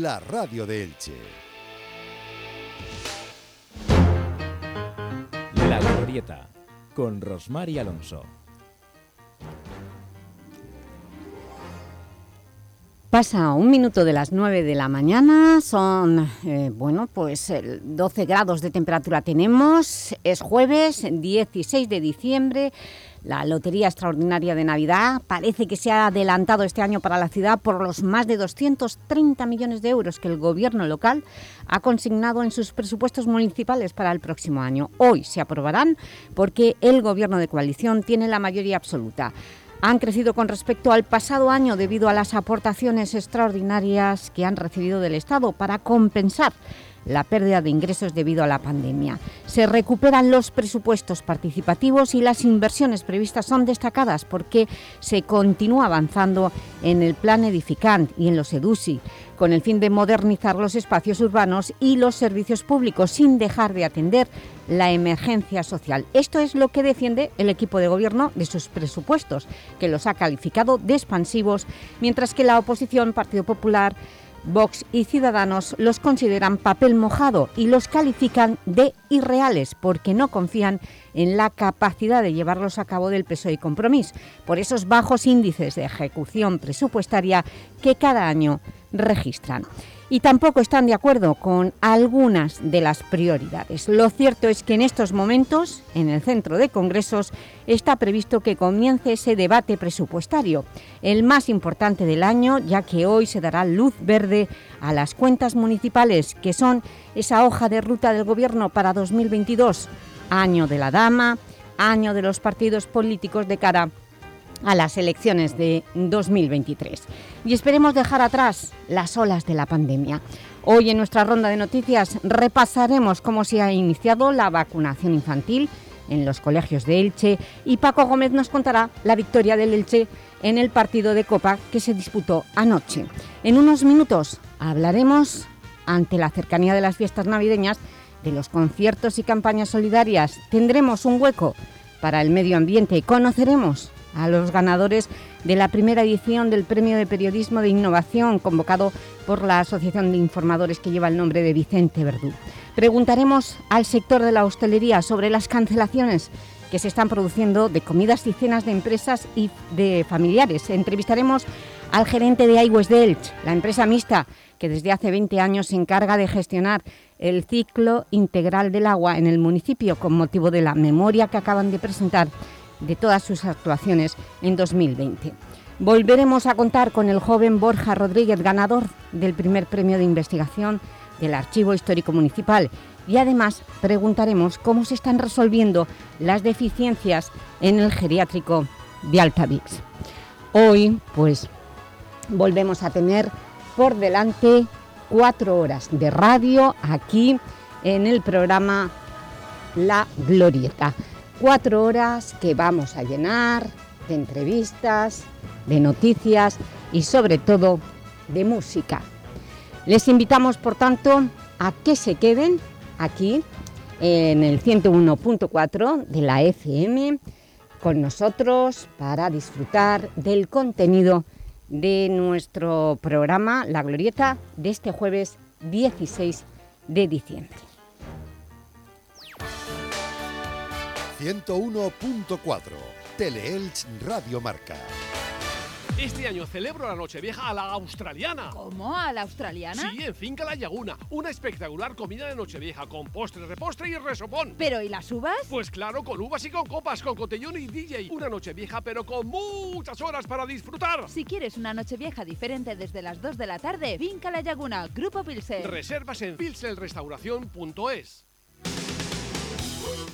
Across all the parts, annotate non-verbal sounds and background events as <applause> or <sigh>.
la radio de Elche. La Glorieta, con Rosmar y Alonso. Pasa un minuto de las 9 de la mañana, son, eh, bueno, pues 12 grados de temperatura tenemos, es jueves 16 de diciembre, la Lotería Extraordinaria de Navidad parece que se ha adelantado este año para la ciudad por los más de 230 millones de euros que el gobierno local ha consignado en sus presupuestos municipales para el próximo año. Hoy se aprobarán porque el gobierno de coalición tiene la mayoría absoluta han crecido con respecto al pasado año debido a las aportaciones extraordinarias que han recibido del Estado para compensar la pérdida de ingresos debido a la pandemia. Se recuperan los presupuestos participativos y las inversiones previstas son destacadas porque se continúa avanzando en el plan edificante y en los EDUSI, con el fin de modernizar los espacios urbanos y los servicios públicos sin dejar de atender la emergencia social. Esto es lo que defiende el equipo de gobierno de sus presupuestos, que los ha calificado de expansivos, mientras que la oposición, Partido Popular, Vox y Ciudadanos los consideran papel mojado y los califican de irreales porque no confían en la capacidad de llevarlos a cabo del PSOE y Compromís, por esos bajos índices de ejecución presupuestaria que cada año registran y tampoco están de acuerdo con algunas de las prioridades. Lo cierto es que en estos momentos, en el Centro de Congresos, está previsto que comience ese debate presupuestario, el más importante del año, ya que hoy se dará luz verde a las cuentas municipales, que son esa hoja de ruta del Gobierno para 2022, año de la dama, año de los partidos políticos de cara a las elecciones de 2023. Y esperemos dejar atrás las olas de la pandemia. Hoy en nuestra ronda de noticias repasaremos cómo se ha iniciado la vacunación infantil en los colegios de Elche y Paco Gómez nos contará la victoria del Elche en el partido de Copa que se disputó anoche. En unos minutos hablaremos, ante la cercanía de las fiestas navideñas, de los conciertos y campañas solidarias. Tendremos un hueco para el medio ambiente. y Conoceremos a los ganadores de la primera edición del Premio de Periodismo de Innovación convocado por la Asociación de Informadores que lleva el nombre de Vicente Verdú. Preguntaremos al sector de la hostelería sobre las cancelaciones que se están produciendo de comidas y cenas de empresas y de familiares. Entrevistaremos al gerente de iWest Delch, la empresa mixta que desde hace 20 años se encarga de gestionar el ciclo integral del agua en el municipio con motivo de la memoria que acaban de presentar de todas sus actuaciones en 2020. Volveremos a contar con el joven Borja Rodríguez, ganador del primer premio de investigación del Archivo Histórico Municipal y además preguntaremos cómo se están resolviendo las deficiencias en el geriátrico de Altavix. Hoy, pues, volvemos a tener por delante cuatro horas de radio aquí en el programa La Glorieta cuatro horas que vamos a llenar de entrevistas, de noticias y sobre todo de música. Les invitamos, por tanto, a que se queden aquí en el 101.4 de la FM con nosotros para disfrutar del contenido de nuestro programa La Glorieta de este jueves 16 de diciembre. 101.4 Teleelch Radio Marca. Este año celebro la Nochevieja a la australiana. ¿Cómo? ¿A la australiana? Sí, en Finca La Laguna. Una espectacular comida de Nochevieja con postre, repostre y resopón. ¿Pero y las uvas? Pues claro, con uvas y con copas, con cotellón y DJ. Una Nochevieja, pero con muchas horas para disfrutar. Si quieres una Nochevieja diferente desde las 2 de la tarde, Finca La Laguna, Grupo Pilsen. Reservas en pilselrestauración.es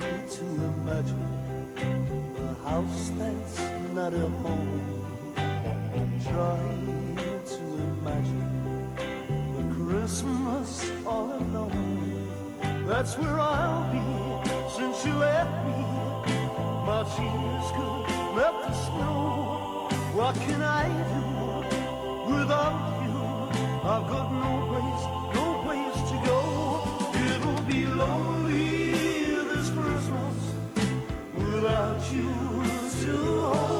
Try to imagine a house that's not a home. Try to imagine a Christmas all alone. That's where I'll be since you left me. My tears could melt the snow. What can I do without you? I've got no place, no place to go. It'll be lonely without you to hold.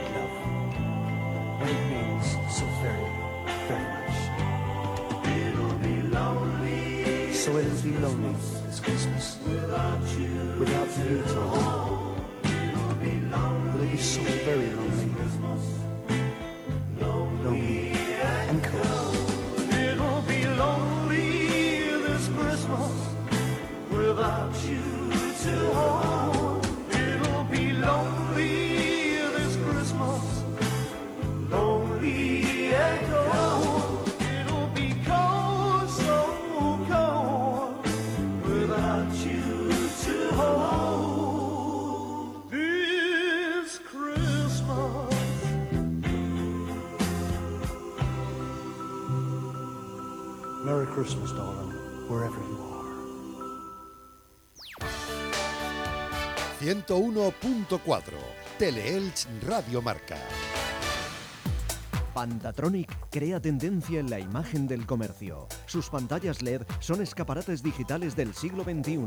lonely 101.4 Teleelch Radio Marca. Pantatronic crea tendencia en la imagen del comercio. Sus pantallas LED son escaparates digitales del siglo XXI.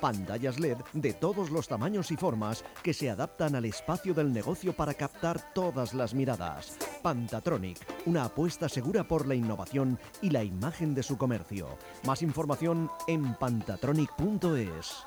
Pantallas LED de todos los tamaños y formas que se adaptan al espacio del negocio para captar todas las miradas. Pantatronic, una apuesta segura por la innovación y la imagen de su comercio. Más información en pantatronic.es.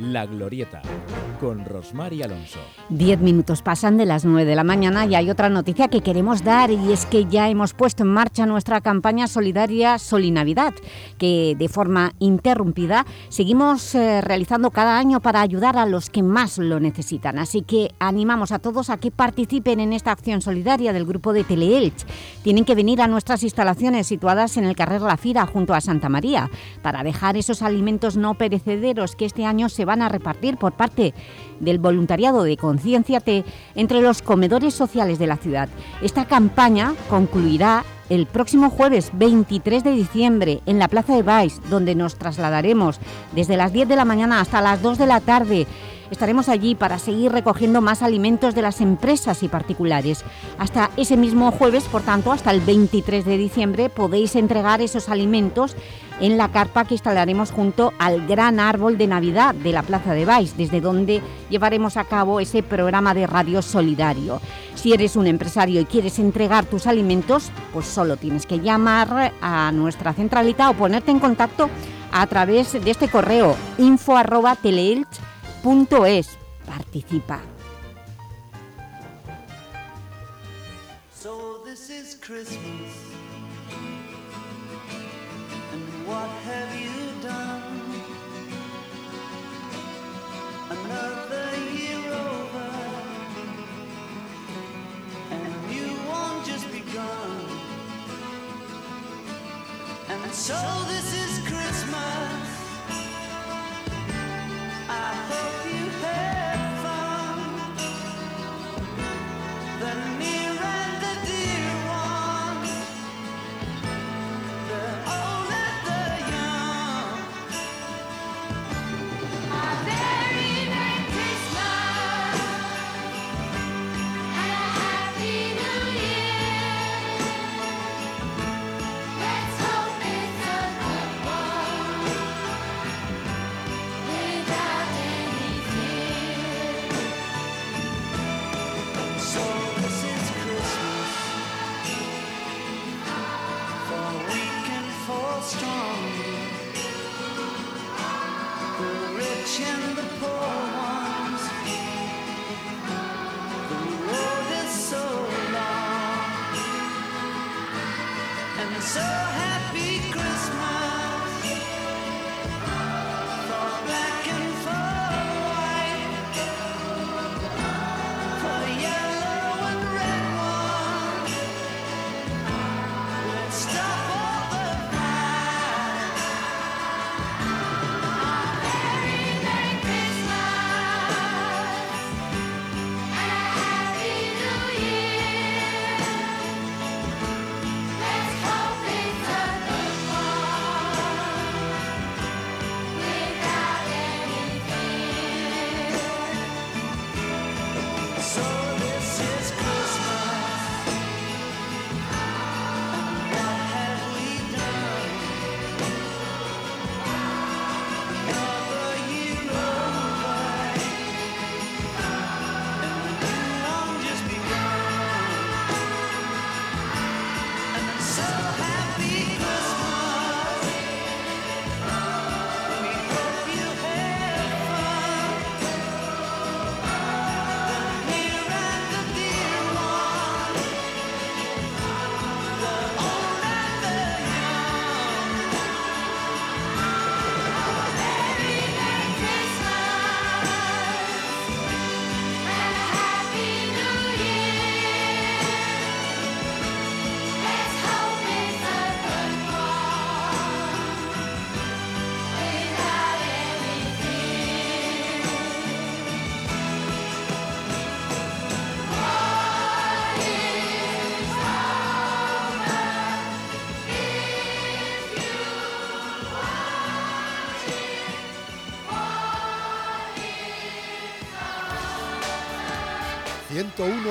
La Glorieta, con Rosmar y Alonso. Diez minutos pasan de las nueve de la mañana y hay otra noticia que queremos dar y es que ya hemos puesto en marcha nuestra campaña solidaria Solinavidad, que de forma interrumpida seguimos eh, realizando cada año para ayudar a los que más lo necesitan. Así que animamos a todos a que participen en esta acción solidaria del grupo de Teleelch. Tienen que venir a nuestras instalaciones situadas en el Carrer La Fira junto a Santa María para dejar esos alimentos no perecederos que este año se van a repartir por parte del voluntariado de Conciencia T entre los comedores sociales de la ciudad. Esta campaña concluirá el próximo jueves 23 de diciembre en la Plaza de Baix, donde nos trasladaremos desde las 10 de la mañana hasta las 2 de la tarde Estaremos allí para seguir recogiendo más alimentos de las empresas y particulares. Hasta ese mismo jueves, por tanto, hasta el 23 de diciembre, podéis entregar esos alimentos en la carpa que instalaremos junto al gran árbol de Navidad de la Plaza de Baix, desde donde llevaremos a cabo ese programa de radio solidario. Si eres un empresario y quieres entregar tus alimentos, pues solo tienes que llamar a nuestra centralita o ponerte en contacto a través de este correo info es. Participa. So this is Christmas And what have you done? Another year over And you won't just begun And so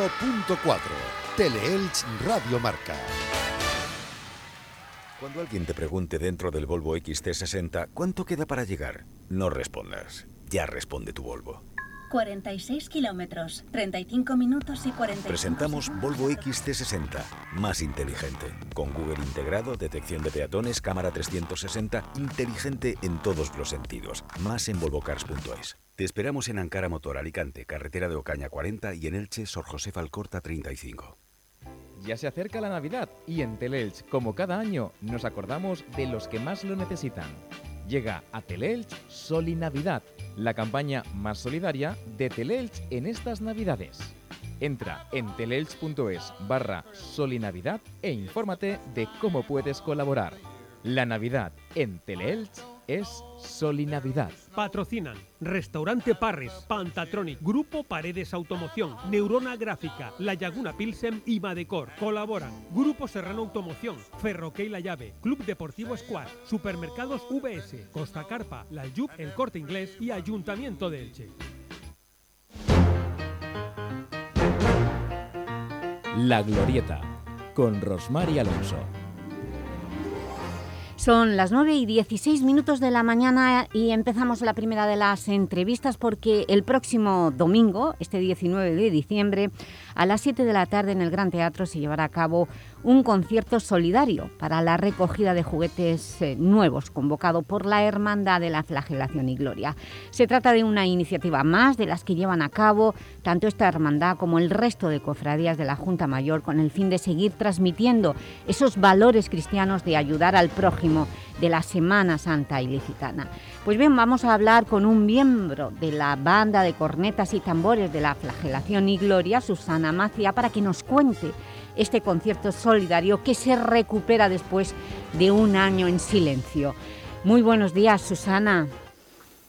101.4 Teleelch Radio Marca. Cuando alguien te pregunte dentro del Volvo XC60 cuánto queda para llegar, no respondas. Ya responde tu Volvo. 46 kilómetros, 35 minutos y 40. Presentamos Volvo XC60, más inteligente. Con Google integrado, detección de peatones, cámara 360, inteligente en todos los sentidos. Más en volvocars.es. Te esperamos en Ankara Motor Alicante, carretera de Ocaña 40 y en Elche, Sor José Alcorta 35. Ya se acerca la Navidad y en Teleelch, como cada año, nos acordamos de los que más lo necesitan. Llega a Teleelch Soli Navidad, la campaña más solidaria de Teleelch en estas Navidades. Entra en teleelch.es barra Solinavidad e infórmate de cómo puedes colaborar. La Navidad en Teleelch es Solinavidad. Patrocinan Restaurante Parres, Pantatronic, Grupo Paredes Automoción, Neurona Gráfica, La Laguna Pilsen y Madecor. Colaboran Grupo Serrano Automoción, Ferroque La Llave, Club Deportivo Squad, Supermercados VS, Costa Carpa, La Yup, El Corte Inglés y Ayuntamiento de Elche. La Glorieta con Rosmar y Alonso. Son las 9 y 16 minutos de la mañana y empezamos la primera de las entrevistas porque el próximo domingo, este 19 de diciembre, a las 7 de la tarde en el Gran Teatro se llevará a cabo un concierto solidario para la recogida de juguetes eh, nuevos convocado por la Hermandad de la Flagelación y Gloria. Se trata de una iniciativa más de las que llevan a cabo tanto esta hermandad como el resto de cofradías de la Junta Mayor con el fin de seguir transmitiendo esos valores cristianos de ayudar al prójimo de la Semana Santa Ilicitana. Pues bien, vamos a hablar con un miembro de la banda de cornetas y tambores de la Flagelación y Gloria, Susana Macia, para que nos cuente este concierto solidario que se recupera después de un año en silencio. Muy buenos días, Susana.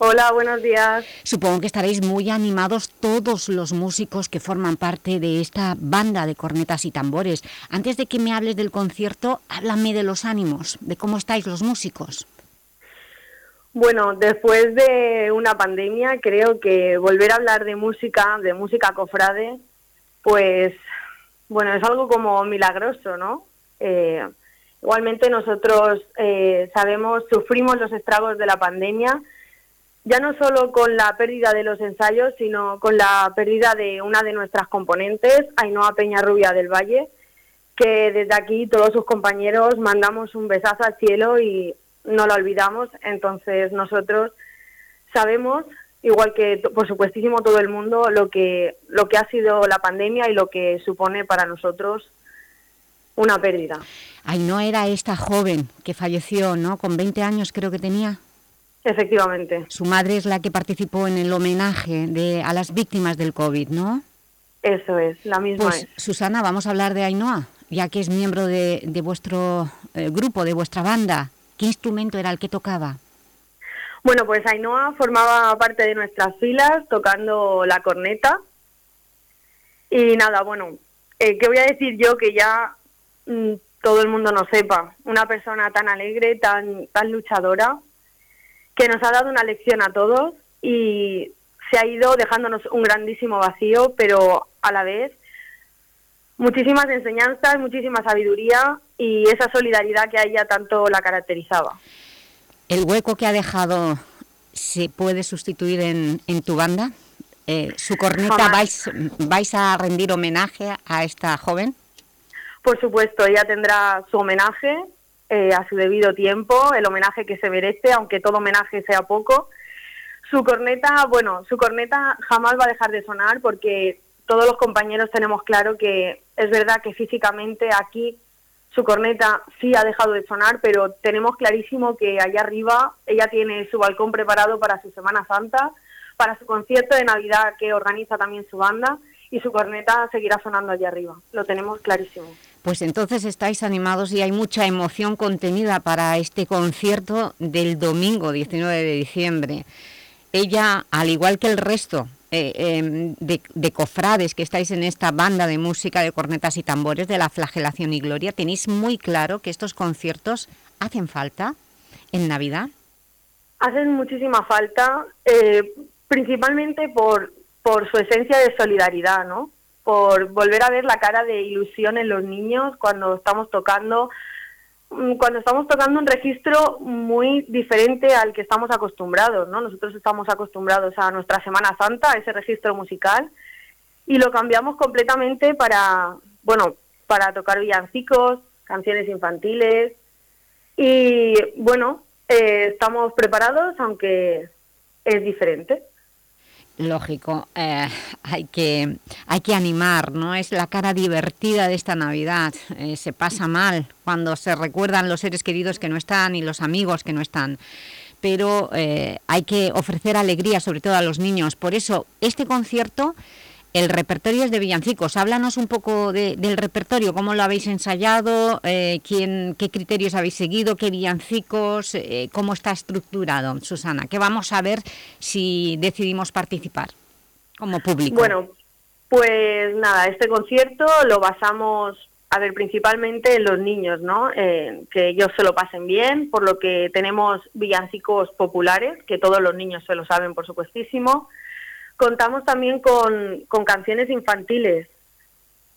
Hola, buenos días. Supongo que estaréis muy animados todos los músicos que forman parte de esta banda de cornetas y tambores. Antes de que me hables del concierto, háblame de los ánimos, de cómo estáis los músicos. Bueno, después de una pandemia, creo que volver a hablar de música, de música cofrade, pues bueno, es algo como milagroso, ¿no? Eh, igualmente nosotros eh, sabemos, sufrimos los estragos de la pandemia, ya no solo con la pérdida de los ensayos, sino con la pérdida de una de nuestras componentes, Ainhoa Peñarrubia del Valle, que desde aquí todos sus compañeros mandamos un besazo al cielo y no la olvidamos. Entonces nosotros sabemos igual que por supuestísimo todo el mundo, lo que, lo que ha sido la pandemia y lo que supone para nosotros una pérdida. Ay, no era esta joven que falleció, ¿no? Con 20 años creo que tenía. Efectivamente. Su madre es la que participó en el homenaje de, a las víctimas del COVID, ¿no? Eso es, la misma pues, Susana, vamos a hablar de Ainhoa, ya que es miembro de, de vuestro eh, grupo, de vuestra banda. ¿Qué instrumento era el que tocaba? Bueno, pues Ainhoa formaba parte de nuestras filas tocando la corneta. Y nada, bueno, eh, ¿qué voy a decir yo que ya mm, todo el mundo no sepa? Una persona tan alegre, tan, tan luchadora, que nos ha dado una lección a todos y se ha ido dejándonos un grandísimo vacío, pero a la vez muchísimas enseñanzas, muchísima sabiduría y esa solidaridad que a ella tanto la caracterizaba. ¿El hueco que ha dejado se puede sustituir en, en tu banda? Eh, ¿Su corneta vais, vais a rendir homenaje a esta joven? Por supuesto, ella tendrá su homenaje eh, a su debido tiempo, el homenaje que se merece, aunque todo homenaje sea poco. Su corneta, bueno, su corneta jamás va a dejar de sonar porque todos los compañeros tenemos claro que es verdad que físicamente aquí su corneta sí ha dejado de sonar, pero tenemos clarísimo que allá arriba ella tiene su balcón preparado para su Semana Santa, para su concierto de Navidad que organiza también su banda y su corneta seguirá sonando allá arriba. Lo tenemos clarísimo. Pues entonces estáis animados y hay mucha emoción contenida para este concierto del domingo 19 de diciembre. Ella, al igual que el resto eh, em, de, cofrades que estáis en esta banda de música de cornetas y tambores de la flagelación y gloria, ¿tenéis muy claro que estos conciertos hacen falta en Navidad? Hacen muchísima falta, eh, principalmente por, por su esencia de solidaridad, ¿no? Por volver a ver la cara de ilusión en los niños cuando estamos tocando, cuando estamos tocando un registro muy diferente al que estamos acostumbrados, ¿no? Nosotros estamos acostumbrados a nuestra Semana Santa, a ese registro musical, y lo cambiamos completamente para, bueno, para tocar villancicos, canciones infantiles, y bueno, eh, estamos preparados, aunque es diferente. Lógico, eh, hay, que, hay que animar, ¿no? Es la cara divertida de esta Navidad. Eh, se pasa mal cuando se recuerdan los seres queridos que no están y los amigos que no están. Pero eh, hay que ofrecer alegría, sobre todo a los niños. Por eso, este concierto el repertorio es de villancicos. Háblanos un poco del repertorio, cómo lo habéis ensayado, eh, quién, qué criterios habéis seguido, qué villancicos, eh, cómo está estructurado, Susana. ¿Qué vamos a ver si decidimos participar como público? Bueno, pues nada, este concierto lo basamos, a ver, principalmente en los niños, ¿no? Eh, que ellos se lo pasen bien, por lo que tenemos villancicos populares, que todos los niños se lo saben, por supuestísimo, contamos también con, canciones infantiles,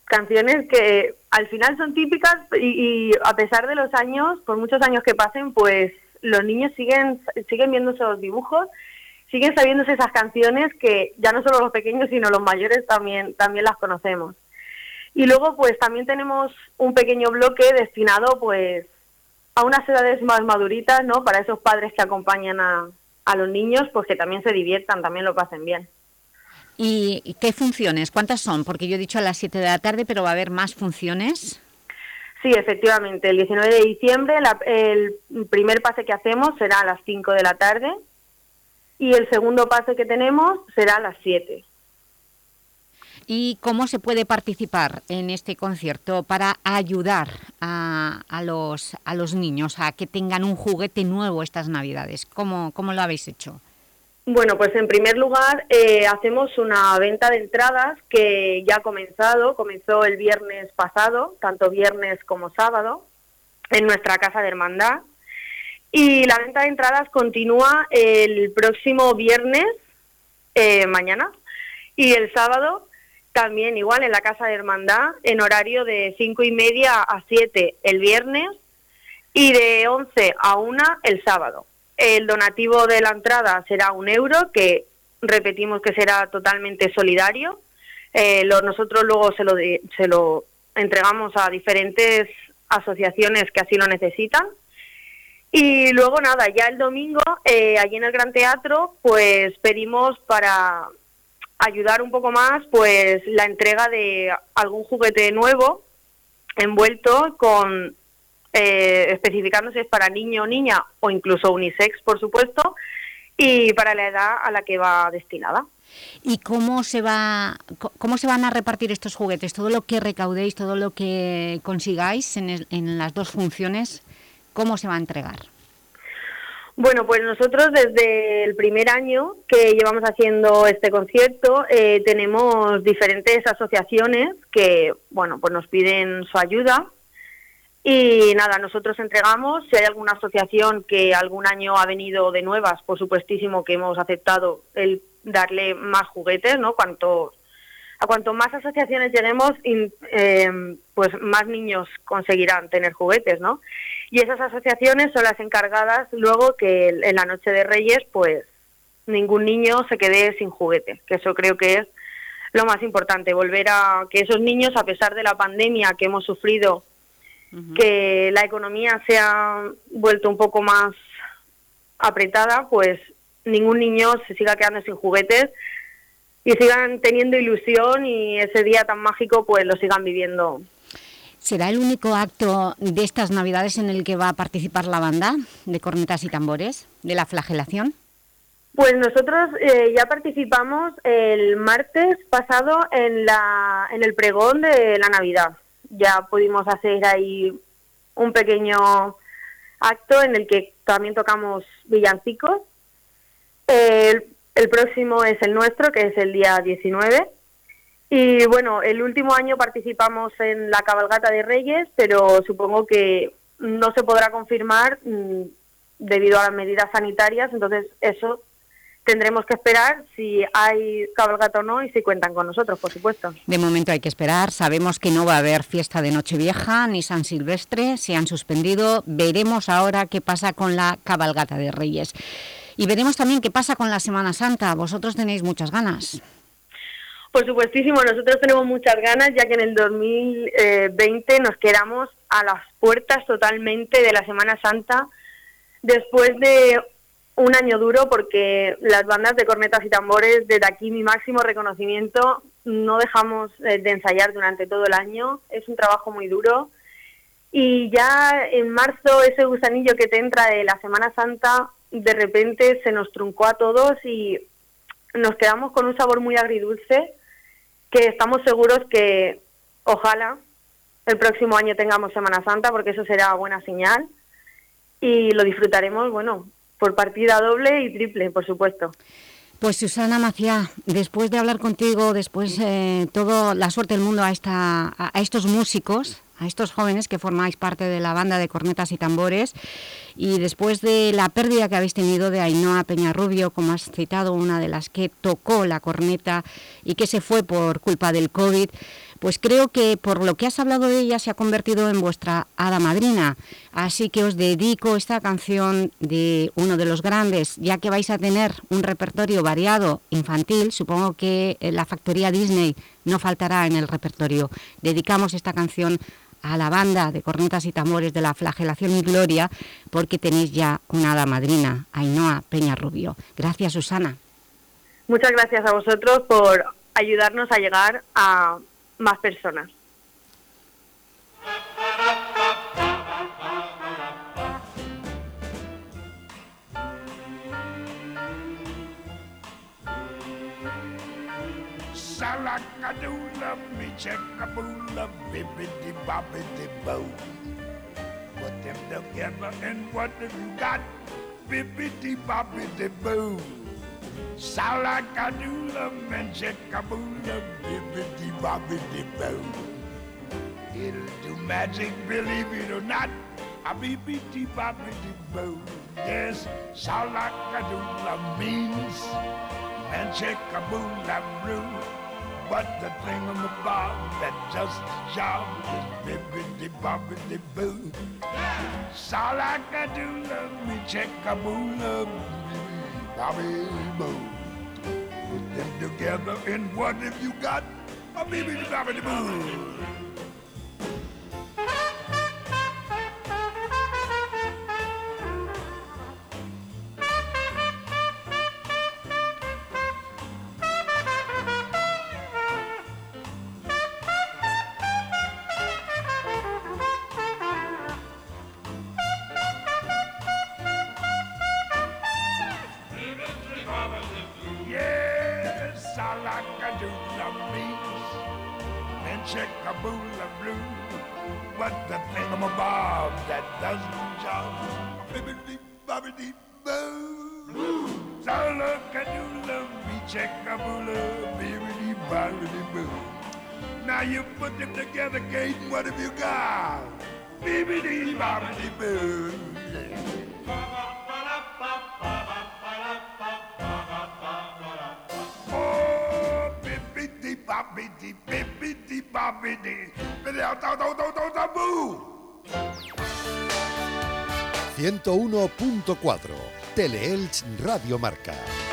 canciones que al final son típicas y, a pesar de los años, por muchos años que pasen, pues los niños siguen, siguen viendo esos dibujos, siguen sabiéndose esas canciones que ya no solo los pequeños, sino los mayores también, también las conocemos. Y luego pues también tenemos un pequeño bloque destinado pues a unas edades más maduritas, ¿no? Para esos padres que acompañan a, a los niños, pues que también se diviertan, también lo pasen bien. ¿Y qué funciones? ¿Cuántas son? Porque yo he dicho a las 7 de la tarde, pero va a haber más funciones. Sí, efectivamente. El 19 de diciembre el primer pase que hacemos será a las 5 de la tarde y el segundo pase que tenemos será a las 7. ¿Y cómo se puede participar en este concierto para ayudar a, los, a los niños a que tengan un juguete nuevo estas Navidades? ¿Cómo, cómo lo habéis hecho? Bueno, pues en primer lugar eh, hacemos una venta de entradas que ya ha comenzado, comenzó el viernes pasado, tanto viernes como sábado, en nuestra casa de hermandad. Y la venta de entradas continúa el próximo viernes, eh, mañana, y el sábado también igual en la casa de hermandad, en horario de cinco y media a siete el viernes y de once a una el sábado. El donativo de la entrada será un euro, que repetimos que será totalmente solidario. Eh, nosotros luego se lo, se lo entregamos a diferentes asociaciones que así lo necesitan. Y luego nada, ya el domingo, eh, allí en el Gran Teatro, pues pedimos para ayudar un poco más, pues la entrega de algún juguete nuevo envuelto con eh, especificándose es para niño o niña o incluso unisex, por supuesto, y para la edad a la que va destinada. ¿Y cómo se, va, cómo se van a repartir estos juguetes? Todo lo que recaudéis, todo lo que consigáis en, en las dos funciones, ¿cómo se va a entregar? Bueno, pues nosotros desde el primer año que llevamos haciendo este concierto eh, tenemos diferentes asociaciones que, bueno, pues nos piden su ayuda y nada, nosotros entregamos, si hay alguna asociación que algún año ha venido de nuevas, por supuestísimo que hemos aceptado el darle más juguetes, ¿no? Cuanto, a cuanto más asociaciones lleguemos, eh, pues más niños conseguirán tener juguetes, ¿no? Y esas asociaciones son las encargadas luego que en la noche de Reyes, pues ningún niño se quede sin juguete, que eso creo que es lo más importante, volver a que esos niños, a pesar de la pandemia que hemos sufrido que la economía se ha vuelto un poco más apretada, pues ningún niño se siga quedando sin juguetes y sigan teniendo ilusión y ese día tan mágico pues lo sigan viviendo. ¿Será el único acto de estas Navidades en el que va a participar la banda de cornetas y tambores de la flagelación? Pues nosotros eh, ya participamos el martes pasado en, la, en el pregón de la Navidad ya pudimos hacer ahí un pequeño acto en el que también tocamos villancicos. El, próximo es el nuestro, que es el día 19. Y bueno, el último año participamos en la cabalgata de Reyes, pero supongo que no se podrá confirmar mm, debido a las medidas sanitarias, entonces eso tendremos que esperar si hay cabalgata o no y si cuentan con nosotros, por supuesto. De momento hay que esperar. Sabemos que no va a haber fiesta de Nochevieja ni San Silvestre. Se han suspendido. Veremos ahora qué pasa con la cabalgata de Reyes. Y veremos también qué pasa con la Semana Santa. Vosotros tenéis muchas ganas. Por supuestísimo, nosotros tenemos muchas ganas, ya que en el 2020 nos quedamos a las puertas totalmente de la Semana Santa, después de un año duro, porque las bandas de cornetas y tambores, desde aquí mi máximo reconocimiento, no dejamos eh, de ensayar durante todo el año, es un trabajo muy duro. Y ya en marzo ese gusanillo que te entra de la Semana Santa, de repente se nos truncó a todos y nos quedamos con un sabor muy agridulce que estamos seguros que ojalá el próximo año tengamos Semana Santa porque eso será buena señal y lo disfrutaremos, bueno, por partida doble y triple, por supuesto. Pues Susana Maciá, después de hablar contigo, después eh, toda la suerte del mundo a, esta, a estos músicos, a estos jóvenes que formáis parte de la banda de cornetas y tambores y después de la pérdida que habéis tenido de Ainhoa Peñarrubio, como has citado, una de las que tocó la corneta y que se fue por culpa del COVID, pues creo que por lo que has hablado de ella se ha convertido en vuestra hada madrina. Así que os dedico esta canción de uno de los grandes, ya que vais a tener un repertorio variado infantil, supongo que la factoría Disney no faltará en el repertorio. Dedicamos esta canción a la banda de cornetas y tambores de la flagelación y gloria, porque tenéis ya una hada madrina, Ainhoa Peña Rubio. Gracias, Susana. Muchas gracias a vosotros por ayudarnos a llegar a más personas. Salakadoola, me checkaboola, bibbidi bobbidi boo. Put them together and what have you got? Bibbidi bobbidi boo. Salakadoola, man checkaboola, bibbidi bobbidi boo. It'll do magic, believe it or not. A bibbidi bobbidi boo. Yes, salakadoola means man checkaboola blue. But the thingamabob that does the job is bibbidi bobbidi boo. Salakadoola, me checkaboola, bobby boo. Put them together and what have you got? A bibbidi bobbidi boo. Have you. Oh, bobbidi, bibbidi bobbidi, boo. 101.4 Teleelch Radio Marca.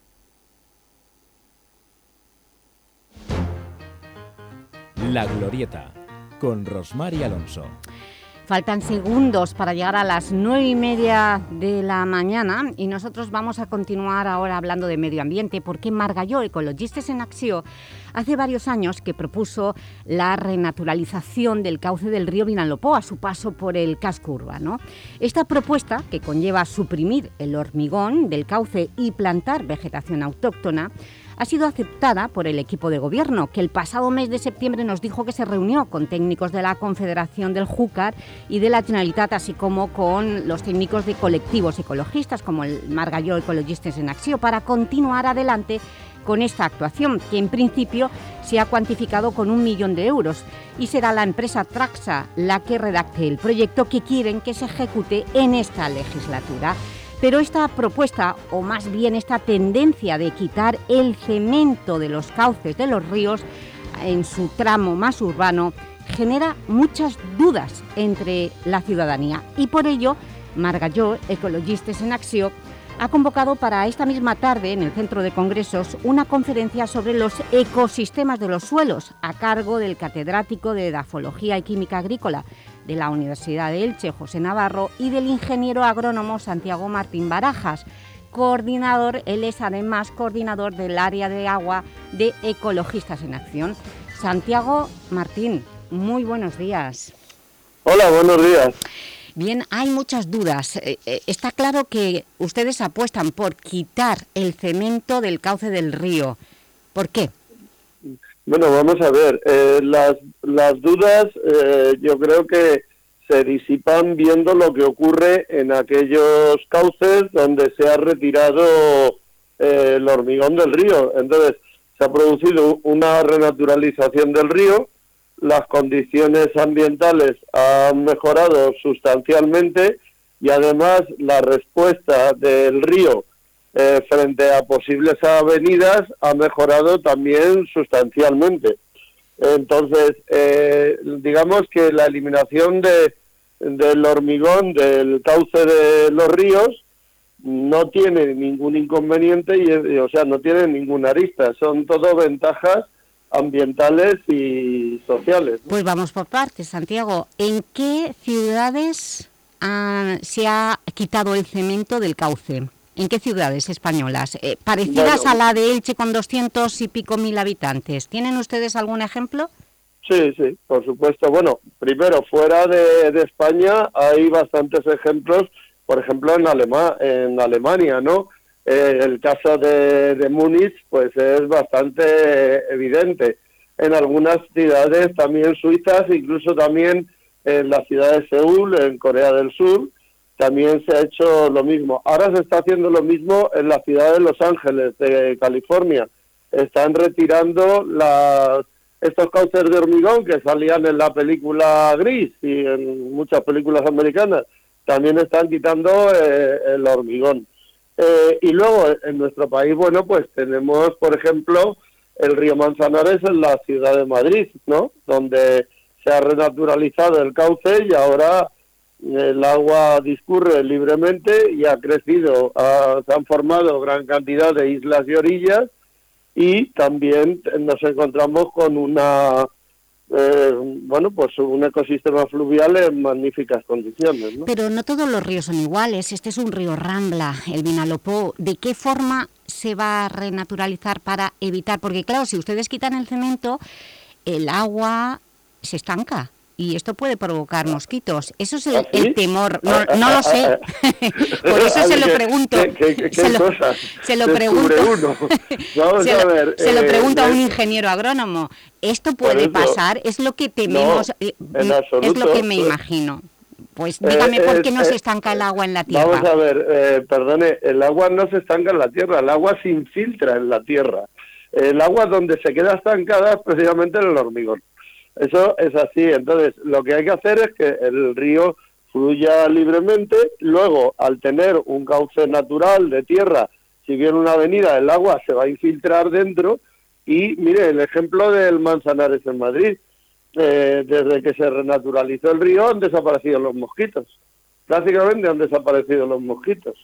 La Glorieta, con Rosmar y Alonso. Faltan segundos para llegar a las nueve y media de la mañana y nosotros vamos a continuar ahora hablando de medio ambiente porque Margalló, Ecologistas en Acción, hace varios años que propuso la renaturalización del cauce del río Vinalopó a su paso por el casco urbano. Esta propuesta, que conlleva suprimir el hormigón del cauce y plantar vegetación autóctona, ha sido aceptada por el equipo de gobierno, que el pasado mes de septiembre nos dijo que se reunió con técnicos de la Confederación del Júcar y de la Generalitat, así como con los técnicos de colectivos ecologistas, como el Margalló Ecologistas en Acción, para continuar adelante con esta actuación, que en principio se ha cuantificado con un millón de euros y será la empresa Traxa la que redacte el proyecto que quieren que se ejecute en esta legislatura. Pero esta propuesta, o más bien esta tendencia de quitar el cemento de los cauces de los ríos en su tramo más urbano, genera muchas dudas entre la ciudadanía. Y por ello, Margalló, Ecologistas en Acción, ha convocado para esta misma tarde en el Centro de Congresos una conferencia sobre los ecosistemas de los suelos a cargo del catedrático de Edafología y Química Agrícola de la Universidad de Elche, José Navarro, y del ingeniero agrónomo Santiago Martín Barajas, coordinador, él es además coordinador del área de agua de Ecologistas en Acción. Santiago Martín, muy buenos días. Hola, buenos días. Bien, hay muchas dudas. Eh, eh, está claro que ustedes apuestan por quitar el cemento del cauce del río. ¿Por qué? Bueno, vamos a ver. Eh, las, las dudas eh, yo creo que se disipan viendo lo que ocurre en aquellos cauces donde se ha retirado eh, el hormigón del río. Entonces, se ha producido una renaturalización del río, las condiciones ambientales han mejorado sustancialmente y además la respuesta del río eh, frente a posibles avenidas ha mejorado también sustancialmente. Entonces, eh, digamos que la eliminación de, del hormigón del cauce de los ríos no tiene ningún inconveniente, y, o sea, no tiene ninguna arista. Son todo ventajas ambientales y sociales. Pues vamos por partes, Santiago. ¿En qué ciudades se ha quitado el cemento del cauce? ¿En qué ciudades españolas? Eh, parecidas a la de Elche con 200 y pico mil habitantes. ¿Tienen ustedes algún ejemplo? Sí, sí, por supuesto. Bueno, primero, fuera de, España hay bastantes ejemplos, por ejemplo, en, en Alemania, ¿no? Eh, el caso de, de Múnich, pues es bastante evidente. En algunas ciudades también suizas, incluso también en la ciudad de Seúl, en Corea del Sur, también se ha hecho lo mismo. Ahora se está haciendo lo mismo en la ciudad de Los Ángeles, de California. Están retirando las, estos cauces de hormigón que salían en la película Gris y en muchas películas americanas. También están quitando eh, el hormigón. Eh, y luego en nuestro país, bueno, pues tenemos, por ejemplo, el río Manzanares en la ciudad de Madrid, ¿no? Donde se ha renaturalizado el cauce y ahora el agua discurre libremente y ha crecido, se han formado gran cantidad de islas y orillas y también nos encontramos con una eh, bueno, pues un ecosistema fluvial en magníficas condiciones. Pero no todos los ríos son iguales. Este es un río Rambla, el Vinalopó. ¿De qué forma se va a renaturalizar para evitar? Porque claro, si ustedes quitan el cemento, el agua se estanca y esto puede provocar mosquitos. Eso es el, ¿Ah, temor, no, lo sé. <laughs> Por eso se lo pregunto. se, lo, pregunto. se lo, pregunto a un ingeniero agrónomo. ¿Esto puede pasar? ¿Es lo que tememos? Eh, es lo que me imagino. Pues eh, dígame por qué no se estanca el agua en la tierra. Vamos a ver, eh, perdone, el agua no se estanca en la tierra, el agua se infiltra en la tierra. El agua donde se queda estancada es precisamente en el hormigón. Eso es así. Entonces, lo que hay que hacer es que el río fluya libremente. Luego, al tener un cauce natural de tierra, si viene una avenida, el agua se va a infiltrar dentro. Y mire, el ejemplo del Manzanares en Madrid. Eh, desde que se renaturalizó el río han desaparecido los mosquitos. Prácticamente han desaparecido los mosquitos.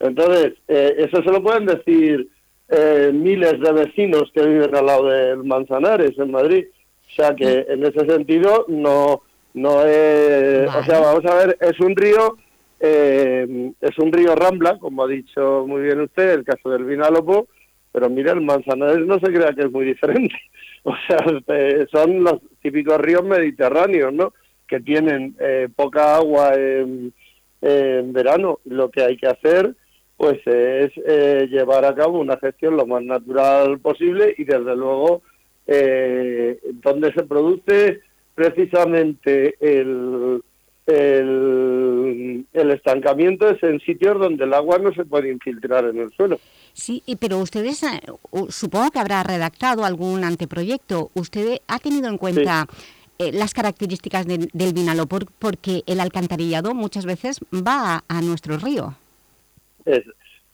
Entonces, eh, eso se lo pueden decir eh, miles de vecinos que viven al lado del Manzanares en Madrid. O sea que en ese sentido no, No es, o sea, vamos a ver, es un río, eh, es un río Rambla, como ha dicho muy bien usted, el caso del Vinalopó, pero mira, el Manzanares no se crea que es muy diferente. <laughs> O sea, eh, son los típicos ríos mediterráneos, ¿no? Que tienen eh, poca agua en, en verano. Lo que hay que hacer pues es eh, llevar a cabo una gestión lo más natural posible y desde luego eh, donde se produce precisamente el, el, el, estancamiento es en sitios donde el agua no se puede infiltrar en el suelo. Sí, pero ustedes, eh, supongo que habrá redactado algún anteproyecto. ¿Usted ha tenido en cuenta eh, las características de, del Vinalopó porque el alcantarillado muchas veces va a, a nuestro río? Es,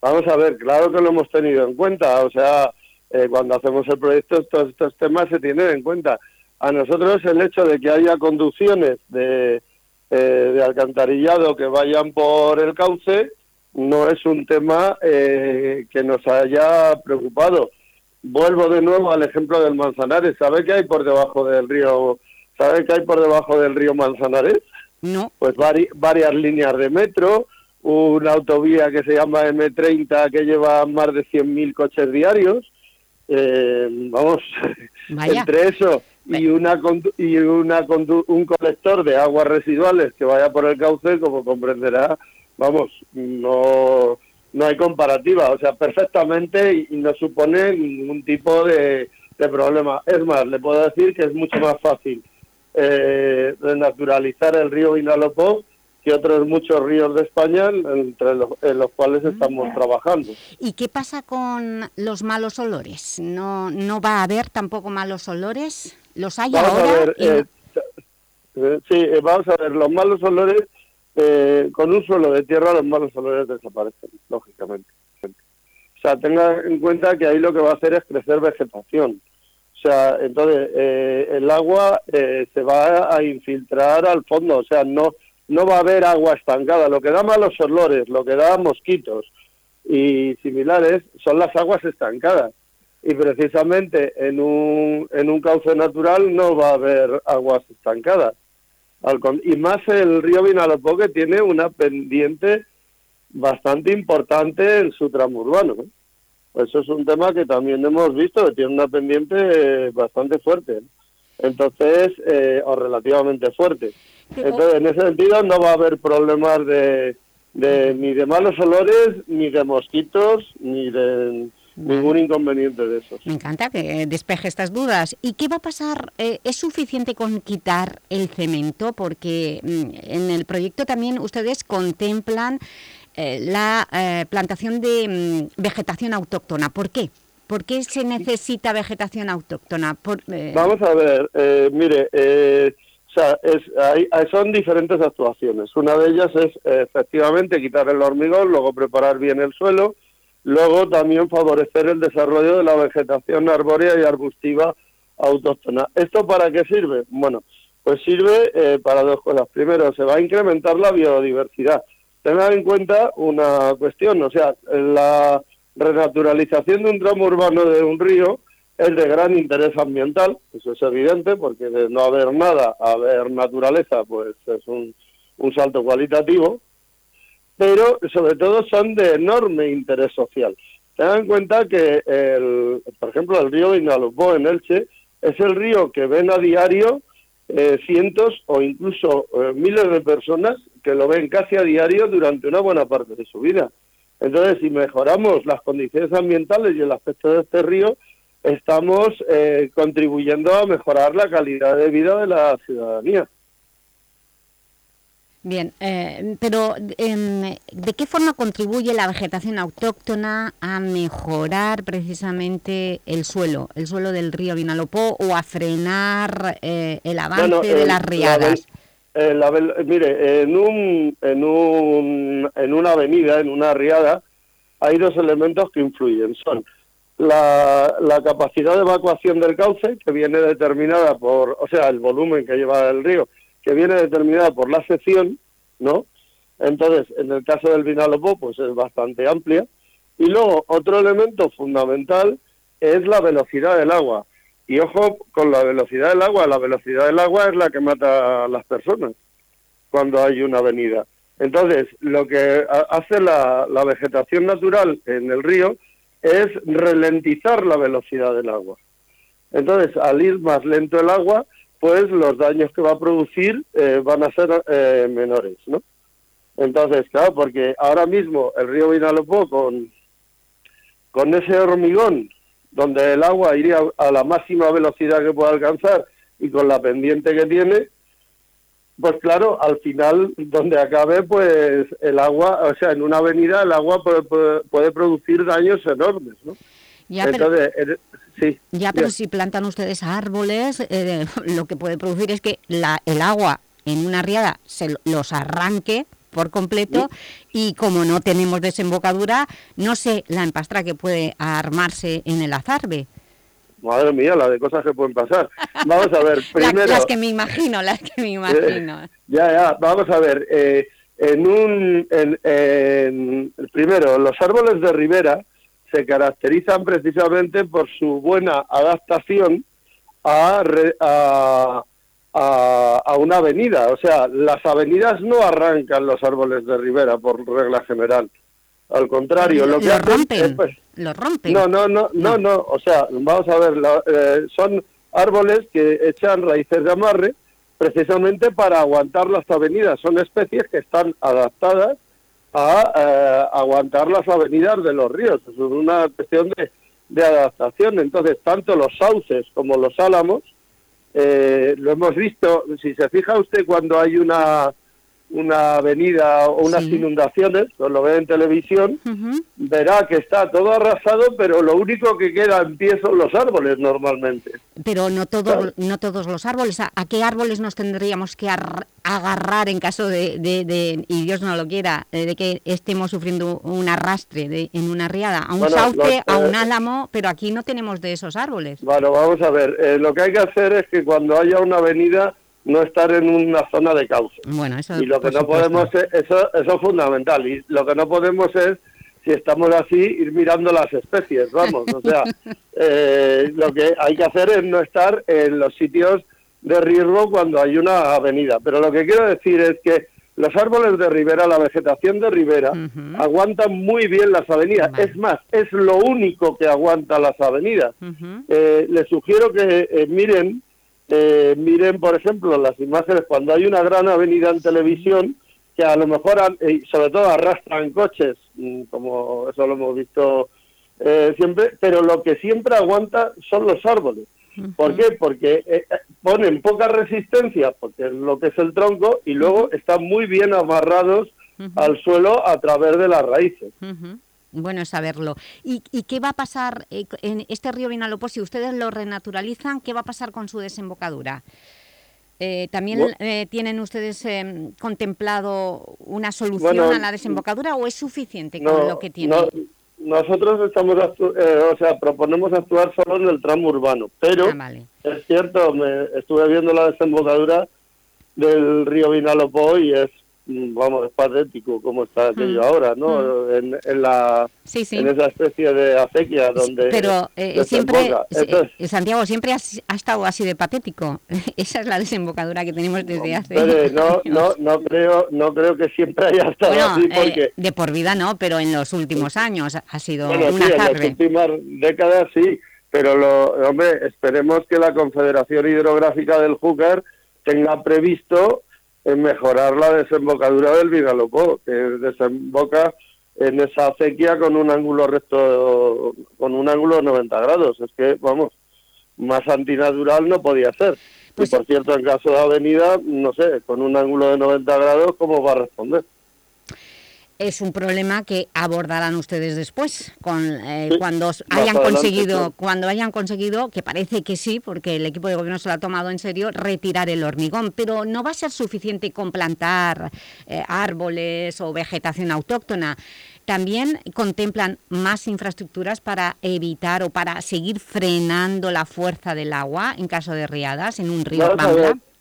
vamos a ver, claro que lo hemos tenido en cuenta. O sea, eh, cuando hacemos el proyecto todos estos temas se tienen en cuenta. A nosotros el hecho de que haya conducciones de, eh, de alcantarillado que vayan por el cauce no es un tema eh, que nos haya preocupado. Vuelvo de nuevo al ejemplo del Manzanares. ¿Sabe qué hay por debajo del río? ¿Sabe qué hay por debajo del río Manzanares? No. Pues vari varias líneas de metro, una autovía que se llama M30 que lleva más de 100.000 coches diarios. Eh, vamos, <laughs> Vaya. entre eso y una y una un colector de aguas residuales que vaya por el cauce, como comprenderá, vamos, no no hay comparativa, o sea, perfectamente y, y no supone ningún tipo de, de, problema. Es más, le puedo decir que es mucho más fácil eh, renaturalizar el río Vinalopó que otros muchos ríos de España entre los, en los cuales estamos trabajando. ¿Y qué pasa con los malos olores? ¿No, no va a haber tampoco malos olores? ¿Los hay vamos ahora? A ver, eh, eh, sí, eh, vamos a ver, los malos olores, eh, con un suelo de tierra los malos olores desaparecen, lógicamente. O sea, tenga en cuenta que ahí lo que va a hacer es crecer vegetación. O sea, entonces eh, el agua se va a infiltrar al fondo, o sea, no no va a haber agua estancada. Lo que da malos olores, lo que da mosquitos y similares son las aguas estancadas. Y precisamente en un, en un cauce natural no va a haber aguas estancadas. Y más el río Vinalopó que tiene una pendiente bastante importante en su tramo urbano. ¿no? Eso es un tema que también hemos visto, que tiene una pendiente bastante fuerte. Entonces, eh, o relativamente fuerte. Entonces, en ese sentido no va a haber problemas de, de ni de malos olores, ni de mosquitos, ni de ningún inconveniente de esos. Me encanta que despeje estas dudas. ¿Y qué va a pasar? Eh, ¿Es suficiente con quitar el cemento? Porque mm, en el proyecto también ustedes contemplan eh, la eh, plantación de mm, vegetación autóctona. ¿Por qué? ¿Por qué se necesita vegetación autóctona? Por, eh... Vamos a ver, eh, mire, eh, es, hay, son diferentes actuaciones. Una de ellas es eh, efectivamente quitar el hormigón, luego preparar bien el suelo, luego también favorecer el desarrollo de la vegetación arbórea y arbustiva autóctona. ¿Esto para qué sirve? Bueno, pues sirve eh, para dos cosas. Primero, se va a incrementar la biodiversidad. Tengan en cuenta una cuestión, o sea, la renaturalización de un tramo urbano de un río es de gran interés ambiental, eso es evidente, porque de no haber nada a haber naturaleza, pues es un, salto cualitativo, pero sobre todo son de enorme interés social. Tengan en cuenta que, el, por ejemplo, el río Vinalopó en Elche es el río que ven a diario eh, cientos o incluso eh, miles de personas que lo ven casi a diario durante una buena parte de su vida. Entonces, si mejoramos las condiciones ambientales y el aspecto de este río, estamos eh, contribuyendo a mejorar la calidad de vida de la ciudadanía. Bien, eh, pero eh, ¿de qué forma contribuye la vegetación autóctona a mejorar precisamente el suelo, el suelo del río Vinalopó o a frenar eh, el avance bueno, de las riadas? La, la, mire, en, un, en, un, en una avenida, en una riada, hay dos elementos que influyen. Son la, la, capacidad de evacuación del cauce, que viene determinada por, o sea, el volumen que lleva el río, que viene determinada por la sección, ¿no? Entonces, en el caso del Vinalopó, pues es bastante amplia. Y luego, otro elemento fundamental es la velocidad del agua. Y ojo con la velocidad del agua, la velocidad del agua es la que mata a las personas cuando hay una avenida. Entonces, lo que hace la, la vegetación natural en el río es ralentizar la velocidad del agua. Entonces, al ir más lento el agua, pues los daños que va a producir eh, van a ser eh, menores, ¿no? Entonces, claro, porque ahora mismo el río Vinalopó con, con ese hormigón, donde el agua iría a la máxima velocidad que pueda alcanzar y con la pendiente que tiene, pues claro, al final, donde acabe, pues el agua, o sea, en una avenida el agua puede, puede, producir daños enormes, ¿no? Ya, Entonces, sí. Ya, pero si plantan ustedes árboles, eh, lo que puede producir es que la, el agua en una riada se los arranque por completo y como no tenemos desembocadura, no sé la empastra que puede armarse en el azarbe. Madre mía, la de cosas que pueden pasar. Vamos a ver, <laughs> primero... las que me imagino, las que me imagino. ya, ya, vamos a ver. Eh, en un... En, primero, los árboles de ribera se caracterizan precisamente por su buena adaptación a, a, a, una avenida. O sea, las avenidas no arrancan los árboles de ribera por regla general. Al contrario, lo, que rompen, pues, lo rompen. No, no, no, no, no, o sea, vamos a ver, eh, son árboles que echan raíces de amarre precisamente para aguantar las avenidas. Son especies que están adaptadas a eh, aguantar las avenidas de los ríos. Es una cuestión de, de adaptación. Entonces, tanto los sauces como los álamos, eh, lo hemos visto, si se fija usted cuando hay una una avenida o unas inundaciones, pues lo ve en televisión, verá que está todo arrasado, pero lo único que queda en pie son los árboles normalmente. Pero no, todo, no todos los árboles. ¿A, qué árboles nos tendríamos que agarrar en caso de, de, y Dios no lo quiera, eh, de que estemos sufriendo un arrastre de, en una riada? A un sauce, a un álamo, pero aquí no tenemos de esos árboles. Bueno, vamos a ver. Eh, lo que hay que hacer es que cuando haya una avenida no estar en una zona de cauce. Bueno, eso y lo que no podemos es, eso, eso es fundamental. Y lo que no podemos es si estamos así ir mirando las especies, vamos, o sea, <laughs> eh, lo que hay que hacer es no estar en los sitios de riesgo cuando hay una avenida, pero lo que quiero decir es que los árboles de ribera, la vegetación de ribera, aguantan muy bien las avenidas. Es más, es lo único que aguanta las avenidas. eh, les sugiero que eh, miren eh, miren, por ejemplo, las imágenes cuando hay una gran avenida en televisión que a lo mejor, eh, sobre todo, arrastran coches, mm, como eso lo hemos visto eh, siempre, pero lo que siempre aguanta son los árboles. ¿Por qué? Porque eh, ponen poca resistencia, porque es lo que es el tronco, y luego están muy bien amarrados al suelo a través de las raíces. Bueno saberlo. ¿Y, qué va a pasar eh, en este río Vinalopó? Si ustedes lo renaturalizan, ¿qué va a pasar con su desembocadura? Eh, ¿También eh, tienen ustedes em, contemplado una solución a la desembocadura o es suficiente con lo que tienen? nosotros estamos, o sea, proponemos actuar solo en el tramo urbano, pero ah, es cierto, me estuve viendo la desembocadura del río Vinalopó y es vamos, es patético como está aquello mm. ahora, ¿no? Mm. En, la, en esa especie de acequia donde... Pero eh, siempre, eh, Santiago, siempre ha, estado así de patético. <laughs> esa es la desembocadura que tenemos desde hace no, no, no, creo, no creo que siempre haya estado así eh, porque... de por vida no, pero en los últimos años ha sido una sí, en las últimas décadas sí, pero lo, hombre, esperemos que la Confederación Hidrográfica del Júcar tenga previsto en mejorar la desembocadura del Vinalopó, que desemboca en esa acequia con un ángulo recto, con un ángulo de 90 grados. Es que, vamos, más antinatural no podía ser. y pues por cierto, en caso de avenida, no sé, con un ángulo de 90 grados, ¿cómo va a responder? Es un problema que abordarán ustedes después, con, eh, cuando hayan conseguido, cuando hayan conseguido, que parece que sí, porque el equipo de gobierno se lo ha tomado en serio, retirar el hormigón, pero no va a ser suficiente con plantar eh, árboles o vegetación autóctona. También contemplan más infraestructuras para evitar o para seguir frenando la fuerza del agua en caso de riadas en un río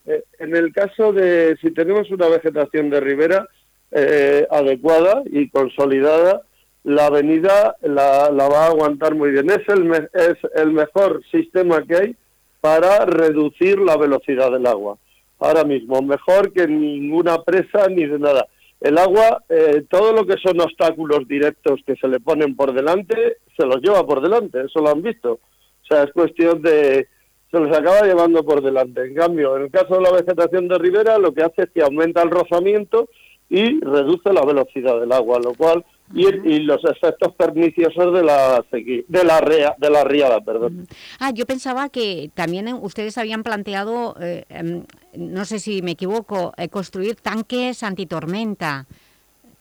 eh, En el caso de, si tenemos una vegetación de ribera, eh, adecuada y consolidada, la avenida la, va a aguantar muy bien. Es el, es el mejor sistema que hay para reducir la velocidad del agua. Ahora mismo, mejor que ninguna presa ni de nada. El agua, eh, todo lo que son obstáculos directos que se le ponen por delante, se los lleva por delante, eso lo han visto. O sea, es cuestión de, se los acaba llevando por delante. En cambio, en el caso de la vegetación de ribera, lo que hace es que aumenta el rozamiento y reduce la velocidad del agua, lo cual y, y los efectos perniciosos de la sequía, de la rea, de la riada, perdón. Ah, yo pensaba que también ustedes habían planteado, eh, em, no sé si me equivoco, eh, construir tanques antitormenta.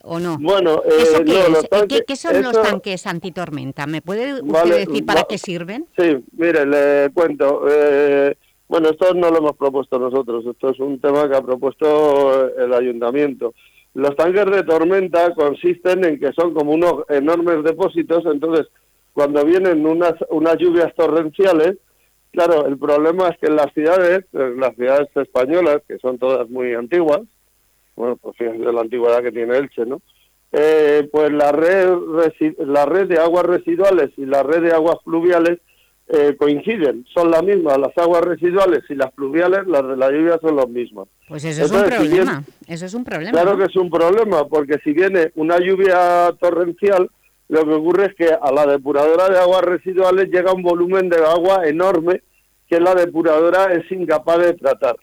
¿O no? Bueno, ¿Eso eh, qué, no, los ¿Qué- tanques- ¿Qué, son los tanques antitormenta? ¿Me puede usted Vale, decir para va- qué sirven? Sí, mire, le cuento. Bueno, esto no lo hemos propuesto nosotros, esto es un tema que ha propuesto el ayuntamiento. Los tanques de tormenta consisten en que son como unos enormes depósitos, entonces cuando vienen unas, unas lluvias torrenciales, claro, el problema es que en las ciudades, en las ciudades españolas, que son todas muy antiguas, bueno, pues fíjense la antigüedad que tiene Elche, ¿no? Eh, pues la red, la red de aguas residuales y la red de aguas pluviales eh, coinciden, son las mismas, las aguas residuales y las pluviales, las de la lluvia son las mismas. Pues eso es un si problema. Eso es un problema. Claro ¿no? que es un problema, porque si viene una lluvia torrencial, lo que ocurre es que a la depuradora de aguas residuales llega un volumen de agua enorme que la depuradora es incapaz de tratar.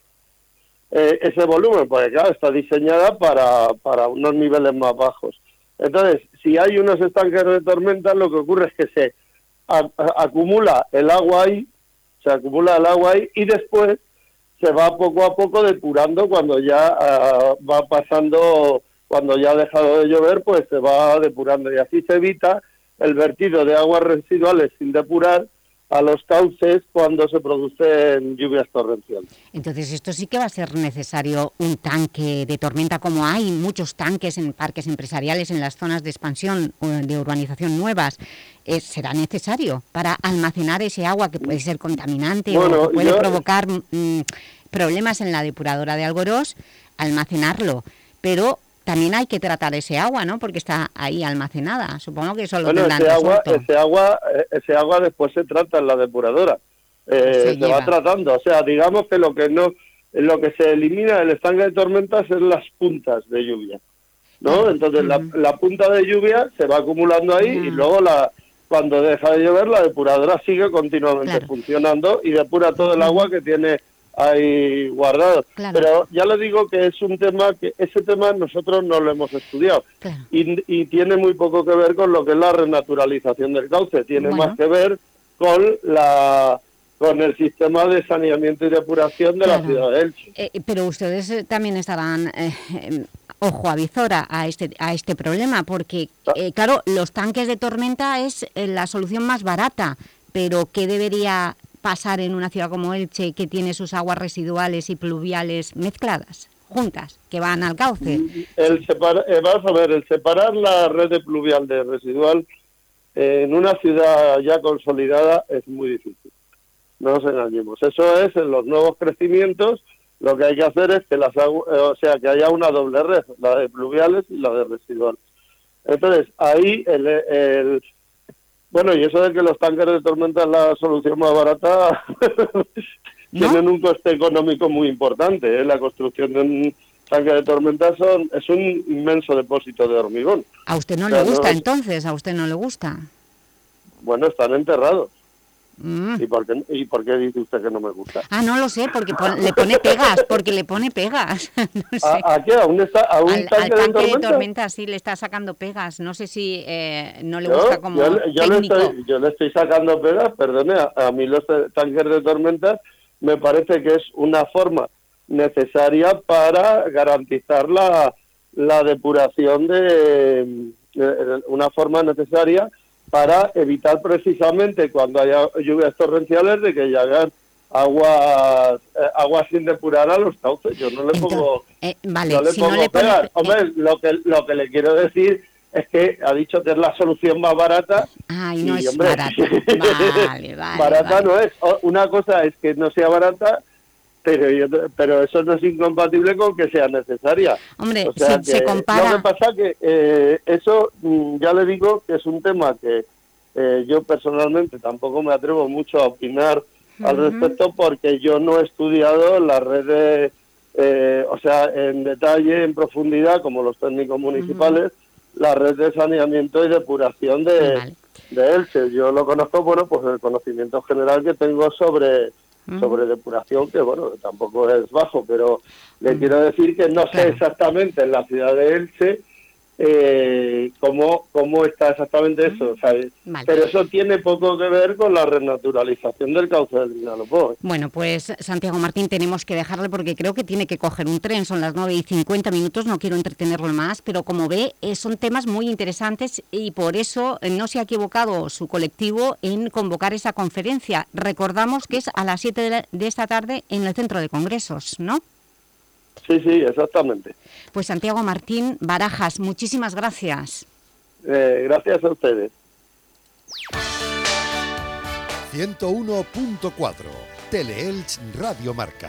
Eh, ese volumen, porque claro, está diseñada para, para unos niveles más bajos. Entonces, si hay unos estanques de tormenta, lo que ocurre es que se acumula el agua ahí, se acumula el agua ahí y después se va poco a poco depurando cuando ya ah, va pasando, cuando ya ha dejado de llover, pues se va depurando y así se evita el vertido de aguas residuales sin depurar a los cauces cuando se producen lluvias torrenciales. Entonces esto sí que va a ser necesario un tanque de tormenta, como hay muchos tanques en parques empresariales, en las zonas de expansión o de urbanización nuevas. Eh, ¿Será necesario para almacenar ese agua que puede ser contaminante Bueno, o que puede yo- provocar mm, problemas en la depuradora de Algorós? Almacenarlo, pero también hay que tratar ese agua, ¿no? Porque está ahí almacenada. Supongo que eso lo Bueno, tendrán ese agua, ese agua, eh, ese agua después se trata en la depuradora. Eh, Se se, va tratando. O sea, digamos que lo que no, lo que se elimina del estanque de tormentas es las puntas de lluvia, ¿no? Entonces la, la punta de lluvia se va acumulando ahí y luego la cuando deja de llover la depuradora sigue continuamente funcionando y depura todo el agua que tiene ahí guardado. Claro. Pero ya le digo que es un tema que ese tema nosotros no lo hemos estudiado y, y tiene muy poco que ver con lo que es la renaturalización del cauce, tiene Bueno. más que ver con la con el sistema de saneamiento y depuración de Claro. la ciudad de Elche. Eh, pero ustedes eh, también estarán, eh, em, ojo a visora a este, a este problema, porque, eh, claro, los tanques de tormenta es eh, la solución más barata, pero ¿qué debería pasar en una ciudad como Elche, que tiene sus aguas residuales y pluviales mezcladas, juntas, que van al cauce? El separa- eh, vamos a ver, el separar la red de pluvial de residual eh, en una ciudad ya consolidada es muy difícil. No nos engañemos. Eso es en los nuevos crecimientos. Lo que hay que hacer es que las agu- eh, o sea que haya una doble red, la de pluviales y la de residuales. Entonces ahí el, el- bueno y eso de que los tanques de tormenta es la solución más barata <laughs> tienen un coste económico muy importante. ¿eh? La construcción de un tanque de tormenta son, es un inmenso depósito de hormigón. ¿A usted no O sea, le gusta no- entonces? ¿A usted no le gusta? Bueno, están enterrados. Mm. ¿Y, por qué, ¿Y por qué dice usted que no me gusta? Ah, no lo sé, porque pon- le pone pegas, porque le pone pegas. <laughs> No sé. ¿A, a qué? ¿A un, esta- a un al, al tanque, tanque de tormenta? de tormenta sí le está sacando pegas. No sé si eh, no le Yo- gusta como yo, le- yo le técnico. estoy, yo le estoy sacando pegas, perdone, a, a mí los tanques de tormentas me parece que es una forma necesaria para garantizar la, la depuración de, de- una forma necesaria para evitar precisamente cuando haya lluvias torrenciales de que llegan aguas eh, aguas sin depurar a los cauces. Yo no le pongo Eh, vale, no le si no pongo le pone... pegas. Hombre, lo que lo que le quiero decir es que ha dicho que es la solución más barata. Ay, no y, es hombre, barata. <laughs> Vale, vale. barata vale. no es. Una cosa es que no sea barata, pero yo- pero eso no es incompatible con que sea necesaria. Hombre, O sea si se compara- Lo que pasa que eh, eso mm, ya le digo que es un tema que eh, yo personalmente tampoco me atrevo mucho a opinar al respecto porque yo no he estudiado las redes, eh, o sea, en detalle, en profundidad, como los técnicos municipales, la red de saneamiento y depuración de, de Elche. Yo lo conozco, bueno, pues el conocimiento general que tengo sobre sobre depuración, que bueno, tampoco es bajo, pero le quiero decir que no sé exactamente en la ciudad de Elche eh, cómo, cómo está exactamente eso, ¿sabes? Vale. Pero eso tiene poco que ver con la renaturalización del cauce del Vinalopó. Bueno, pues Santiago Martín tenemos que dejarle porque creo que tiene que coger un tren, son las 9 y 50 minutos, no quiero entretenerlo más, pero como ve, eh, son temas muy interesantes y por eso eh, no se ha equivocado su colectivo en convocar esa conferencia. Recordamos que es a las 7 de, la- de esta tarde en el Centro de Congresos, ¿no? Sí, sí, exactamente. Pues Santiago Martín Barajas, muchísimas gracias. Eh, gracias a ustedes. 101.4 Teleelch Radio Marca.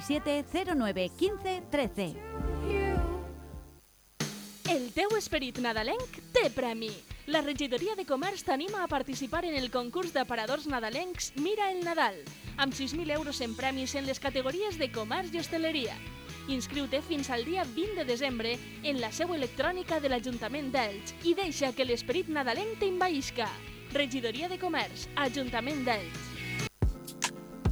637 09 15 13. El teu esperit nadalenc té premi. La regidoria de Comerç t'anima a participar en el concurs d'aparadors nadalencs Mira el Nadal, amb 6.000 euros en premis en les categories de comerç i hostaleria. Inscriu-te fins al dia 20 de desembre en la seu electrònica de l'Ajuntament d'Elx i deixa que l'esperit nadalenc t'envaïsca. Regidoria de Comerç, Ajuntament d'Elx.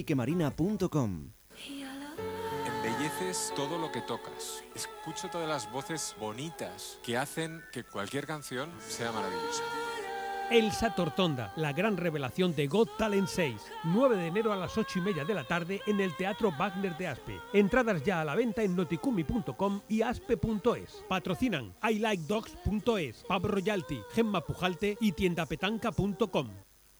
eliquemarina.com. Embelleces todo lo que tocas. Escucho todas las voces bonitas que hacen que cualquier canción sea maravillosa. Elsa Tortonda, la gran revelación de Got Talent 6. 9 de enero a las 8 y media de la tarde en el Teatro Wagner de Aspe. Entradas ya a la venta en noticumi.com y aspe.es. Patrocinan iLikeDogs.es, Pub Royalty, Gemma Pujalte y tiendapetanca.com.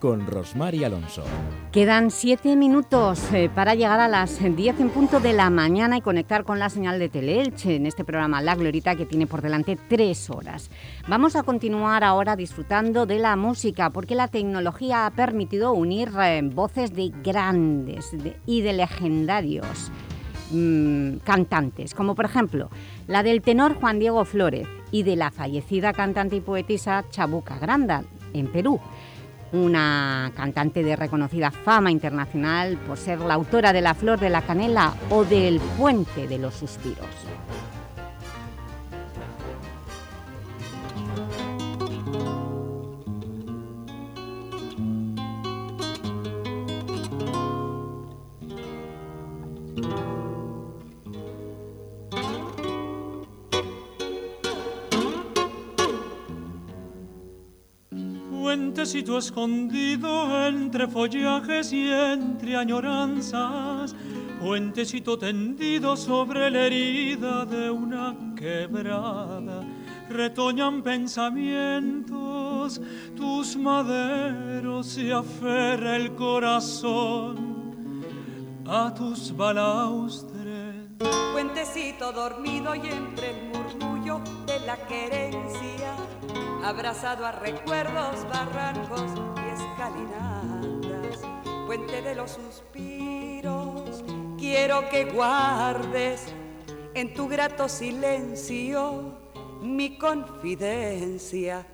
con Rosmar y Alonso. Quedan siete minutos eh, para llegar a las 10 en punto de la mañana y conectar con la señal de Teleelche en este programa La Glorita que tiene por delante tres horas. Vamos a continuar ahora disfrutando de la música porque la tecnología ha permitido unir eh, voces de grandes de- y de legendarios mm, cantantes, como por ejemplo la del tenor Juan Diego Flórez y de la fallecida cantante y poetisa Chabuca Granda en Perú una cantante de reconocida fama internacional por ser la autora de La Flor de la Canela o del Puente de los Suspiros. Puentecito escondido entre follajes y entre añoranzas, puentecito tendido sobre la herida de una quebrada, retoñan pensamientos, tus maderos se aferra el corazón a tus balaustres. Puentecito dormido y entre el murmullo de la querencia, abrazado a recuerdos, barrancos y escalinatas, puente de los suspiros, quiero que guardes en tu grato silencio mi confidencia.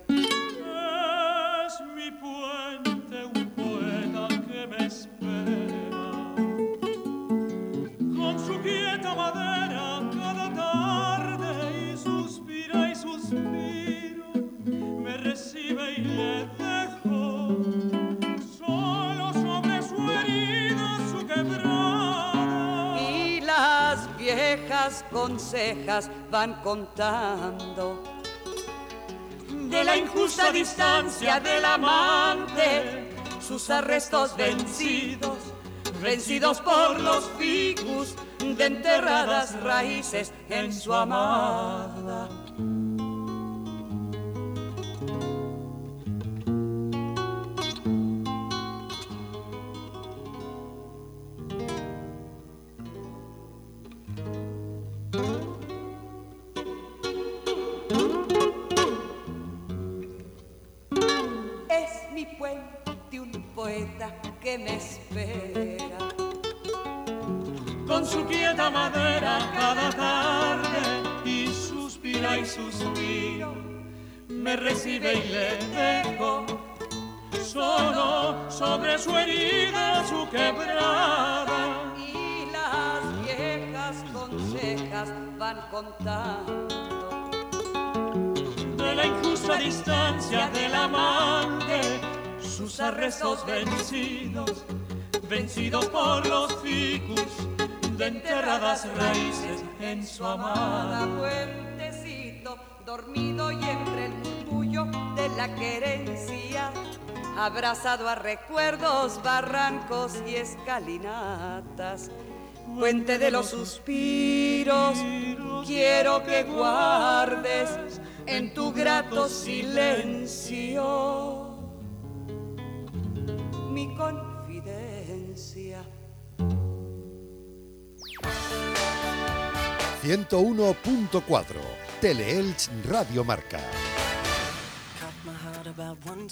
Viejas consejas van contando de la injusta distancia del amante, sus arrestos vencidos, vencidos por los ficus de enterradas raíces en su amada. Poeta que me espera. con su quieta madera cada tarde y suspira y suspiro me recibe y le dejo solo sobre su herida su quebrada Y las viejas consejas van contando de la injusta distancia del amante sus arrestos vencidos vencidos por los ficus de enterradas raíces en su amada puentecito dormido y entre el murmullo de la querencia, abrazado a recuerdos, barrancos y escalinatas. Puente de los suspiros, quiero que guardes en tu grato silencio mi confidencia. 101.4 Teleelch Radio Marca.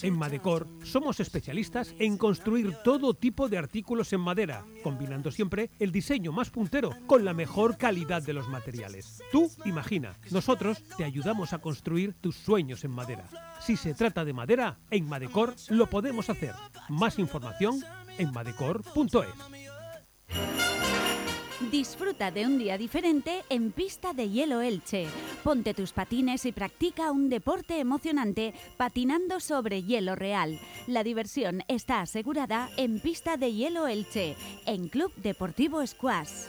En Madecor somos especialistas en construir todo tipo de artículos en madera, combinando siempre el diseño más puntero con la mejor calidad de los materiales. Tú imagina, nosotros te ayudamos a construir tus sueños en madera. Si se trata de madera, en Madecor lo podemos hacer. Más información en madecor.es. Disfruta de un día diferente en Pista de Hielo Elche. Ponte tus patines y practica un deporte emocionante patinando sobre hielo real. La diversión está asegurada en Pista de Hielo Elche, en Club Deportivo Squash.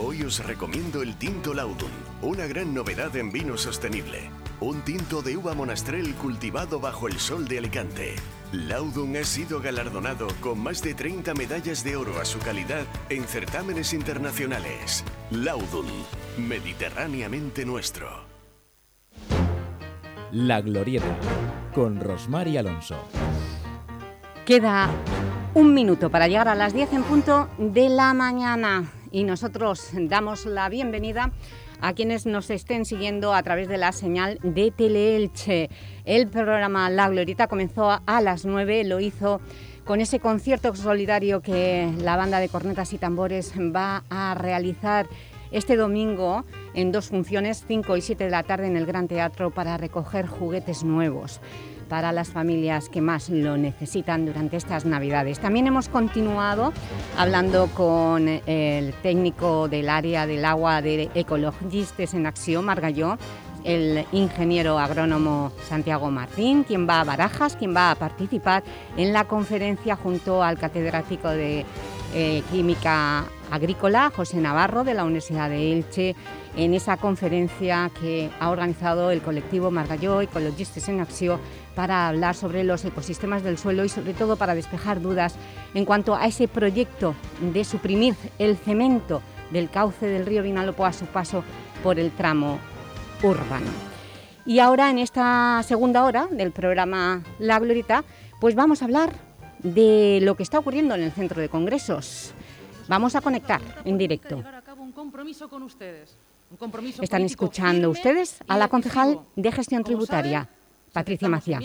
Hoy os recomiendo el tinto Laudun, una gran novedad en vino sostenible. Un tinto de uva monastrel cultivado bajo el sol de Alicante. Laudun ha sido galardonado con más de 30 medallas de oro a su calidad en certámenes internacionales. Laudun, mediterráneamente nuestro. La Glorieta, con Rosmar y Alonso. Queda un minuto para llegar a las 10 en punto de la mañana y nosotros damos la bienvenida a quienes nos estén siguiendo a través de la señal de Teleelche. El programa La Glorieta comenzó a las 9, lo hizo con ese concierto solidario que la banda de cornetas y tambores va a realizar este domingo en dos funciones, 5 y 7 de la tarde en el Gran Teatro para recoger juguetes nuevos. Para las familias que más lo necesitan durante estas Navidades. También hemos continuado hablando con el técnico del área del agua de Ecologistes en Acción, Margalló, el ingeniero agrónomo Santiago Martín, quien va a Barajas, quien va a participar en la conferencia junto al catedrático de eh, Química Agrícola, José Navarro, de la Universidad de Elche, en esa conferencia que ha organizado el colectivo Margalló Ecologistes en Acción para hablar sobre los ecosistemas del suelo y sobre todo para despejar dudas en cuanto a ese proyecto de suprimir el cemento del cauce del río Vinalopó a su paso por el tramo urbano. Y ahora, en esta segunda hora del programa La Glorita, pues vamos a hablar de lo que está ocurriendo en el Centro de Congresos. Vamos a conectar en directo. Están escuchando ustedes a la concejal de Gestión Tributaria, Patricia Macía.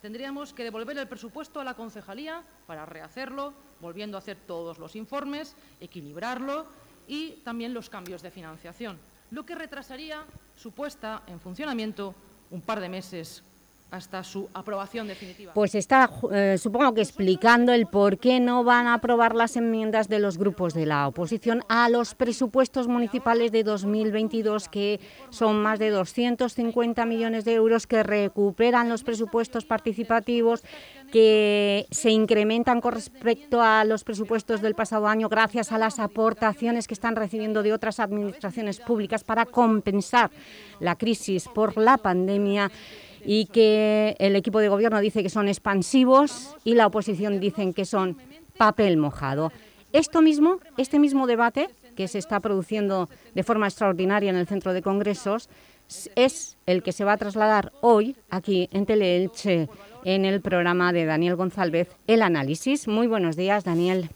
Tendríamos que devolver el presupuesto a la concejalía para rehacerlo, volviendo a hacer todos los informes, equilibrarlo y también los cambios de financiación, lo que retrasaría su puesta en funcionamiento un par de meses hasta su aprobación definitiva. Pues está, eh, supongo que explicando el por qué no van a aprobar las enmiendas de los grupos de la oposición a los presupuestos municipales de 2022, que son más de 250 millones de euros que recuperan los presupuestos participativos, que se incrementan con respecto a los presupuestos del pasado año gracias a las aportaciones que están recibiendo de otras administraciones públicas para compensar la crisis por la pandemia y que el equipo de gobierno dice que son expansivos y la oposición dicen que son papel mojado. Esto mismo, este mismo debate que se está produciendo de forma extraordinaria en el Centro de Congresos es el que se va a trasladar hoy aquí en Teleelche en el programa de Daniel González, El Análisis. Muy buenos días, Daniel.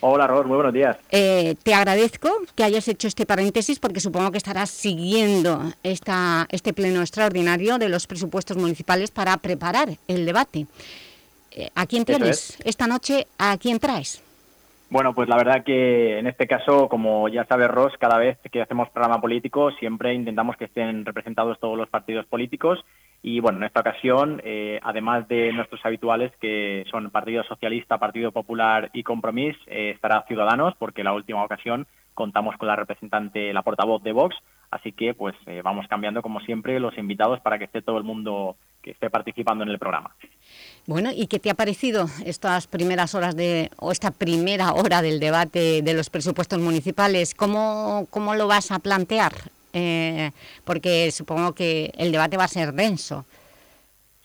Hola, Robert, muy buenos días. Eh, te agradezco que hayas hecho este paréntesis porque supongo que estarás siguiendo esta, este pleno extraordinario de los presupuestos municipales para preparar el debate. Eh, ¿A quién tienes esta noche? ¿A quién traes? Bueno, pues la verdad que en este caso, como ya sabe Ross, cada vez que hacemos programa político siempre intentamos que estén representados todos los partidos políticos y bueno, en esta ocasión, eh, además de nuestros habituales, que son Partido Socialista, Partido Popular y Compromís, eh, estará Ciudadanos, porque la última ocasión contamos con la representante, la portavoz de Vox, así que pues eh, vamos cambiando como siempre los invitados para que esté todo el mundo que esté participando en el programa. Bueno, ¿y qué te ha parecido estas primeras horas de, o esta primera hora del debate de los presupuestos municipales? ¿Cómo, cómo lo vas a plantear? Eh, porque supongo que el debate va a ser denso.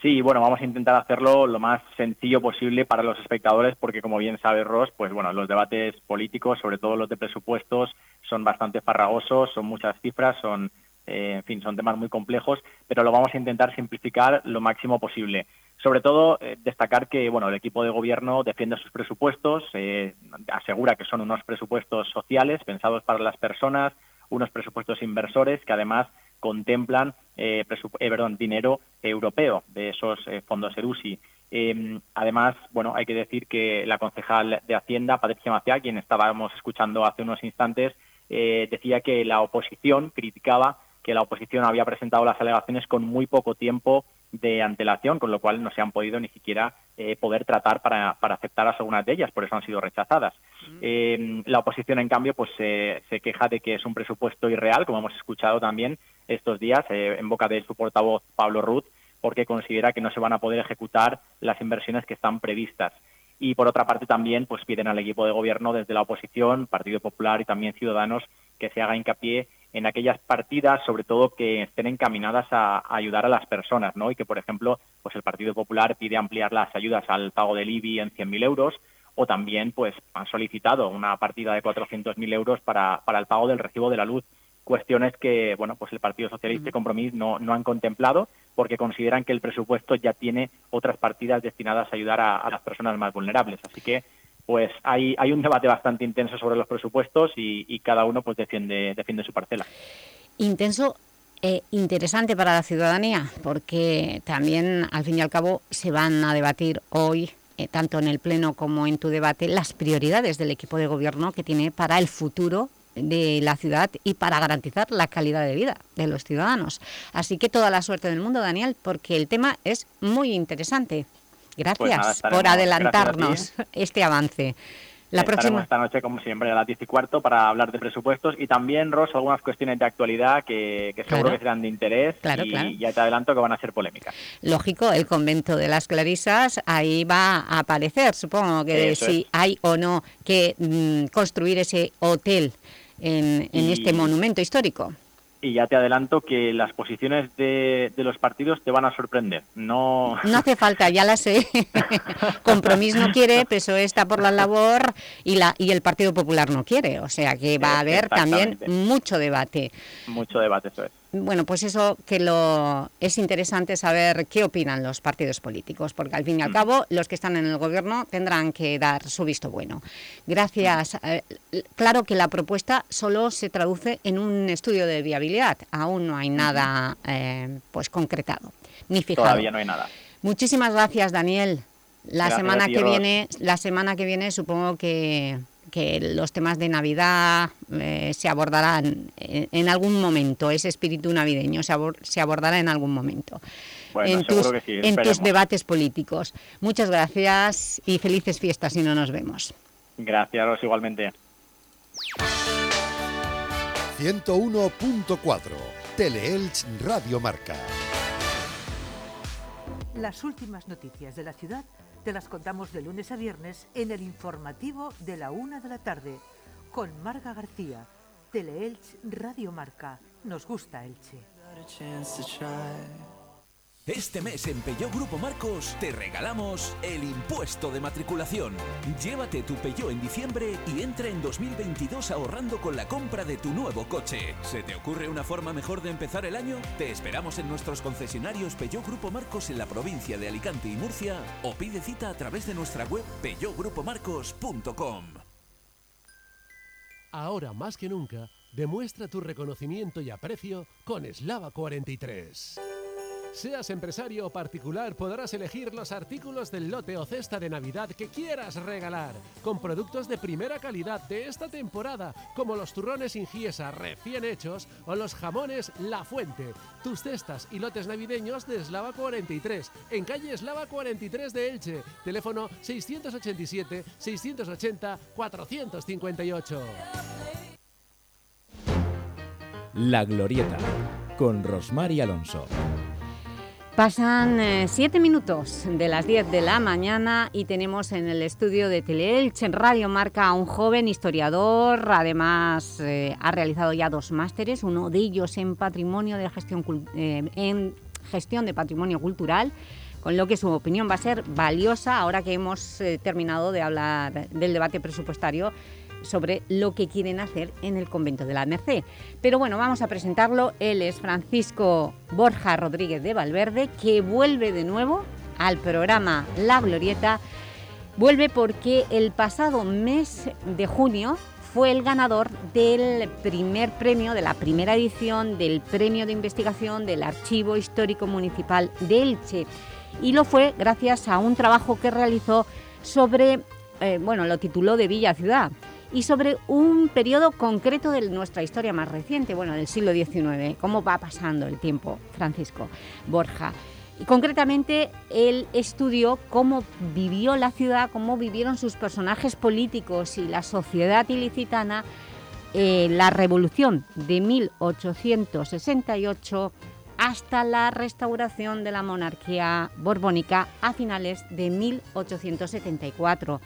Sí, bueno, vamos a intentar hacerlo lo más sencillo posible para los espectadores, porque como bien sabe Ross, pues bueno, los debates políticos, sobre todo los de presupuestos, son bastante farragosos, son muchas cifras, son, eh, en fin, son temas muy complejos, pero lo vamos a intentar simplificar lo máximo posible. Sobre todo, eh, destacar que bueno, el equipo de gobierno defiende sus presupuestos, eh, asegura que son unos presupuestos sociales, pensados para las personas, unos presupuestos inversores que además contemplan eh, eh dinero europeo de esos eh, fondos ERUSI. Em, además, bueno, hay que decir que la concejal de Hacienda, Patricia Maciá, quien estábamos escuchando hace unos instantes, eh, decía que la oposición criticaba que la oposición había presentado las alegaciones con muy poco tiempo de antelación, con lo cual no se han podido ni siquiera eh, poder tratar para, para aceptar algunas de ellas, por eso han sido rechazadas. Eh, la oposición, en cambio, pues se queja de que es un presupuesto irreal, como hemos escuchado también estos días eh, en boca de su portavoz Pablo Ruth, porque considera que no se van a poder ejecutar las inversiones que están previstas. Y por otra parte también pues piden al equipo de gobierno desde la oposición, Partido Popular y también Ciudadanos que se haga hincapié en aquellas partidas, sobre todo que estén encaminadas a, ayudar a las personas, ¿no? Y que, por ejemplo, pues el Partido Popular pide ampliar las ayudas al pago del IBI en 100.000 euros, o también, pues, han solicitado una partida de 400.000 euros para, para el pago del recibo de la luz. Cuestiones que, bueno, pues el Partido Socialista y Compromís no, no han contemplado porque consideran que el presupuesto ya tiene otras partidas destinadas a ayudar a las personas más vulnerables. Así que pues hay, hay un debate bastante intenso sobre los presupuestos y, cada uno pues defiende, defiende su parcela. Intenso e interesante para la ciudadanía, porque también, al fin y al cabo, se van a debatir hoy, eh, tanto en el Pleno como en tu debate, las prioridades del equipo de gobierno que tiene para el futuro de la ciudad y para garantizar la calidad de vida de los ciudadanos. Así que toda la suerte del mundo, Daniel, porque el tema es muy interesante. Gracias Pues nada, estaremos- por adelantarnos gracias este avance. La próxima... esta noche, como siempre, a las 10 y cuarto para hablar de presupuestos y también, Ros, algunas cuestiones de actualidad que, que seguro Claro. que serán de interés Claro, y claro. ya te adelanto que van a ser polémicas. Lógico, el convento de las Clarisas, ahí va a aparecer, supongo, que Eso si es. hay o no que mm, construir ese hotel en, en Y- este monumento histórico. Y ya te adelanto que las posiciones de, de los partidos te van a sorprender. No, No hace <laughs> falta, ya la sé. <laughs> Compromís no quiere, PSOE está por la labor y, la, y el Partido Popular no quiere. O sea que va a haber también mucho debate. mucho debate, eso es. Bueno, pues eso que lo es interesante saber qué opinan los partidos políticos, porque al fin y al cabo los que están en el gobierno tendrán que dar su visto bueno. Gracias. Eh, claro que la propuesta solo se traduce en un estudio de viabilidad, aún no hay nada eh, pues concretado, ni fijado. Todavía no hay nada. Muchísimas gracias, Daniel. La Gracias semana ti, que Ros. viene, la semana que viene supongo que, que los temas de Navidad eh, se abordarán en, en algún momento, ese espíritu navideño se, abor- se abordará en algún momento. Bueno, en seguro tus, que sí, en tus debates políticos. Muchas gracias y felices fiestas si no nos vemos. Gracias, Ros, igualmente. 101.4 Teleelch Radio Marca. Las últimas noticias de la ciudad te las contamos de lunes a viernes en el informativo de la una de la tarde con Marga García. Teleelch Radio Marca. Nos gusta Elche. Este mes en Peugeot Grupo Marcos te regalamos el impuesto de matriculación. Llévate tu Peugeot en diciembre y entra en 2022 ahorrando con la compra de tu nuevo coche. ¿Se te ocurre una forma mejor de empezar el año? Te esperamos en nuestros concesionarios Peugeot Grupo Marcos en la provincia de Alicante y Murcia o pide cita a través de nuestra web peugeotgrupomarcos.com. Ahora más que nunca, demuestra tu reconocimiento y aprecio con Eslava 43. Seas empresario o particular, podrás elegir los artículos del lote o cesta de Navidad que quieras regalar, con productos de primera calidad de esta temporada, como los turrones Ingiesa recién hechos o los jamones La Fuente. Tus cestas y lotes navideños de Eslava 43, en calle Eslava 43 de Elche, teléfono 687-680-458. La Glorieta, con Rosmar y Alonso. Pasan eh, siete minutos de las 10 de la mañana y tenemos en el estudio de Teleelch en Radio Marca a un joven historiador, además eh, ha realizado ya dos másteres, uno de ellos en patrimonio de gestión, eh, en gestión de patrimonio cultural, con lo que su opinión va a ser valiosa ahora que hemos eh, terminado de hablar del debate presupuestario sobre lo que quieren hacer en el convento de la Merced. Pero bueno, vamos a presentarlo. Él es Francisco Borja Rodríguez de Valverde, que vuelve de nuevo al programa La Glorieta. Vuelve porque el pasado mes de junio fue el ganador del primer premio, de la primera edición del Premio de Investigación del Archivo Histórico Municipal de Elche. Y lo fue gracias a un trabajo que realizó sobre, eh, bueno, lo tituló de Villa Ciudad, y sobre un periodo concreto de nuestra historia más reciente, bueno, del siglo XIX. ¿Cómo va pasando el tiempo, Francisco Borja? Y concretamente, él estudió cómo vivió la ciudad, cómo vivieron sus personajes políticos y la sociedad ilicitana eh, la revolución de 1868 hasta la restauración de la monarquía borbónica a finales de 1874.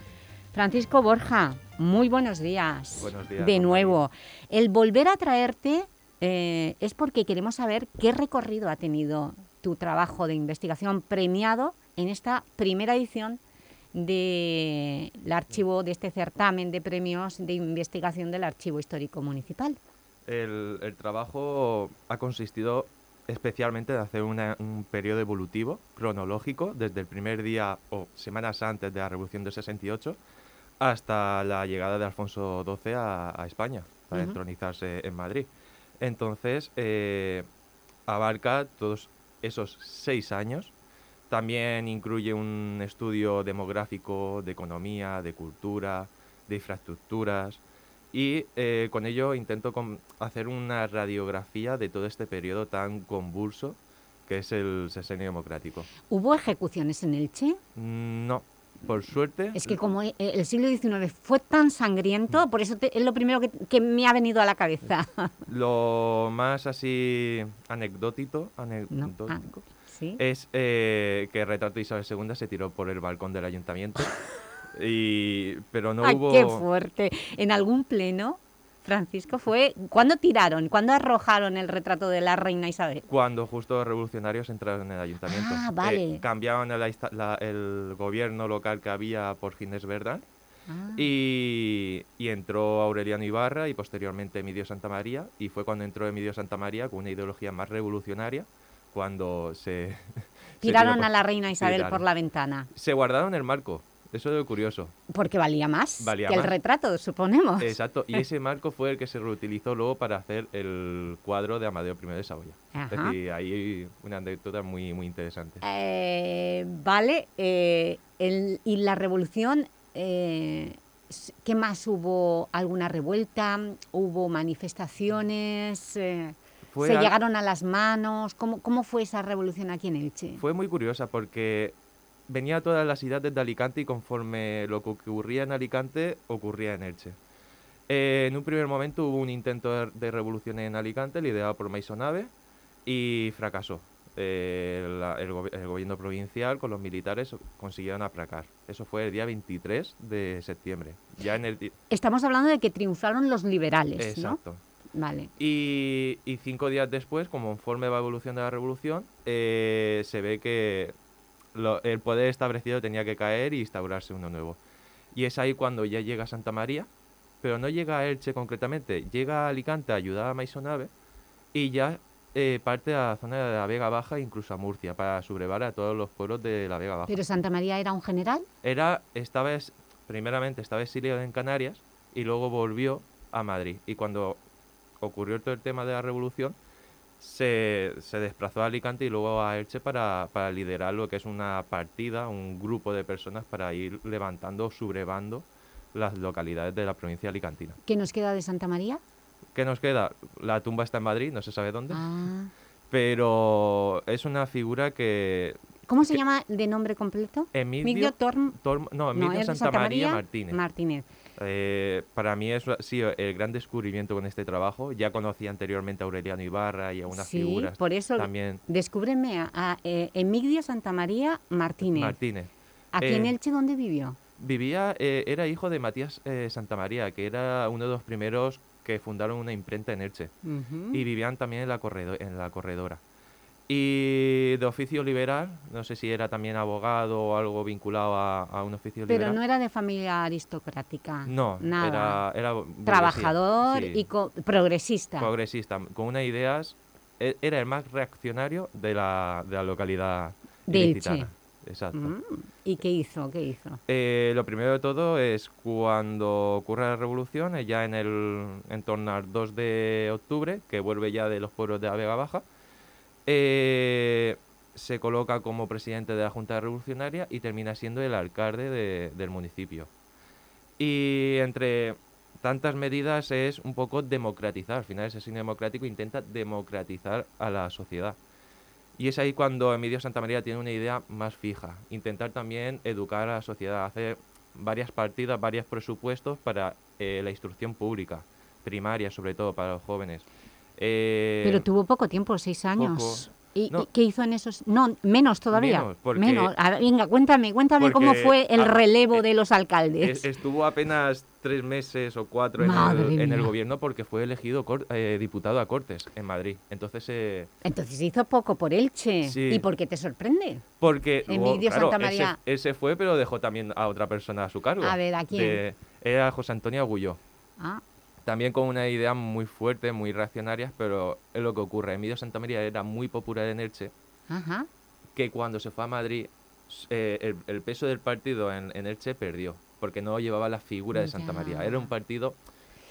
Francisco Borja, muy buenos días. Buenos días, De nuevo. El volver a traerte eh, es porque queremos saber qué recorrido ha tenido tu trabajo de investigación premiado en esta primera edición del archivo de este certamen de premios de investigación del Archivo Histórico Municipal. El, el trabajo ha consistido especialmente en hacer una- un periodo evolutivo, cronológico, desde el primer día o semanas antes de la Revolución del 68 hasta la llegada de Alfonso XII a, a España para Ujú. entronizarse en Madrid. Entonces, eh, abarca todos esos seis años. También incluye un estudio demográfico de economía, de cultura, de infraestructuras y eh, con ello intento hacer una radiografía de todo este periodo tan convulso que es el sexenio democrático. ¿Hubo ejecuciones en Elche? Mm, No, por suerte. Es que como e- el siglo XIX fue tan sangriento, por eso te- es lo primero que, que me ha venido a la cabeza. <laughs> Lo más así anecdótico, anecdótico ¿sí? es eh, que el retrato de Isabel II se tiró por el balcón del ayuntamiento. <laughs> y, pero no Ay, hubo... qué fuerte. En algún pleno, Francisco, fue... ¿Cuándo tiraron? ¿Cuándo arrojaron el retrato de la reina Isabel? Cuando justo los revolucionarios entraron en el ayuntamiento. Ah, Eh, vale. cambiaban el, aista- la- el gobierno local que había por Ginés Verdán Ah. y, y entró Aureliano Ibarra y posteriormente Emilio Santamaría y fue cuando entró Emilio Santamaría con una ideología más revolucionaria cuando se... <laughs> se Tiraron tiró a la reina Isabel tiraron. por la ventana. Se guardaron el marco, eso es lo curioso. Porque valía más Valía que el retrato, suponemos. Exacto, y <laughs> ese marco fue el que se reutilizó luego para hacer el cuadro de Amadeo I de Saboya. Es Ajá. decir, ahí hay una anécdota muy, muy interesante. Eh, vale, eh, el- y la revolución, eh, ¿qué más hubo? ¿Alguna revuelta? ¿Hubo manifestaciones? Eh, ¿Se al- llegaron a las manos? ¿Cómo, ¿Cómo fue esa revolución aquí en Elche? Fue muy curiosa porque venía todas las ideas de Alicante y conforme lo que ocurría en Alicante ocurría en Elche. Eh, en un primer momento hubo un intento de, revolución en Alicante liderado por Maisonave y fracasó. Eh, la- el, gobi- el gobierno provincial con los militares consiguieron aplacar. Eso fue el día 23 de septiembre. Ya en el Estamos hablando de que triunfaron los liberales, Exacto. ¿no? Vale. Y, y cinco días después, como conforme va evolucionando la revolución, eh, se ve que lo- el poder establecido tenía que caer y instaurarse uno nuevo. Y es ahí cuando ya llega Santa María, pero no llega a Elche concretamente, llega a Alicante a ayudar a Maisonave y ya eh, parte a la zona de la Vega Baja, incluso a Murcia, para sublevar a todos los pueblos de la Vega Baja. ¿Pero Santa María era un general? Era, estaba, es- primeramente estaba exiliado en Canarias y luego volvió a Madrid. Y cuando ocurrió todo el tema de la revolución, se, se desplazó a Alicante y luego a Elche para, para liderar lo que es una partida, un grupo de personas para ir levantando, sublevando las localidades de la provincia alicantina. ¿Qué nos queda de Santa María? ¿Qué nos queda? La tumba está en Madrid, no se sabe dónde, Ah. <laughs> pero es una figura que... ¿Cómo se llama de nombre completo? Emilio Torm... Torm- no, Emilio Santa, María, Martínez. Martínez. Eh, para mí es sí, el gran descubrimiento con este trabajo. Ya conocí anteriormente a Aureliano Ibarra y a unas sí, figuras por eso también descúbreme a, a, eh, Emigdio Santa María Martínez. Martínez. ¿Aquí Eh, en Elche dónde vivió? Vivía, eh, era hijo de Matías eh, Santamaría, que era uno de los primeros que fundaron una imprenta en Elche. Y vivían también en la, corredo- en la corredora. Y de oficio liberal, no sé si era también abogado o algo vinculado a, a un oficio Pero liberal. no era de familia aristocrática. No, nada. era, era burguesía, Trabajador sí. y co- progresista. progresista, con unas ideas, e- era el más reaccionario de la, de la localidad De. Elche. Exacto. Mm, ¿Y qué hizo? ¿Qué hizo? Eh, lo primero de todo es cuando ocurre la revolución, eh, ya en el en torno al 2 de octubre, que vuelve ya de los pueblos de la Vega Baja, eh, se coloca como presidente de la Junta Revolucionaria y termina siendo el alcalde de- del municipio. Y entre tantas medidas es un poco democratizar, al final ese signo democrático intenta democratizar a la sociedad. Y es ahí cuando Emilio Santamaría tiene una idea más fija, intentar también educar a la sociedad, hacer varias partidas, varios presupuestos para eh, la instrucción pública, primaria sobre todo para los jóvenes. Eh, Pero tuvo poco tiempo, seis años. poco. ¿Y, No. qué hizo en esos...? No, menos todavía. Menos, porque- Menos. A venga, cuéntame, cuéntame cómo fue el relevo de los alcaldes. Es- estuvo apenas tres meses o cuatro en el, en el mía. gobierno porque fue elegido cor- eh, diputado a Cortes en Madrid. Entonces, eh, Entonces hizo poco por Elche. Sí. ¿Y por qué te sorprende? porque luego, Emilio claro, Santamaría. Él, se, él se fue, pero dejó también a otra persona a su cargo. A ver, ¿a quién? De- era José Antonio Agulló. Ah, También con una idea muy fuerte, muy reaccionarias, pero es lo que ocurre. Emilio Santamaría era muy popular en Elche, ajá. que cuando se fue a Madrid, eh, el, el peso del partido en, en Elche perdió, porque no llevaba la figura de Santa María. Era un partido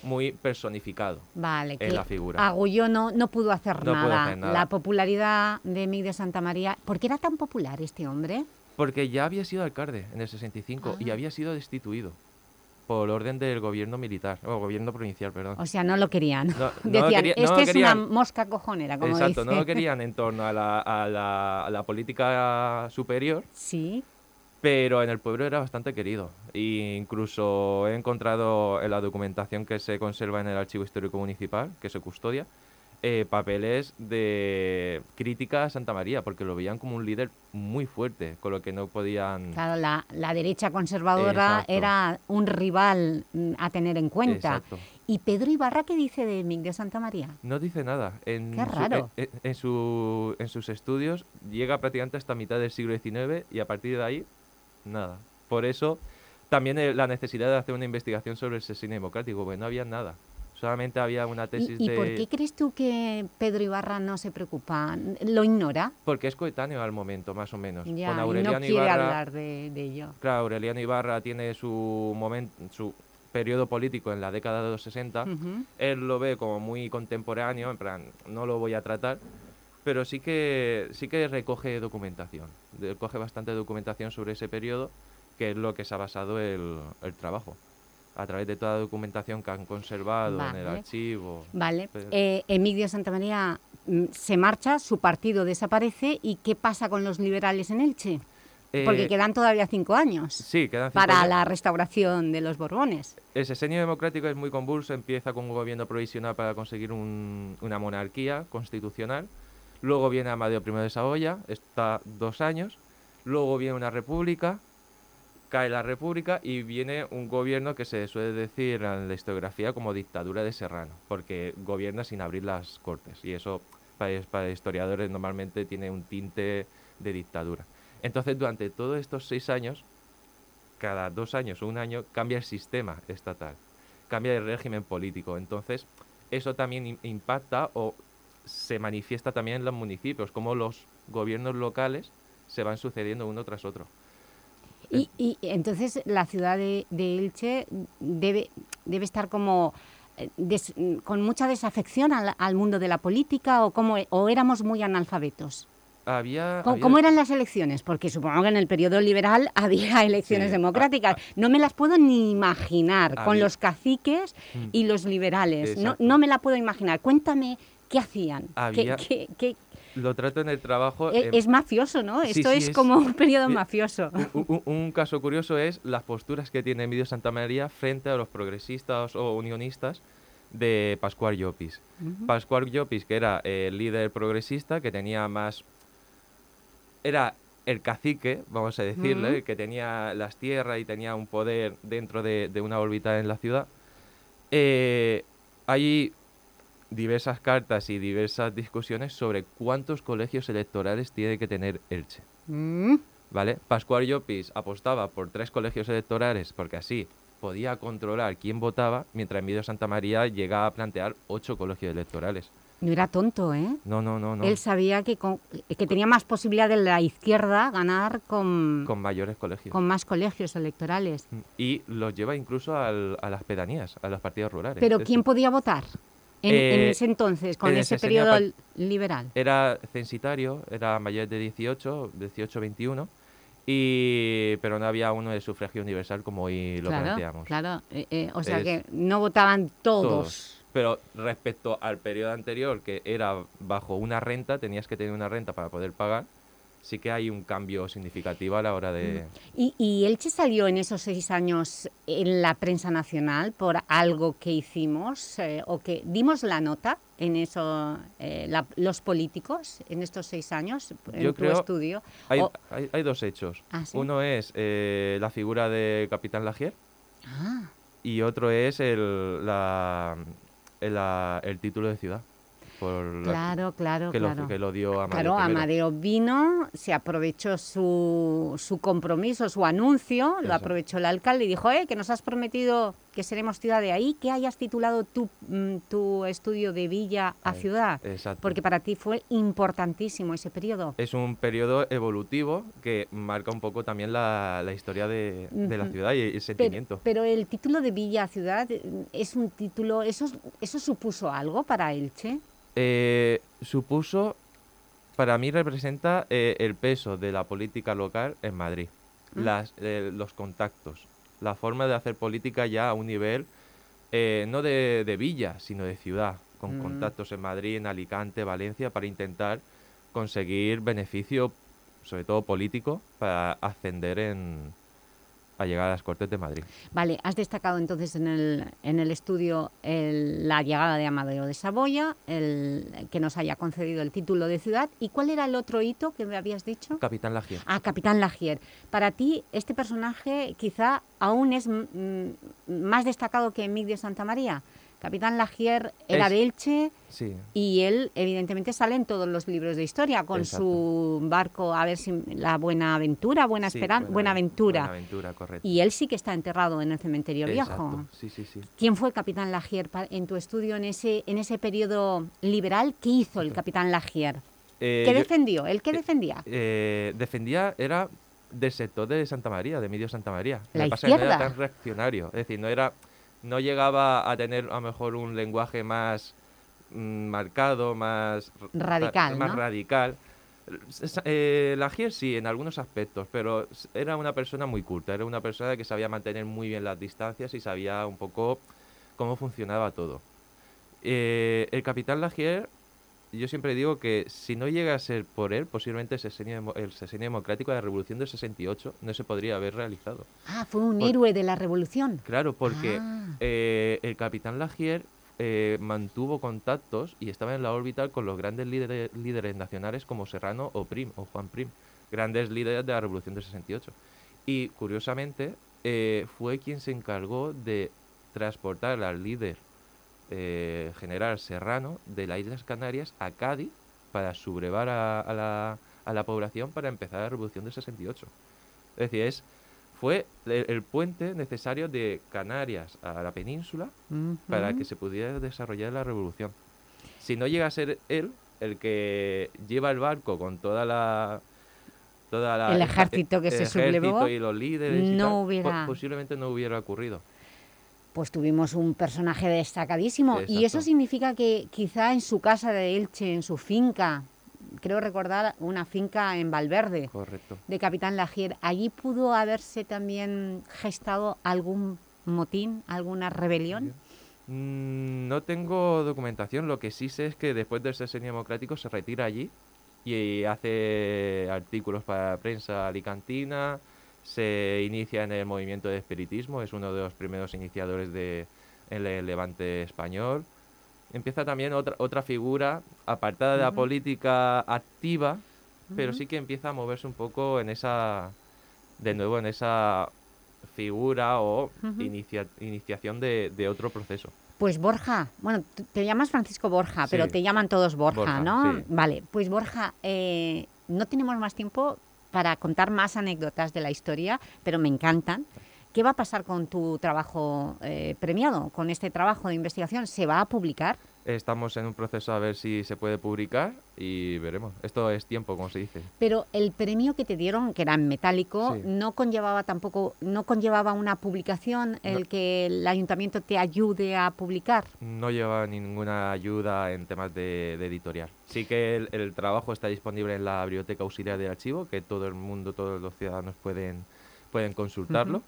muy personificado Vale, en que la figura. Agulló no, no pudo hacer No pudo nada. hacer nada. La popularidad de Emilio Santa María... ¿Por qué era tan popular este hombre? Porque ya había sido alcalde en el 65 Ah. y había sido destituido. Por orden del gobierno militar, o gobierno provincial, perdón. O sea, no lo querían. No- no Decían, quería- este es querían. una mosca cojonera, como Exacto, no lo querían en torno a la, a la- a la política superior. Sí. Pero en el pueblo era bastante querido. E incluso he encontrado en la documentación que se conserva en el Archivo Histórico Municipal, que se custodia, eh, papeles de crítica a Santa María, porque lo veían como un líder muy fuerte, con lo que no podían... Claro, la, la derecha conservadora Exacto. era un rival mm, a tener en cuenta. Exacto. ¿Y Pedro Ibarra qué dice de de Santa María? No dice nada. En Qué su- raro. en, en su- en sus estudios llega prácticamente hasta mitad del siglo XIX y a partir de ahí, nada. Por eso también eh, la necesidad de hacer una investigación sobre el sesión democrático, porque no había nada. Solamente había una tesis ¿Y, y de... por qué crees tú que Pedro Ibarra no se preocupa? ¿Lo ignora? Porque es coetáneo al momento, más o menos. Ya, Con y no Aureliano quiere Ibarra, hablar de, de ello. Claro, Aureliano Ibarra tiene su momento, su periodo político en la década de los 60. Ujú. Él lo ve como muy contemporáneo, en plan, no lo voy a tratar, pero sí que sí que recoge documentación, recoge bastante documentación sobre ese periodo, que es lo que se ha basado el, el trabajo. A través de toda la documentación que han conservado en el archivo. Vale. Eh, Emilio Santa María mm, se marcha, su partido desaparece. ¿Y qué pasa con los liberales en Elche? Porque Eh, quedan todavía cinco años Sí, quedan cinco para años. la restauración de los Borbones. El sesenio democrático es muy convulso, empieza con un gobierno provisional para conseguir un- una monarquía constitucional, luego viene Amadeo I de Saboya, está dos años, luego viene una república, cae la república y viene un gobierno que se suele decir en la historiografía como dictadura de Serrano, porque gobierna sin abrir las cortes y eso para, historiadores normalmente tiene un tinte de dictadura. Entonces durante todos estos seis años cada dos años o un año cambia el sistema estatal, cambia el régimen político. Entonces, eso también im- impacta o se manifiesta también en los municipios, como los gobiernos locales se van sucediendo uno tras otro. Y, y entonces la ciudad de, de Elche debe, debe estar como eh, des- con mucha desafección al, al mundo de la política o, como, o éramos muy analfabetos. Había, ¿Cómo, había- cómo eran las elecciones? Porque supongo que en el periodo liberal <laughs> había elecciones Sí, democráticas. No me las puedo ni imaginar con los caciques Mm. y los liberales. No, Exacto. no me la puedo imaginar. Cuéntame qué hacían. ¿Qué- qué- qué- Lo trato en el trabajo. e- es mafioso, ¿no? sí, Esto sí, es, como un periodo eh, mafioso. Un, un- un caso curioso es las posturas que tiene Emilio Santamaría frente a los progresistas o unionistas de Pascual Llopis. Ujú. Pascual Llopis, que era el líder progresista, que tenía más... Era el cacique, vamos a decirle, que tenía las tierras y tenía un poder dentro de, de una órbita en la ciudad. Eh, hay diversas cartas y diversas discusiones sobre cuántos colegios electorales tiene que tener Elche. Mm. ¿Vale? Pascual Llopis apostaba por tres colegios electorales porque así podía controlar quién votaba, mientras Emilio Santa María llega a plantear ocho colegios electorales. No era tonto, ¿eh? No, no, no, no. Él sabía que, con- que tenía más posibilidad de la izquierda ganar con, Con mayores colegios. con más colegios electorales. Y los lleva incluso al- a las pedanías, a los partidos rurales. Pero ¿quién podía votar en, en Eh, ese entonces, con en ese periodo liberal? Era censitario, era mayor de 18, 18, 21, y, pero no había uno de sufragio universal como hoy lo claro, planteamos. claro. Eh, eh, o sea Es- que no votaban todos. Pero respecto al periodo anterior, que era bajo una renta, tenías que tener una renta para poder pagar, sí que hay un cambio significativo a la hora de... ¿Y, y Elche salió en esos seis años en la prensa nacional por algo que hicimos eh, o que dimos la nota en eso, eh, la- los políticos en estos seis años en Yo tu creo estudio? Hay, O- hay, hay dos hechos. Ah, ¿sí? Uno es eh, la figura de Capitán Lagier Ah, y otro es el, la, el, la- el título de ciudad. Por la- claro, claro, que, claro. Lo, que lo dio Amadeo Claro. Amadeo vino, se aprovechó su, su compromiso, su anuncio, lo aprovechó el alcalde y dijo, eh, que nos has prometido que seremos ciudad de ahí, que hayas titulado tu, mm, tu estudio de villa a Ahí, ciudad, exacto. porque para ti fue importantísimo ese periodo. Es un periodo evolutivo que marca un poco también la, la historia de, de la ciudad y el Pero, sentimiento. pero el título de villa a ciudad eh, es un título, ¿eso, eso supuso algo para Elche? Eh, supuso, para mí representa eh, el peso de la política local en Madrid, Mm. las, eh, los contactos. la forma de hacer política ya a un nivel eh, no de, de villa, sino de ciudad, con Mm. contactos en Madrid, en Alicante, Valencia, para intentar conseguir beneficio, sobre todo político, para ascender en, a llegar a las Cortes de Madrid. Vale, has destacado entonces en el, en el estudio el- la llegada de Amadeo de Saboya, el que nos haya concedido el título de ciudad. ¿Y cuál era el otro hito que me habías dicho? Capitán Lagier. Ah, Capitán Lagier. Para ti, este personaje quizá aún es más destacado que Emilio Santa María. Capitán Lagier era Es- de Elche Sí, y él, evidentemente, sale en todos los libros de historia con Exacto. su barco, a ver si la Buena Aventura, Buena Sí, Esperanza, Buena- Buena Aventura. Buenaventura, correcto. Y él sí que está enterrado en el cementerio viejo. Exacto, Sí, sí, sí. ¿Quién fue Capitán Lagier en tu estudio en ese, en ese periodo liberal? ¿Qué hizo el Capitán Lagier? Eh, ¿Qué defendió? ¿El qué defendía? eh, defendía, era del sector de Santa María, de Emilio Santa María. La que pasa es que no era izquierda. tan reaccionario, es decir, no era, no llegaba a tener a lo mejor un lenguaje más mm, marcado, más Radical, más ¿no? radical. Eh, Lagier sí, en algunos aspectos, pero era una persona muy culta, era una persona que sabía mantener muy bien las distancias y sabía un poco cómo funcionaba todo. Eh, el capitán Lagier, yo siempre digo que si no llega a ser por él, posiblemente el sesenio, demo- el sesenio democrático de la Revolución del 68 no se podría haber realizado. Ah, fue un Por- héroe de la revolución. Claro, porque Ah. eh, el capitán Lagier eh, mantuvo contactos y estaba en la órbita con los grandes líderes, líderes nacionales como Serrano o Prim, o Juan Prim, grandes líderes de la Revolución del 68. Y curiosamente eh, fue quien se encargó de transportar al líder eh, general Serrano de las Islas Canarias a Cádiz para sublevar a, a la, a la población para empezar la Revolución del 68. Es decir, es, fue el, el puente necesario de Canarias a la península para que se pudiera desarrollar la revolución. Si no llega a ser él el que lleva el barco con toda la... Toda la El ejército que el se ejército sublevó, y los líderes y no tal, po- hubiera- posiblemente no hubiera ocurrido. Pues tuvimos un personaje destacadísimo. Y eso significa que quizá en su casa de Elche, en su finca, creo recordar una finca en Valverde, Correcto. de Capitán Lagier, allí pudo haberse también gestado algún motín, alguna rebelión. Mm, No tengo documentación, lo que sí sé es que después del sesenio democrático se retira allí y hace artículos para la prensa alicantina, se inicia en el movimiento de espiritismo, es uno de los primeros iniciadores de en el levante español. Empieza también otra, otra figura apartada de la política activa, pero sí que empieza a moverse un poco en esa, de nuevo en esa figura o inicia- iniciación de, de otro proceso. Pues Borja, bueno, te llamas Francisco Borja, pero te llaman todos Borja, Borja, ¿no? sí. Vale, pues Borja, eh, no tenemos más tiempo para contar más anécdotas de la historia, pero me encantan. ¿Qué va a pasar con tu trabajo eh, premiado, con este trabajo de investigación? ¿Se va a publicar? Estamos en un proceso a ver si se puede publicar y veremos. Esto es tiempo, como se dice. Pero el premio que te dieron, que era en metálico, Sí. no conllevaba tampoco, no conllevaba una publicación, el que el ayuntamiento te ayude a publicar. No lleva ninguna ayuda en temas de, de editorial. Sí que el, el trabajo está disponible en la biblioteca auxiliar del archivo, que todo el mundo, todos los ciudadanos pueden, pueden consultarlo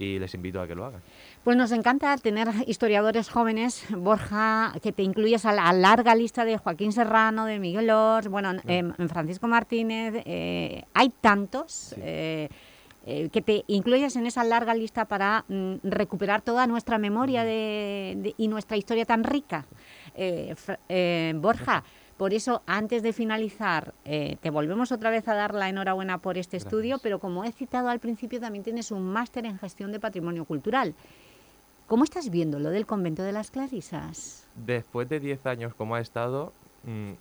y les invito a que lo hagan. Pues nos encanta tener historiadores jóvenes, Borja, que te incluyes a la larga lista de Joaquín Serrano, de Miguel Ors, bueno, em, Francisco Martínez, eh, hay tantos eh, eh, que te incluyes en esa larga lista para mm, recuperar toda nuestra memoria de- de- y nuestra historia tan rica. Borja, por eso, antes de finalizar, eh, te volvemos otra vez a dar la enhorabuena por este estudio, pero como he citado al principio, también tienes un máster en gestión de patrimonio cultural. ¿Cómo estás viendo lo del convento de las Clarisas? Después de 10 años como ha estado, mm,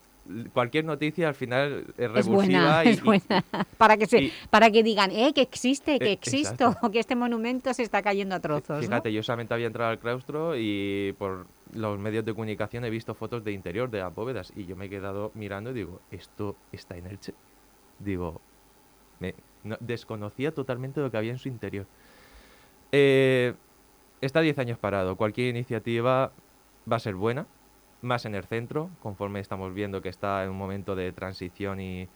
cualquier noticia al final es Es revulsiva buena, y, es buena. <laughs> para, que se, y- para que digan eh, que existe, que Eh, existo, exacto. <laughs> que este monumento se está cayendo a trozos. ¿no? Fíjate, yo solamente había entrado al claustro y por los medios de comunicación he visto fotos de interior de las bóvedas y yo me he quedado mirando y digo, ¿esto está en Elche? Digo, me, no- desconocía totalmente lo que había en su interior. Eh, está 10 años parado. Cualquier iniciativa va a ser buena, más en el centro, conforme estamos viendo que está en un momento de transición y,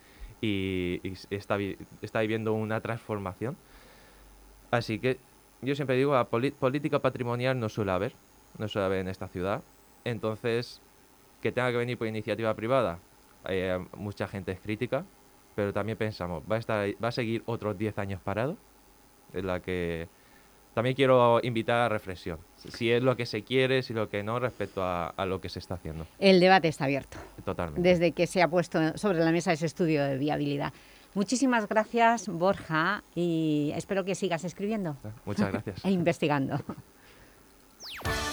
y- y está, está viviendo una transformación. Así que yo siempre digo, poli- política patrimonial no suele haber, no suele haber en esta ciudad. Entonces, que tenga que venir por iniciativa privada, eh, mucha gente es crítica, pero también pensamos, ¿va a, estar, va a seguir otros 10 años parado? Es la que también quiero invitar a reflexión, si es lo que se quiere, si lo que no, respecto a, a lo que se está haciendo. El debate está abierto. Totalmente. desde que se ha puesto sobre la mesa ese estudio de viabilidad. Muchísimas gracias, Borja, y espero que sigas escribiendo. Muchas gracias. <laughs> e investigando. <laughs>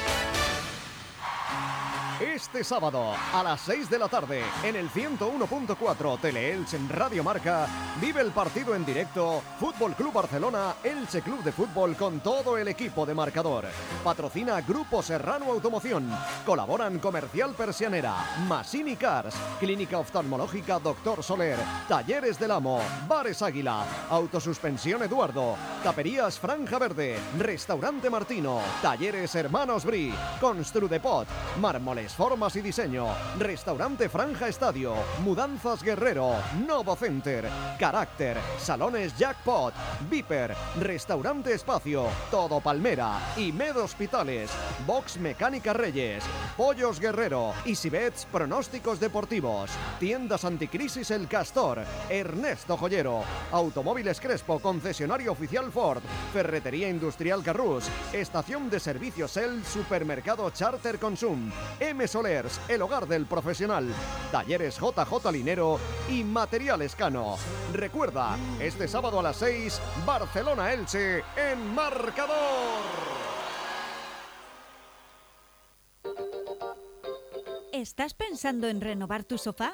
Este sábado a las 6 de la tarde en el 101.4 Teleelch en Radio Marca vive el partido en directo Fútbol Club Barcelona Elche Club de Fútbol con todo el equipo de marcador. Patrocina Grupo Serrano Automoción. Colaboran Comercial Persianera, Masini Cars, Clínica Oftalmológica Doctor Soler, Talleres del Amo, Bares Águila, Autosuspensión Eduardo, Taperías Franja Verde, Restaurante Martino, Talleres Hermanos Bri, Construdepot, Mármoles Formas y Diseño, Restaurante Franja Estadio, Mudanzas Guerrero, Novo Center, Carácter, Salones Jackpot, Viper, Restaurante Espacio, Todo Palmera, Imed Hospitales, Box Mecánica Reyes, Pollos Guerrero, Isibets Pronósticos Deportivos, Tiendas Anticrisis El Castor, Ernesto Joyero, Automóviles Crespo, concesionario oficial Ford, Ferretería Industrial Carrús, Estación de Servicios El Supermercado Charter Consum, M Solers, el hogar del profesional, Talleres JJ Linero y Material Escano. Recuerda, este sábado a las 6, Barcelona Elche en marcador. ¿Estás pensando en renovar tu sofá?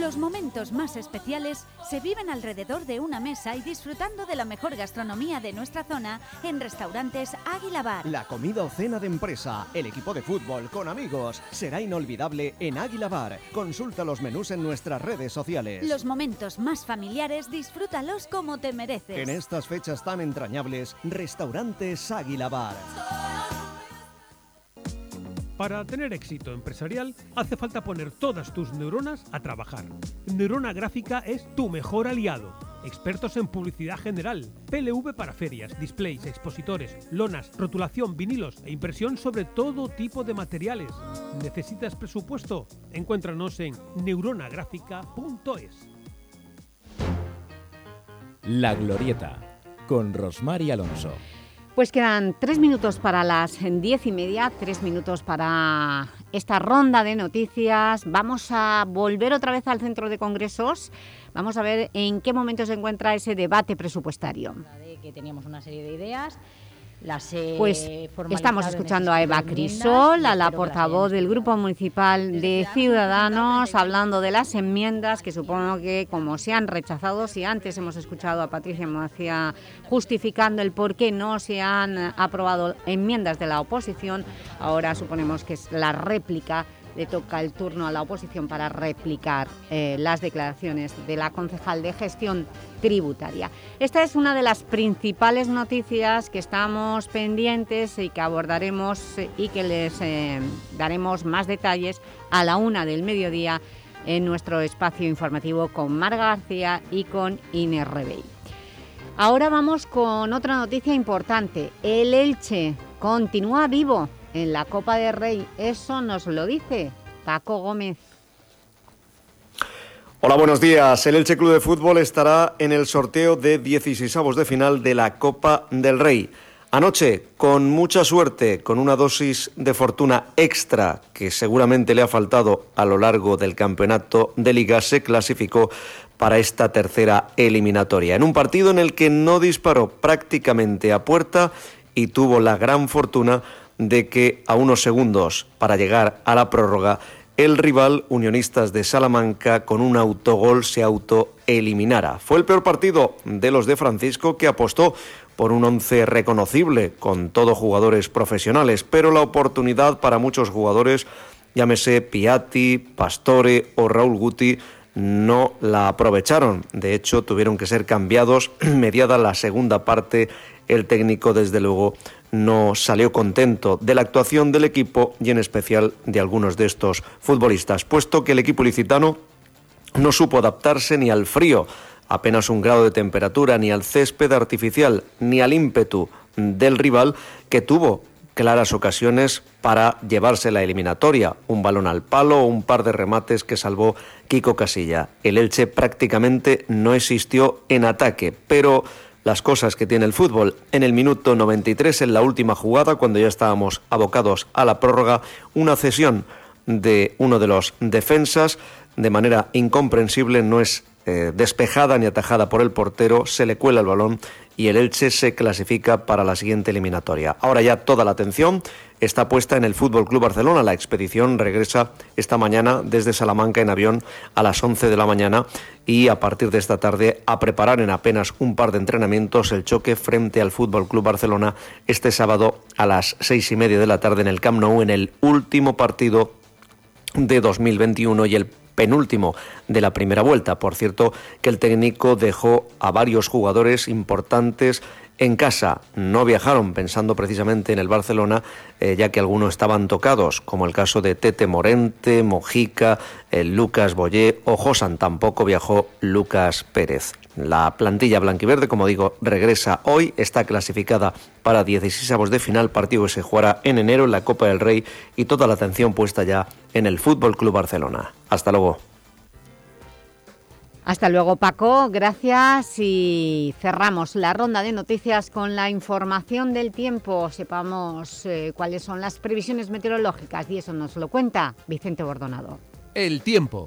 Los momentos más especiales se viven alrededor de una mesa y disfrutando de la mejor gastronomía de nuestra zona en restaurantes Águila Bar. La comida o cena de empresa, el equipo de fútbol con amigos, será inolvidable en Águila Bar. Consulta los menús en nuestras redes sociales. Los momentos más familiares disfrútalos como te mereces. En estas fechas tan entrañables, Restaurantes Águila Bar. Para tener éxito empresarial hace falta poner todas tus neuronas a trabajar. Neurona Gráfica es tu mejor aliado. Expertos en publicidad general, PLV para ferias, displays, expositores, lonas, rotulación, vinilos e impresión sobre todo tipo de materiales. ¿Necesitas presupuesto? Encuéntranos en neuronagráfica.es. La Glorieta, con Rosmar y Alonso. Pues quedan tres minutos para las diez y media, tres minutos para esta ronda de noticias. Vamos a volver otra vez al centro de congresos. Vamos a ver en qué momento se encuentra ese debate presupuestario. que teníamos una serie de ideas. Las he Pues estamos escuchando a Eva Crisol, a la portavoz del Grupo Municipal de Ciudadanos, hablando de las enmiendas que supongo que como se han rechazado, si antes hemos escuchado a Patricia Macía justificando el por qué no se han aprobado enmiendas de la oposición, ahora suponemos que es la réplica le toca el turno a la oposición para replicar eh, las declaraciones de la concejal de gestión tributaria. Esta es una de las principales noticias que estamos pendientes y que abordaremos eh, y que les eh, daremos más detalles a la una del mediodía en nuestro espacio informativo con Marga García y con Inés Rebey. Ahora vamos con otra noticia importante. El Elche continúa vivo en la Copa del Rey. Eso nos lo dice Paco Gómez. Hola, buenos días. El Elche Club de Fútbol estará en el sorteo de 16avos de final de la Copa del Rey. Anoche, con mucha suerte, con una dosis de fortuna extra que seguramente le ha faltado a lo largo del campeonato de liga, se clasificó para esta tercera eliminatoria. En un partido en el que no disparó prácticamente a puerta y tuvo la gran fortuna de que a unos segundos para llegar a la prórroga el rival Unionistas de Salamanca con un autogol se autoeliminara. Fue el peor partido de los de Francisco que apostó por un once reconocible con todos jugadores profesionales, pero la oportunidad para muchos jugadores, llámese Piatti, Pastore o Raúl Guti, no la aprovecharon. De hecho, tuvieron que ser cambiados <clears throat> mediada la segunda parte. El técnico, desde luego, no salió contento de la actuación del equipo y en especial de algunos de estos futbolistas, puesto que el equipo licitano no supo adaptarse ni al frío, apenas un grado de temperatura, ni al césped artificial, ni al ímpetu del rival que tuvo claras ocasiones para llevarse la eliminatoria, un balón al palo o un par de remates que salvó Kiko Casilla. El Elche prácticamente no existió en ataque, pero las cosas que tiene el fútbol. En el minuto 93, en la última jugada, cuando ya estábamos abocados a la prórroga, una cesión de uno de los defensas de manera incomprensible no es eh, despejada ni atajada por el portero, se le cuela el balón y el Elche se clasifica para la siguiente eliminatoria. Ahora ya toda la atención está puesta en el Fútbol Club Barcelona. La expedición regresa esta mañana desde Salamanca en avión a las 11 de la mañana y a partir de esta tarde a preparar en apenas un par de entrenamientos el choque frente al Fútbol Club Barcelona este sábado a las seis y media de la tarde en el Camp Nou en el último partido de 2021 y el penúltimo de la primera vuelta. Por cierto, que el técnico dejó a varios jugadores importantes en casa. No viajaron pensando precisamente en el Barcelona, eh, ya que algunos estaban tocados, como el caso de Tete Morente, Mojica, eh, Lucas Boyé o Josan. Tampoco viajó Lucas Pérez. La plantilla blanquiverde, como digo, regresa hoy, está clasificada para 16 de final, partido que se jugará en enero en la Copa del Rey y toda la atención puesta ya en el Fútbol Club Barcelona. Hasta luego. Hasta luego Paco, gracias y cerramos la ronda de noticias con la información del tiempo. Sepamos eh, cuáles son las previsiones meteorológicas y eso nos lo cuenta Vicente Bordonado. El tiempo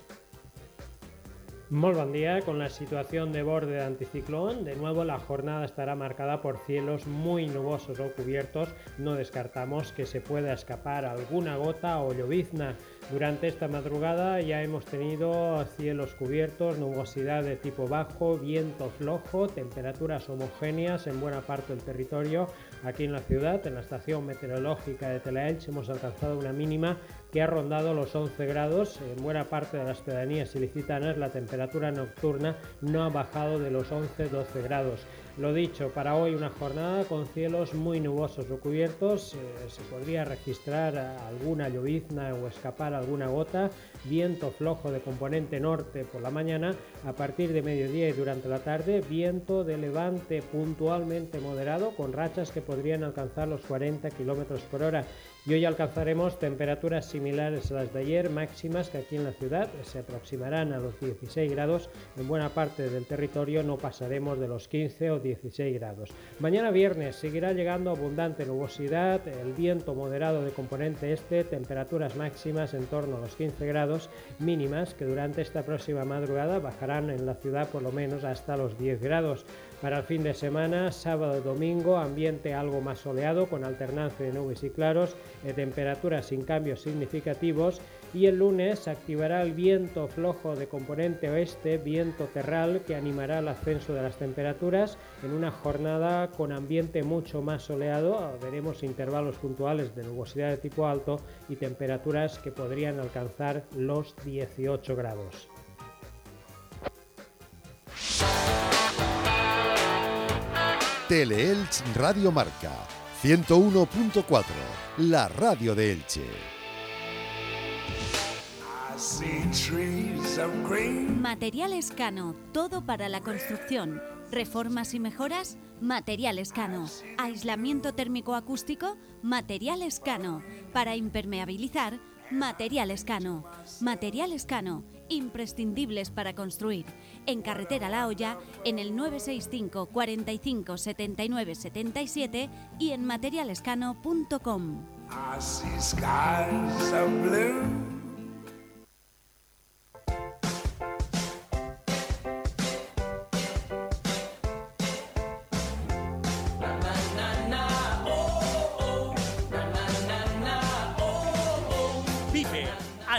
Muy buen día con la situación de borde de anticiclón. De nuevo la jornada estará marcada por cielos muy nubosos o cubiertos. No descartamos que se pueda escapar alguna gota o llovizna. Durante esta madrugada ya hemos tenido cielos cubiertos, nubosidad de tipo bajo, viento flojo, temperaturas homogéneas en buena parte del territorio. Aquí en la ciudad, en la estación meteorológica de Telaelch, hemos alcanzado una mínima que ha rondado los 11 grados. En buena parte de las pedanías ilicitanas la temperatura nocturna no ha bajado de los 11-12 grados. Lo dicho, para hoy una jornada con cielos muy nubosos o cubiertos, eh, se podría registrar alguna llovizna o escapar alguna gota, viento flojo de componente norte por la mañana, a partir de mediodía y durante la tarde, viento de levante puntualmente moderado con rachas que podrían alcanzar los 40 km por hora y hoy alcanzaremos temperaturas similares a las de ayer, máximas que aquí en la ciudad se aproximarán a los 16 grados. En buena parte del territorio no pasaremos de los 15 o 16 grados. Mañana viernes seguirá llegando abundante nubosidad, el viento moderado de componente este, temperaturas máximas en torno a los 15 grados, mínimas que durante esta próxima madrugada bajarán en la ciudad por lo menos hasta los 10 grados. Para el fin de semana, sábado domingo, ambiente algo más soleado con alternancia de nubes y claros, de temperaturas sin cambios significativos y el lunes activará el viento flojo de componente oeste, viento terral que animará el ascenso de las temperaturas en una jornada con ambiente mucho más soleado. Veremos intervalos puntuales de nubosidad de tipo alto y temperaturas que podrían alcanzar los 18 grados. Teleelch Radio Marca 101.4, la radio de Elche. Materiales Cano, todo para la construcción. Reformas y mejoras, Materiales Cano. Aislamiento térmico acústico, Materiales Cano. Para impermeabilizar, Material Escano. Material Escano, imprescindibles para construir. En Carretera La Hoya, en el 965 45 79 77 y en materialescano.com.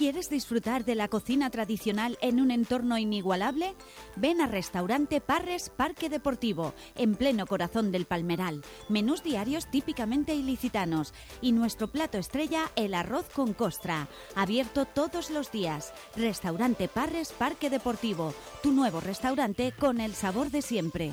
¿Quieres disfrutar de la cocina tradicional en un entorno inigualable? Ven a Restaurante Parres Parque Deportivo, en pleno corazón del Palmeral. Menús diarios típicamente ilicitanos y nuestro plato estrella, el arroz con costra. Abierto todos los días. Restaurante Parres Parque Deportivo, tu nuevo restaurante con el sabor de siempre.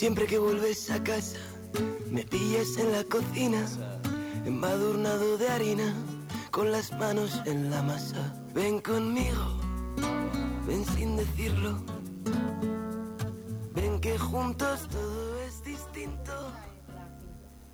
Siempre que vuelves a casa, me pillas en la cocina, embadurnado de harina, con las manos en la masa. Ven conmigo, ven sin decirlo. Ven que juntos todo es distinto.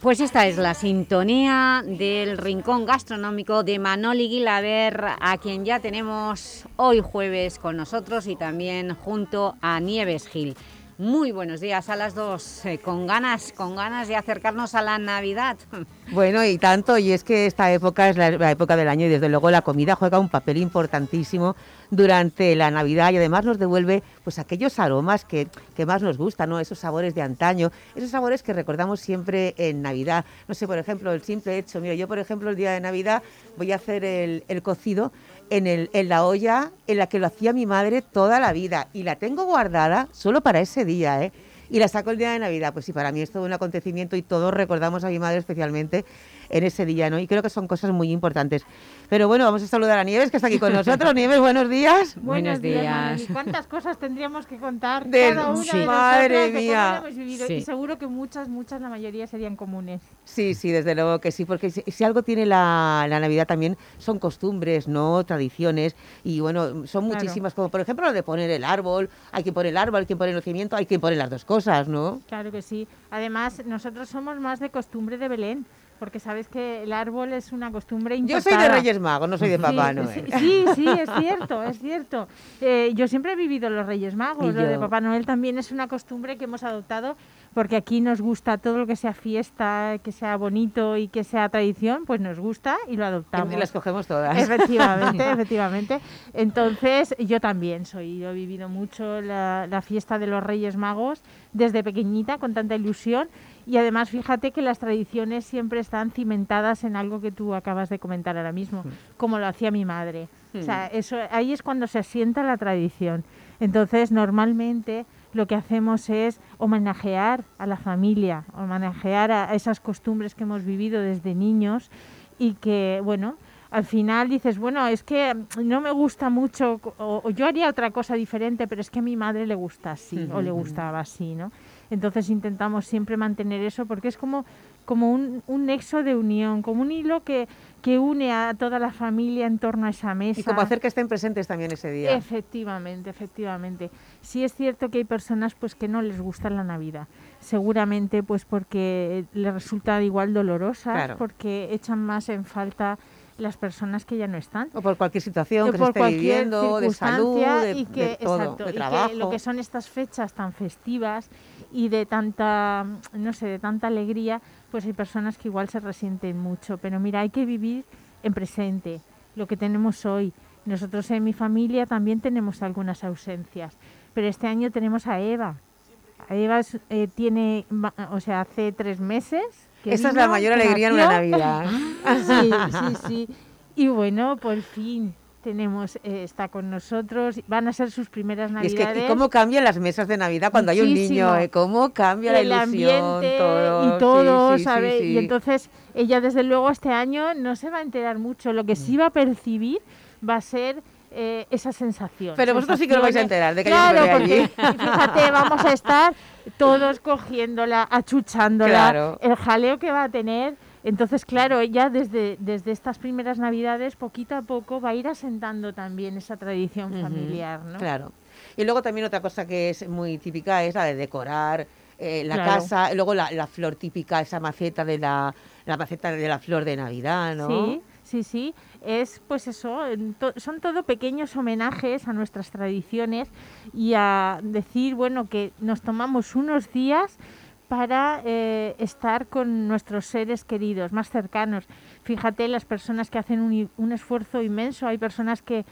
Pues esta es la sintonía del Rincón Gastronómico de Manoli Guilaber, a quien ya tenemos hoy jueves con nosotros y también junto a Nieves Gil. Muy buenos días a las dos, eh, con ganas, con ganas de acercarnos a la Navidad. <laughs> Bueno, y tanto, y es que esta época es la, época del año y desde luego la comida juega un papel importantísimo durante la Navidad y además nos devuelve pues aquellos aromas que, que más nos gustan, ¿no? esos sabores de antaño, esos sabores que recordamos siempre en Navidad. No sé, por ejemplo, el simple hecho, mira, yo por ejemplo el día de Navidad voy a hacer el cocido en, el, en la olla en la que lo hacía mi madre toda la vida y la tengo guardada solo para ese día, ¿eh? Y la saco el día de Navidad, pues sí, para mí es todo un acontecimiento y todos recordamos a mi madre especialmente en ese día, ¿no? Y creo que son cosas muy importantes. Pero bueno, vamos a saludar a Nieves, que está aquí con nosotros. <laughs> Nieves, buenos días. Buenos días. Manuel. ¿Cuántas cosas tendríamos que contar De- cada una Sí. de Madre mía. lo hemos vivido? Sí. Y seguro que muchas, muchas, la mayoría serían comunes. Sí, sí, desde luego que sí, porque si, si algo tiene la, la Navidad también son costumbres, no tradiciones, y bueno, son Claro. muchísimas, como por ejemplo lo de poner el árbol, hay quien pone el árbol, hay quien pone el nacimiento, hay quien pone las dos cosas, ¿no? Claro que sí. Además, nosotros somos más de costumbre de Belén. Porque sabes que el árbol es una costumbre Yo importada. soy de Reyes Magos, no soy de Papá Sí, Noel. Sí, sí, es cierto, es cierto. Eh, yo siempre he vivido los Reyes Magos. Y Lo de yo. Papá Noel también es una costumbre que hemos adoptado porque aquí nos gusta todo lo que sea fiesta, que sea bonito y que sea tradición, pues nos gusta y lo adoptamos. Y las cogemos todas. Efectivamente, <laughs> efectivamente. Entonces, yo también soy, yo he vivido mucho la, la fiesta de los Reyes Magos desde pequeñita con tanta ilusión y además fíjate que las tradiciones siempre están cimentadas en algo que tú acabas de comentar ahora mismo, como lo hacía mi madre. O sea, Mm. eso, ahí es cuando se asienta la tradición. Entonces, normalmente lo que hacemos es homenajear a la familia, homenajear a esas costumbres que hemos vivido desde niños y que, bueno, al final dices, bueno, es que mm, no me gusta mucho, o, o yo haría otra cosa diferente, pero es que a mi madre le gusta así, o le Ujú. gustaba así, ¿no? Entonces intentamos siempre mantener eso porque es como, como un, un nexo de unión, como un hilo que, que une a toda la familia en torno a esa mesa. Y como hacer que estén presentes también ese día. Efectivamente, efectivamente. Sí es cierto que hay personas pues que no les gusta la Navidad. Seguramente pues porque les resulta igual dolorosa, Claro. porque echan más en falta las personas que ya no están. O por cualquier situación O que se esté cualquier viviendo, de salud, de, y de que, todo, exacto, de y que trabajo. lo que son estas fechas tan festivas y de tanta, no sé, de tanta alegría, pues hay personas que igual se resienten mucho. Pero mira, hay que vivir en presente, lo que tenemos hoy. Nosotros en mi familia también tenemos algunas ausencias, pero este año tenemos a Eva. A Eva eh, tiene, o sea, hace tres meses que Esa es la mayor alegría en una. Navidad. <laughs> Sí, sí, sí. Y bueno, por fin tenemos, eh, está con nosotros, van a ser sus primeras Y es navidades. que ¿y cómo cambian las mesas de Navidad cuando hay un niño, eh? ¿Cómo cambia la el ilusión? ambiente todo. y todo, sí, sí, ¿sabe? sí. Y entonces ella desde luego este año no se va a enterar mucho, lo que Mm. sí va a percibir va a ser eh, esa sensación. Pero vosotros sí que os vais a enterar de que claro, bebé porque allí. fíjate, vamos a estar todos cogiéndola, achuchándola, Claro. el jaleo que va a tener. Entonces, claro, ella desde, desde estas primeras navidades, poquito a poco, va a ir asentando también esa tradición familiar, ¿no? Claro. Y luego también otra cosa que es muy típica es la de decorar eh, la Claro. casa, luego la, la flor típica, esa maceta de la, la maceta de la flor de Navidad, ¿no? Sí, sí, sí. Es pues eso, to- son todo pequeños homenajes a nuestras tradiciones y a decir, bueno, que nos tomamos unos días para eh, estar con nuestros seres queridos, más cercanos. Fíjate las personas que hacen un, un esfuerzo inmenso, hay personas que,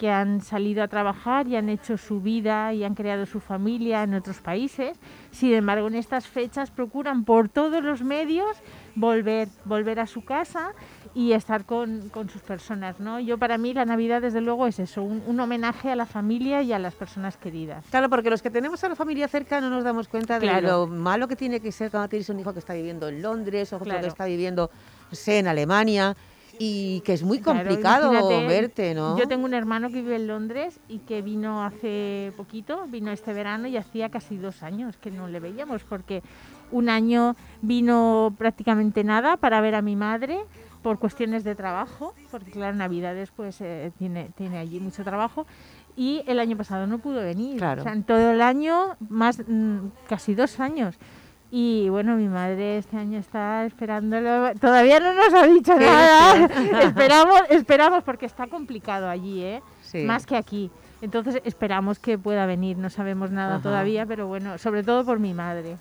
que han salido a trabajar y han hecho su vida y han creado su familia en otros países. Sin embargo, en estas fechas procuran por todos los medios volver, volver a su casa y estar con, con sus personas, ¿no? Yo para mí la Navidad desde luego es eso, un, un homenaje a la familia y a las personas queridas. Claro, porque los que tenemos a la familia cerca no nos damos cuenta de Claro. lo malo que tiene que ser cuando tienes un hijo que está viviendo en Londres o otro Claro. que está viviendo, sé, en Alemania y que es muy complicado verte, ¿no? Yo tengo un hermano que vive en Londres y que vino hace poquito, vino este verano y hacía casi dos años que no le veíamos porque un año vino prácticamente nada para ver a mi madre por cuestiones de trabajo, porque claro, Navidades pues eh, tiene, tiene allí mucho trabajo y el año pasado no pudo venir. Claro. O sea, en todo el año, más mm, casi dos años. Y bueno, mi madre este año está esperándolo. Todavía no nos ha dicho nada. <laughs> esperamos, esperamos porque está complicado allí, ¿eh? Sí. Más que aquí. Entonces esperamos que pueda venir. No sabemos nada Ajá. todavía, pero bueno, sobre todo por mi madre.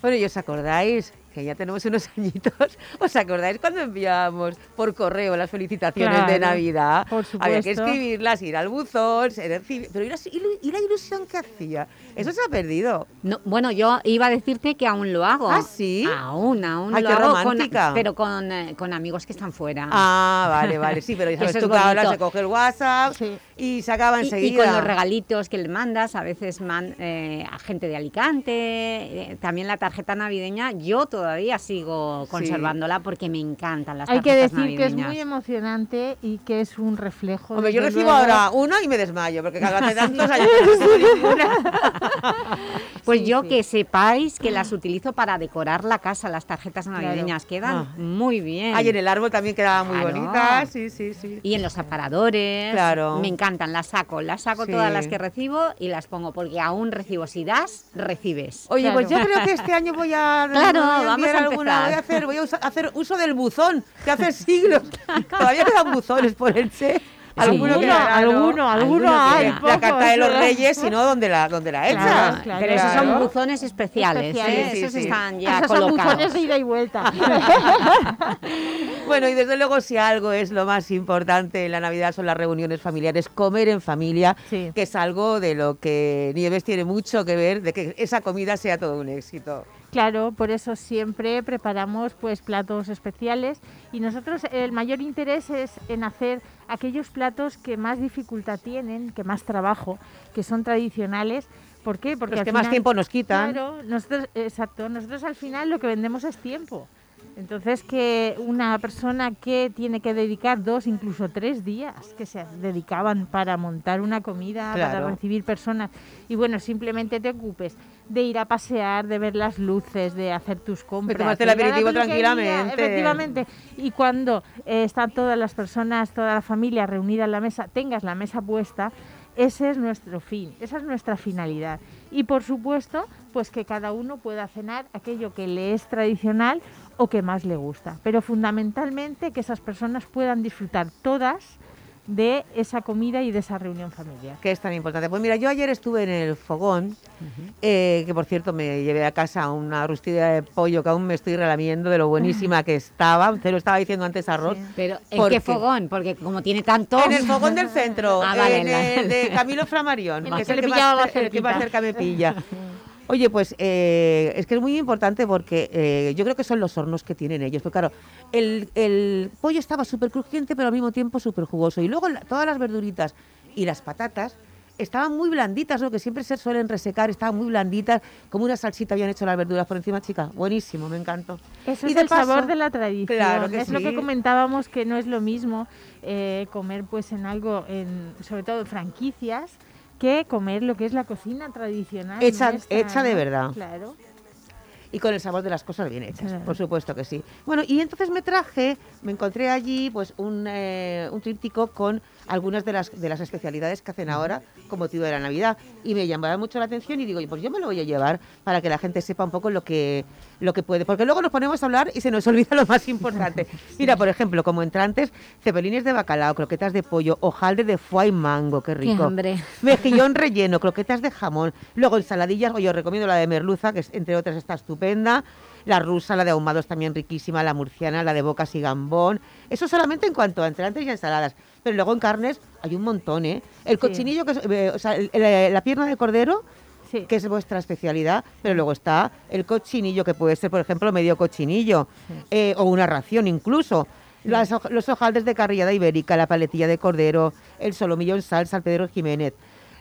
Bueno, ¿y os acordáis? Que ya tenemos unos <laughs> añitos. ¿Os acordáis cuando enviábamos por correo las felicitaciones de Navidad? por Había que supuesto. escribirlas, ir al buzón, Pero ¿y la, ilusión que hacía? Eso se ha perdido. No, bueno, yo iba a decirte que aún lo hago. ¿Ah, sí? Aún, aún Ay, lo qué hago. con- romántica. pero con, eh, con amigos que están fuera. Ah, vale, vale. Sí, pero <laughs> ya sabes tú que ahora se coge el WhatsApp y se acaba Y- enseguida. Y, con los regalitos que le mandas, a veces man- eh, a gente de Alicante, eh, también la tarjeta navideña, yo todavía sigo conservándola porque me encantan las Hay que tarjetas decir que es muy emocionante y que es un reflejo. Hombre, yo recibo luego. ahora una y me desmayo, porque cada hace tantos años. <laughs> <laughs> Pues yo que sepáis que las utilizo para decorar la casa, las tarjetas navideñas, quedan Ah. muy bien. Ay, en el árbol también quedaba muy Claro. bonita. Sí, sí, sí. Y en los aparadores. Claro. Me encantan, las saco, las saco Sí. todas las que recibo y las pongo, porque aún recibo. Si das, recibes. Oye, pues yo creo que este año voy a, <laughs> Claro, voy a vamos enviar a alguna, empezar. voy a hacer, voy a usa- hacer uso del buzón, que hace siglos. <laughs> Todavía quedan buzones por el Che. Alguno alguno hay, La carta de los reyes, sino donde la, donde la echas. Claro, claro. Pero esos son buzones especiales, ¿eh? Especiales, esos sí, sí. están ya Esos son buzones de ida y vuelta. <laughs> Bueno, y desde luego si algo es lo más importante en la Navidad son las reuniones familiares, comer en familia, que es algo de lo que Nieves tiene mucho que ver, de que esa comida sea todo un éxito. Claro, por eso siempre preparamos pues platos especiales y nosotros el mayor interés es en hacer aquellos platos que más dificultad tienen, que más trabajo, que son tradicionales. ¿Por qué? Porque Los que más tiempo nos quitan. Claro, nosotros, exacto, nosotros al final lo que vendemos es tiempo. Entonces que una persona que tiene que dedicar dos, incluso tres días, que se dedicaban para montar una comida, para recibir personas, y bueno, simplemente te ocupes de ir a pasear, de ver las luces, de hacer tus compras. tomarte el de a la aperitivo tranquilamente. Efectivamente. Y cuando eh, están todas las personas, toda la familia reunida en la mesa, tengas la mesa puesta, ese es nuestro fin, esa es nuestra finalidad. Y por supuesto, pues que cada uno pueda cenar aquello que le es tradicional o que más le gusta. Pero fundamentalmente que esas personas puedan disfrutar todas de esa comida y de esa reunión familiar. que es tan importante. Pues mira, yo ayer estuve en el fogón, eh, que por cierto me llevé a casa una rustilla de pollo que aún me estoy relamiendo de lo buenísima que estaba. <laughs> Te lo estaba diciendo antes arroz. Pero ¿en Porque- qué fogón? Porque como tiene tantos... En el fogón del centro, Ah, vale, en la- el de Camilo Framarión, <laughs> que es el le que, más, el que más cerca me pilla. <laughs> Oye, pues eh, es que es muy importante porque eh, yo creo que son los hornos que tienen ellos. Porque claro, el, el pollo estaba súper crujiente, pero al mismo tiempo súper jugoso. Y luego la- todas las verduritas y las patatas estaban muy blanditas, lo que siempre se suelen resecar, estaban muy blanditas, como una salsita habían hecho las verduras por encima, chica. Buenísimo, me encantó. Eso Y es el paso- sabor de la tradición. Claro que es lo que comentábamos que no es lo mismo eh, comer pues en algo, en, sobre todo en franquicias, que comer lo que es la cocina tradicional. Hecha- nuestra, hecha de verdad. Claro. Y con el sabor de las cosas bien hechas, Claro. por supuesto que sí. Bueno, y entonces me traje, me encontré allí pues un, eh, un tríptico con algunas de las, de las especialidades que hacen ahora con motivo de la Navidad. Y me llamaba mucho la atención y digo, pues yo me lo voy a llevar para que la gente sepa un poco lo que, lo que puede. Porque luego nos ponemos a hablar y se nos <laughs> olvida lo más importante. Mira, por ejemplo, como entrantes, cepelines de bacalao, croquetas de pollo, hojaldre de foie y mango, qué rico. hambre. Mejillón <laughs> relleno, croquetas de jamón. Luego ensaladillas, yo recomiendo la de merluza, que entre otras está estupenda. La rusa, la de ahumados también riquísima, la murciana, la de bocas y gambón. Eso solamente en cuanto a entrantes y ensaladas. Pero luego en carnes hay un montón, ¿eh? El cochinillo, que es, eh, o sea, el- el- la pierna de cordero, que es vuestra especialidad, pero luego está el cochinillo, que puede ser, por ejemplo, medio cochinillo, eh, o una ración incluso. Las los hojaldres de carrillada ibérica, la paletilla de cordero, el solomillo en salsa, el Pedro Jiménez,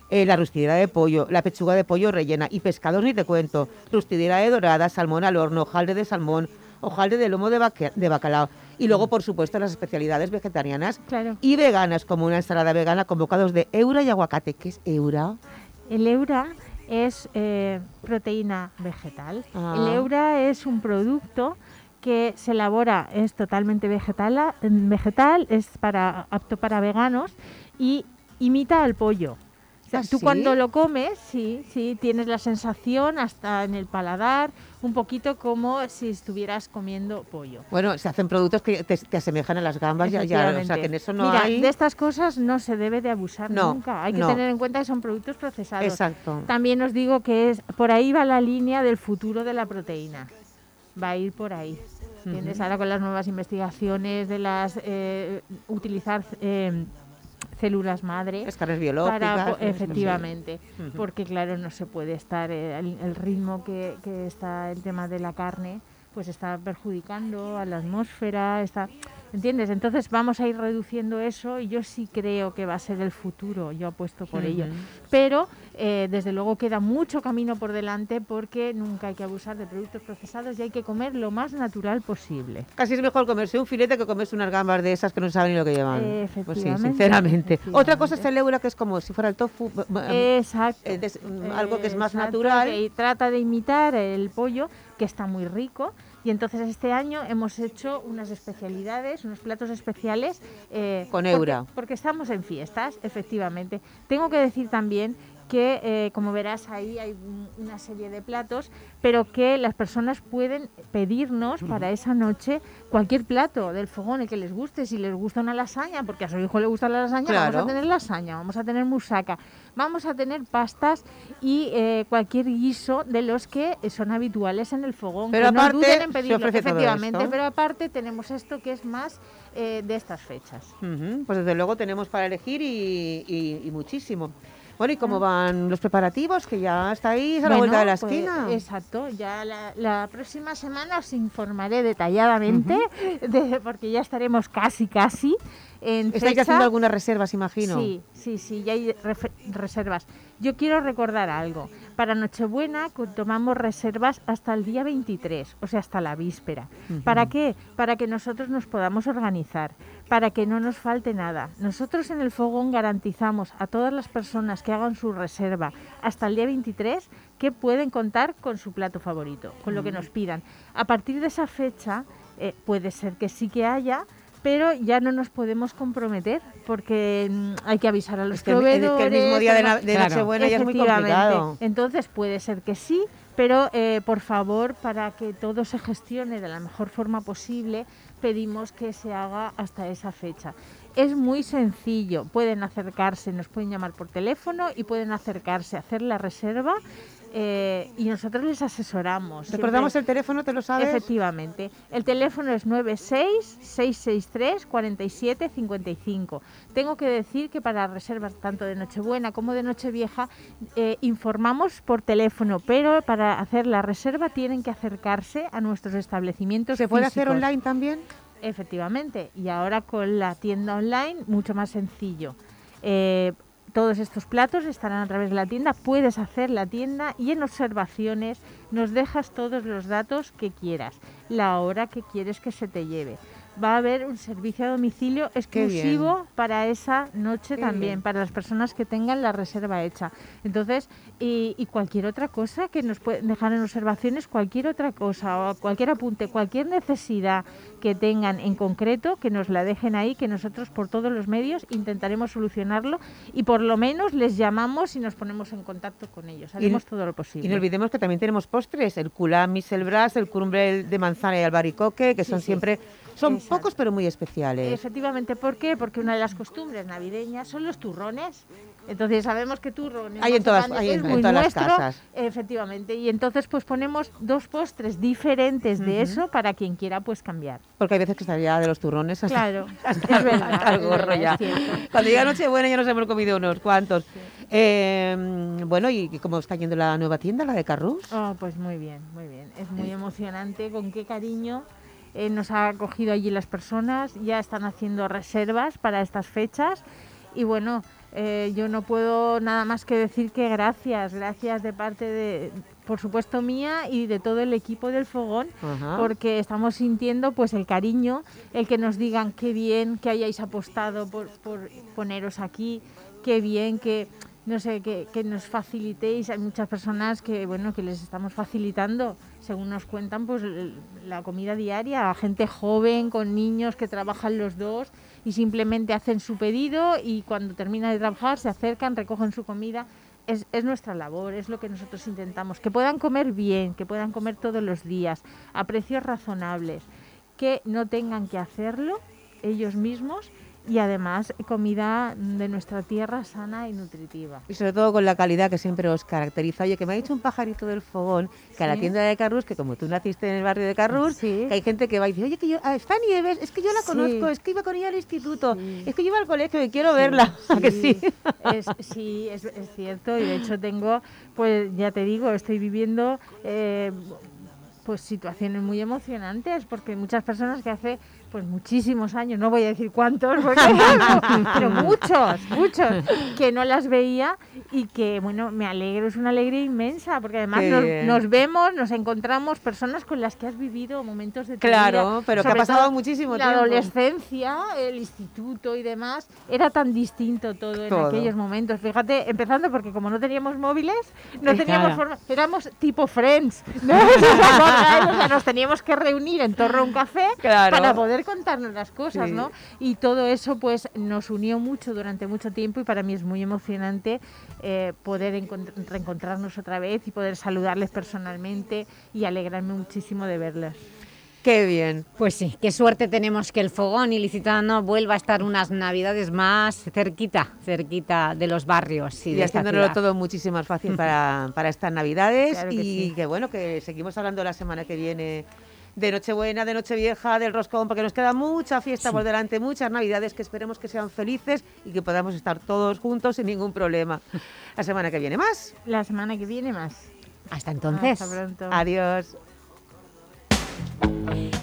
eh, la rustidera de pollo, la pechuga de pollo rellena y pescados ni te cuento, rustidera de dorada, salmón al horno, hojaldre de salmón, hojaldre de lomo de, baque- de bacalao. Y luego, por supuesto, las especialidades vegetarianas y veganas, como una ensalada vegana con bocados de eura y aguacate. ¿Qué es eura? El eura es eh, proteína vegetal. Ah. El eura es un producto que se elabora, es totalmente vegetal, vegetal es para, apto para veganos y imita al pollo. Sea, ¿Ah, tú sí? cuando lo comes, sí, sí, tienes la sensación hasta en el paladar, un poquito como si estuvieras comiendo pollo. Bueno, se hacen productos que te, te asemejan a las gambas, ya, ya, o sea, que en eso no Mira, hay... de estas cosas no se debe de abusar No, nunca. Hay que no. tener en cuenta que son productos procesados. Exacto. También os digo que es por ahí va la línea del futuro de la proteína. Va a ir por ahí. ¿Entiendes? Ahora con las nuevas investigaciones de las eh, utilizar eh, células madre Las carnes para biológicas, sé. efectivamente porque claro no se puede estar eh, el, el ritmo que, que está el tema de la carne pues está perjudicando a la atmósfera está ¿entiendes? entonces vamos a ir reduciendo eso y yo sí creo que va a ser el futuro yo apuesto por ello pero eh, desde luego queda mucho camino por delante porque nunca hay que abusar de productos procesados y hay que comer lo más natural posible Casi es mejor comerse un filete que comerse unas gambas de esas que no saben ni lo que llevan. Eh, Pues sí, sinceramente. Otra cosa es el eura, que es como si fuera el tofu. Exacto. eh, des- algo que es más Exacto, natural. trata de imitar el pollo, que está muy rico. Y entonces este año hemos hecho unas especialidades, unos platos especiales. eh, Con porque- Eura. Porque estamos en fiestas, efectivamente. Tengo que decir también que, eh, como verás ahí, hay un- una serie de platos, pero que las personas pueden pedirnos para esa noche cualquier plato del fogón, el que les guste. Si les gusta una lasaña, porque a su hijo le gusta la lasaña, Claro. vamos a tener lasaña, vamos a tener musaca, vamos a tener pastas y eh, cualquier guiso de los que son habituales en el fogón. Pero que no aparte, duden en pedirlo, efectivamente, pero aparte tenemos esto que es más eh, de estas fechas. Ujú, Pues desde luego tenemos para elegir y, y- y muchísimo. Bueno, ¿y Ah. cómo van los preparativos? Que ya está ahí, es a la Bueno, vuelta de la pues, esquina. exacto, ya la, la próxima semana os informaré detalladamente, de- porque ya estaremos casi, casi en ¿Estáis fecha. haciendo algunas reservas, imagino? Sí, sí, sí, ya hay reservas. Yo quiero recordar algo. Para Nochebuena tomamos reservas hasta el día 23, o sea, hasta la víspera. ¿Para qué? Para que nosotros nos podamos organizar, para que no nos falte nada. Nosotros en el Fogón garantizamos a todas las personas que hagan su reserva hasta el día 23 que pueden contar con su plato favorito, con lo que nos pidan. A partir de esa fecha eh, puede ser que sí que haya, pero ya no nos podemos comprometer porque mm, hay que avisar a los Es que el- es que el proveedores. mismo día de na- de Nochebuena ya es muy complicado. Entonces puede ser que sí, pero eh, por favor, para que todo se gestione de la mejor forma posible, pedimos que se haga hasta esa fecha. Es muy sencillo, pueden acercarse, nos pueden llamar por teléfono y pueden acercarse a hacer la reserva eh, y nosotros les asesoramos. ¿Recordamos Siempre- el teléfono, te lo sabes? Efectivamente. El teléfono es 96-663-4755. Tengo que decir que para reservas tanto de Nochebuena como de Nochevieja eh, informamos por teléfono, pero para hacer la reserva tienen que acercarse a nuestros establecimientos. ¿Se puede hacer online también? Efectivamente, y ahora con la tienda online mucho más sencillo. Eh, todos estos platos estarán a través de la tienda, puedes hacer la tienda y en observaciones nos dejas todos los datos que quieras, la hora que quieres que se te lleve. Va a haber un servicio a domicilio exclusivo para esa noche Qué también, bien. para las personas que tengan la reserva hecha. Entonces, y, y cualquier otra cosa que nos pueden dejar en observaciones, cualquier otra cosa, o cualquier apunte, cualquier necesidad que tengan en concreto, que nos la dejen ahí, que nosotros por todos los medios intentaremos solucionarlo y por lo menos les llamamos y nos ponemos en contacto con ellos. Haremos todo lo posible. Y no olvidemos que también tenemos postres, el culamis, el bras, el crumble de manzana y albaricoque, que Sí, son sí. siempre, son Exacto. pocos pero muy especiales. Efectivamente, ¿por qué? Porque una de las costumbres navideñas son los turrones. Entonces sabemos que turrón y Hay en todas- hay en- todas las casas. Efectivamente, y entonces pues ponemos dos postres diferentes de eso para quien quiera pues cambiar. Porque hay veces que estaría de los turrones hasta, Claro, hasta- <laughs> es verdad, hasta el es gorro verdad, ya. es. Cuando llega Nochebuena ya nos hemos comido unos cuantos. Eh, bueno, ¿y cómo está yendo la nueva tienda, la de Carrús? Oh, pues muy bien, muy bien. Es muy emocionante con qué cariño eh, nos ha acogido allí las personas. Ya están haciendo reservas para estas fechas. Y bueno, eh, yo no puedo nada más que decir que gracias, gracias de parte de, por supuesto, mía y de todo el equipo del Fogón, Ajá. porque estamos sintiendo pues el cariño, el que nos digan qué bien que hayáis apostado por, por poneros aquí, qué bien que no sé, que, que nos facilitéis. Hay muchas personas que, bueno, que les estamos facilitando, según nos cuentan, pues la comida diaria a gente joven, con niños que trabajan los dos y simplemente hacen su pedido y cuando termina de trabajar se acercan, recogen su comida. Es, es nuestra labor, es lo que nosotros intentamos, que puedan comer bien, que puedan comer todos los días, a precios razonables, que no tengan que hacerlo ellos mismos y además comida de nuestra tierra sana y nutritiva. Y sobre todo con la calidad que siempre os caracteriza. Oye, que me ha dicho un pajarito del fogón que a la tienda de Carrús, que como tú naciste en el barrio de Carrús, que hay gente que va y dice, oye, que yo, a esta Nieves, es que yo la Sí. conozco, es que iba con ella al instituto, es que yo iba al colegio y quiero verla. <laughs> ¿A que sí? Es, sí, es, es cierto. Y de hecho tengo, pues ya te digo, estoy viviendo eh, pues situaciones muy emocionantes porque muchas personas que hace pues muchísimos años, no voy a decir cuántos, porque- <laughs> pero muchos, muchos, que no las veía y que, bueno, me alegro, es una alegría inmensa, porque además nos, vemos, nos encontramos personas con las que has vivido momentos de tu Claro, vida, pero que ha pasado muchísimo la tiempo. adolescencia, el instituto y demás, era tan distinto todo en Todo. aquellos momentos. Fíjate, empezando porque como no teníamos móviles, no teníamos forma, éramos tipo Friends, ¿no? <laughs> Nos teníamos que reunir en torno a un café Claro. para poder contarnos las cosas, Sí. ¿no? Y todo eso pues nos unió mucho durante mucho tiempo y para mí es muy emocionante eh, poder encont- reencontrarnos otra vez y poder saludarles personalmente y alegrarme muchísimo de verles. Qué bien. Pues sí, qué suerte tenemos que el fogón ilicitano vuelva a estar unas navidades más cerquita, cerquita de los barrios y, Y, de haciéndolo todo muchísimo más fácil para, para estas navidades <laughs> Claro que y sí. que bueno, que seguimos hablando la semana que viene de Nochebuena, de Nochevieja, del roscón, porque nos queda mucha fiesta Sí. por delante, muchas navidades que esperemos que sean felices y que podamos estar todos juntos sin ningún problema. <laughs> La semana que viene más. La semana que viene más. Hasta entonces. Hasta pronto. Adiós.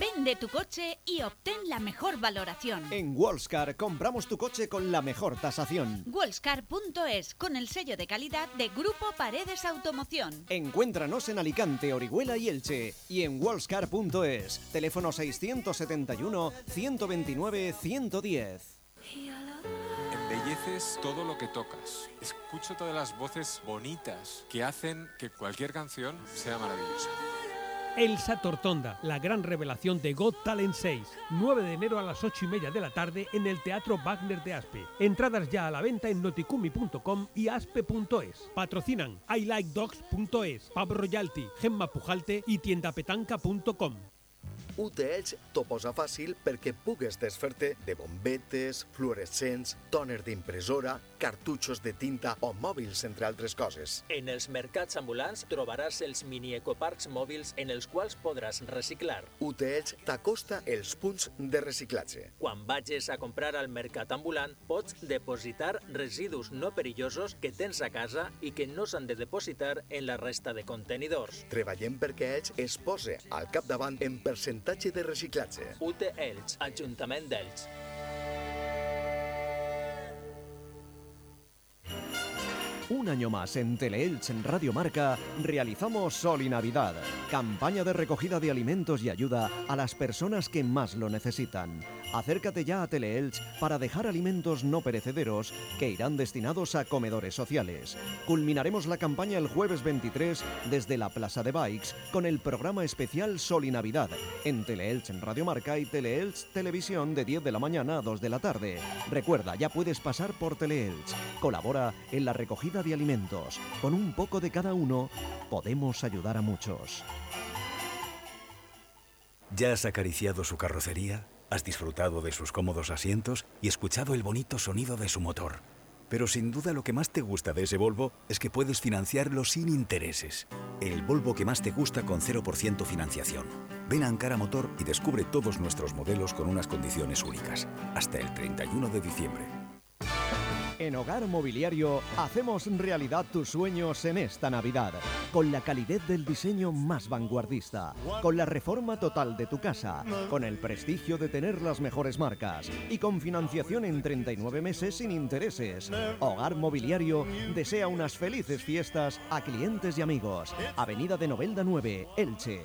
Vende tu coche y obtén la mejor valoración. En Wallscar compramos tu coche con la mejor tasación. Wallscar.es con el sello de calidad de Grupo Paredes Automoción. Encuéntranos en Alicante, Orihuela y Elche y en wallscar.es. Teléfono 671 129 110. Embelleces todo lo que tocas. Escucho todas las voces bonitas que hacen que cualquier canción sea maravillosa. Elsa Tortonda, la gran revelación de Got Talent 6. 9 de enero a las 8 y media de la tarde en el Teatro Wagner de Aspe. Entradas ya a la venta en noticumi.com y aspe.es. Patrocinan iLikeDogs.es, Pab Royalty, Gemma Pujalte y tiendapetanca.com. UTELs t'ho posa fàcil perquè pugues desfer-te de bombetes, fluorescents, tòner d'impressora, cartutxos de tinta o mòbils, entre altres coses. En els mercats ambulants trobaràs els mini ecoparcs mòbils en els quals podràs reciclar. UTELs t'acosta els punts de reciclatge. Quan vagis a comprar al mercat ambulant, pots depositar residus no perillosos que tens a casa i que no s'han de depositar en la resta de contenidors. Treballem perquè Elx es posa al capdavant en percentatge de reciclatge. UT Elx, Ajuntament d'Elx. Un año más en Teleelch en Radio Marca realizamos Sol y Navidad, campaña de recogida de alimentos y ayuda a las personas que más lo necesitan. Acércate ya a Teleelch para dejar alimentos no perecederos que irán destinados a comedores sociales. Culminaremos la campaña el jueves 23 desde la Plaza de Bikes con el programa especial Sol y Navidad en Teleelch en Radio Marca y Teleelch Televisión de 10 de la mañana a 2 de la tarde. Recuerda, ya puedes pasar por Teleelch. Colabora en la recogida de alimentos. Con un poco de cada uno podemos ayudar a muchos. ¿Ya has acariciado su carrocería? ¿Has disfrutado de sus cómodos asientos y escuchado el bonito sonido de su motor? Pero sin duda lo que más te gusta de ese Volvo es que puedes financiarlo sin intereses. El Volvo que más te gusta con 0% financiación. Ven a Ankara Motor y descubre todos nuestros modelos con unas condiciones únicas. Hasta el 31 de diciembre. En Hogar Mobiliario hacemos realidad tus sueños en esta Navidad, con la calidez del diseño más vanguardista, con la reforma total de tu casa, con el prestigio de tener las mejores marcas y con financiación en 39 meses sin intereses. Hogar Mobiliario desea unas felices fiestas a clientes y amigos. Avenida de Novelda 9, Elche.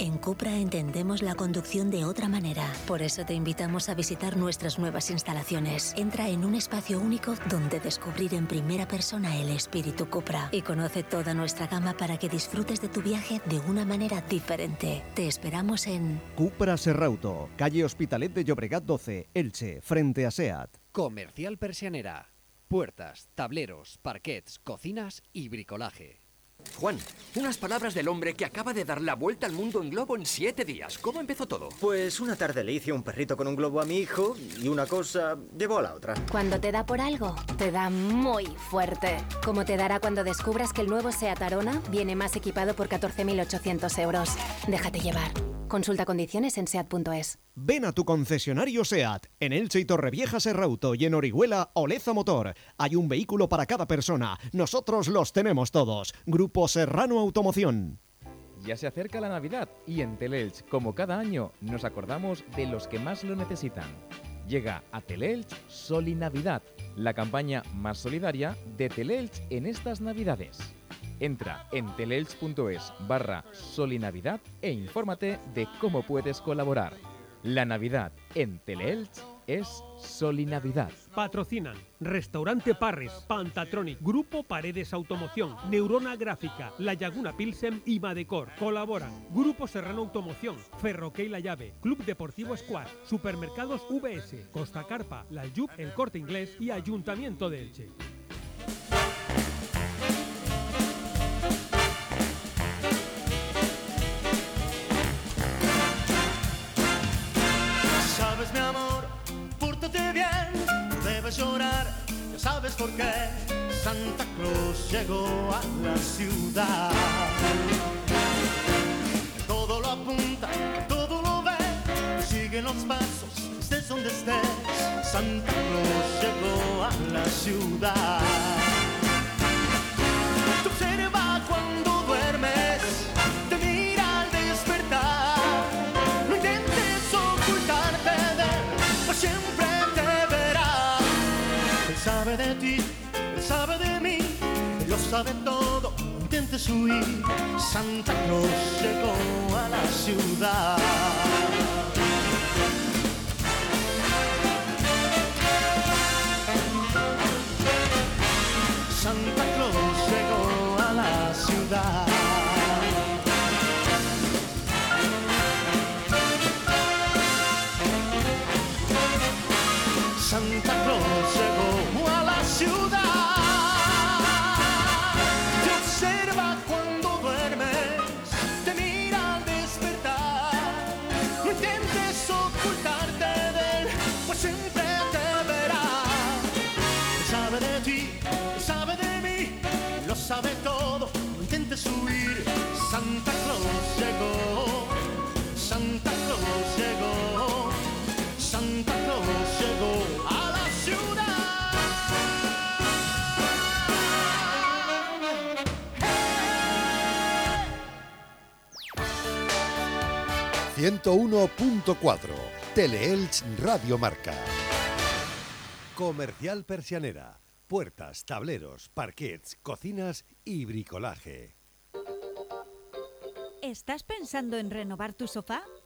En Cupra entendemos la conducción de otra manera. Por eso te invitamos a visitar nuestras nuevas instalaciones. Entra en un espacio único donde descubrir en primera persona el espíritu Cupra y conoce toda nuestra gama para que disfrutes de tu viaje de una manera diferente. Te esperamos en Cupra Serrauto, calle Hospitalet de Llobregat 12, Elche, frente a SEAT. Comercial Persianera. Puertas, tableros, parquets, cocinas y bricolaje. Juan, unas palabras del hombre que acaba de dar la vuelta al mundo en globo en siete días. ¿Cómo empezó todo? Pues una tarde le hice un perrito con un globo a mi hijo y una cosa llevó a la otra. Cuando te da por algo, te da muy fuerte. Como te dará cuando descubras que el nuevo SEAT Arona viene más equipado por 14.800 euros. Déjate llevar. Consulta condiciones en SEAT.es. Ven a tu concesionario SEAT, en Elche y Torrevieja Serrauto y en Orihuela Oleza Motor. Hay un vehículo para cada persona. Nosotros los tenemos todos. Grupo Serrano Automoción. Ya se acerca la Navidad y en Teleelch, como cada año, nos acordamos de los que más lo necesitan. Llega a Teleelch Sol y Navidad, la campaña más solidaria de Teleelch en estas Navidades. Entra en teleelch.es barra Solinavidad e infórmate de cómo puedes colaborar. La Navidad en Teleelch es Solinavidad. Patrocinan Restaurante Parres, Pantatronic, Grupo Paredes Automoción, Neurona Gráfica, La Laguna Pilsen y Madecor. Colaboran Grupo Serrano Automoción, Ferroque La Llave, Club Deportivo Squad, Supermercados VS, Costa Carpa, La Yup, El Corte Inglés y Ayuntamiento de Elche. Llorar, ya sabes por qué. Santa Claus llegó a la ciudad. Todo lo apunta, todo lo ve, sigue los pasos, estés donde estés. Santa Claus llegó a la ciudad. Santa Claus llegó a la ciudad. Santa Claus llegó a la ciudad. Santa Claus 101.4 Teleelch Radio Marca. Comercial Persianera. Puertas, tableros, parquets, cocinas y bricolaje. ¿Estás pensando en renovar tu sofá?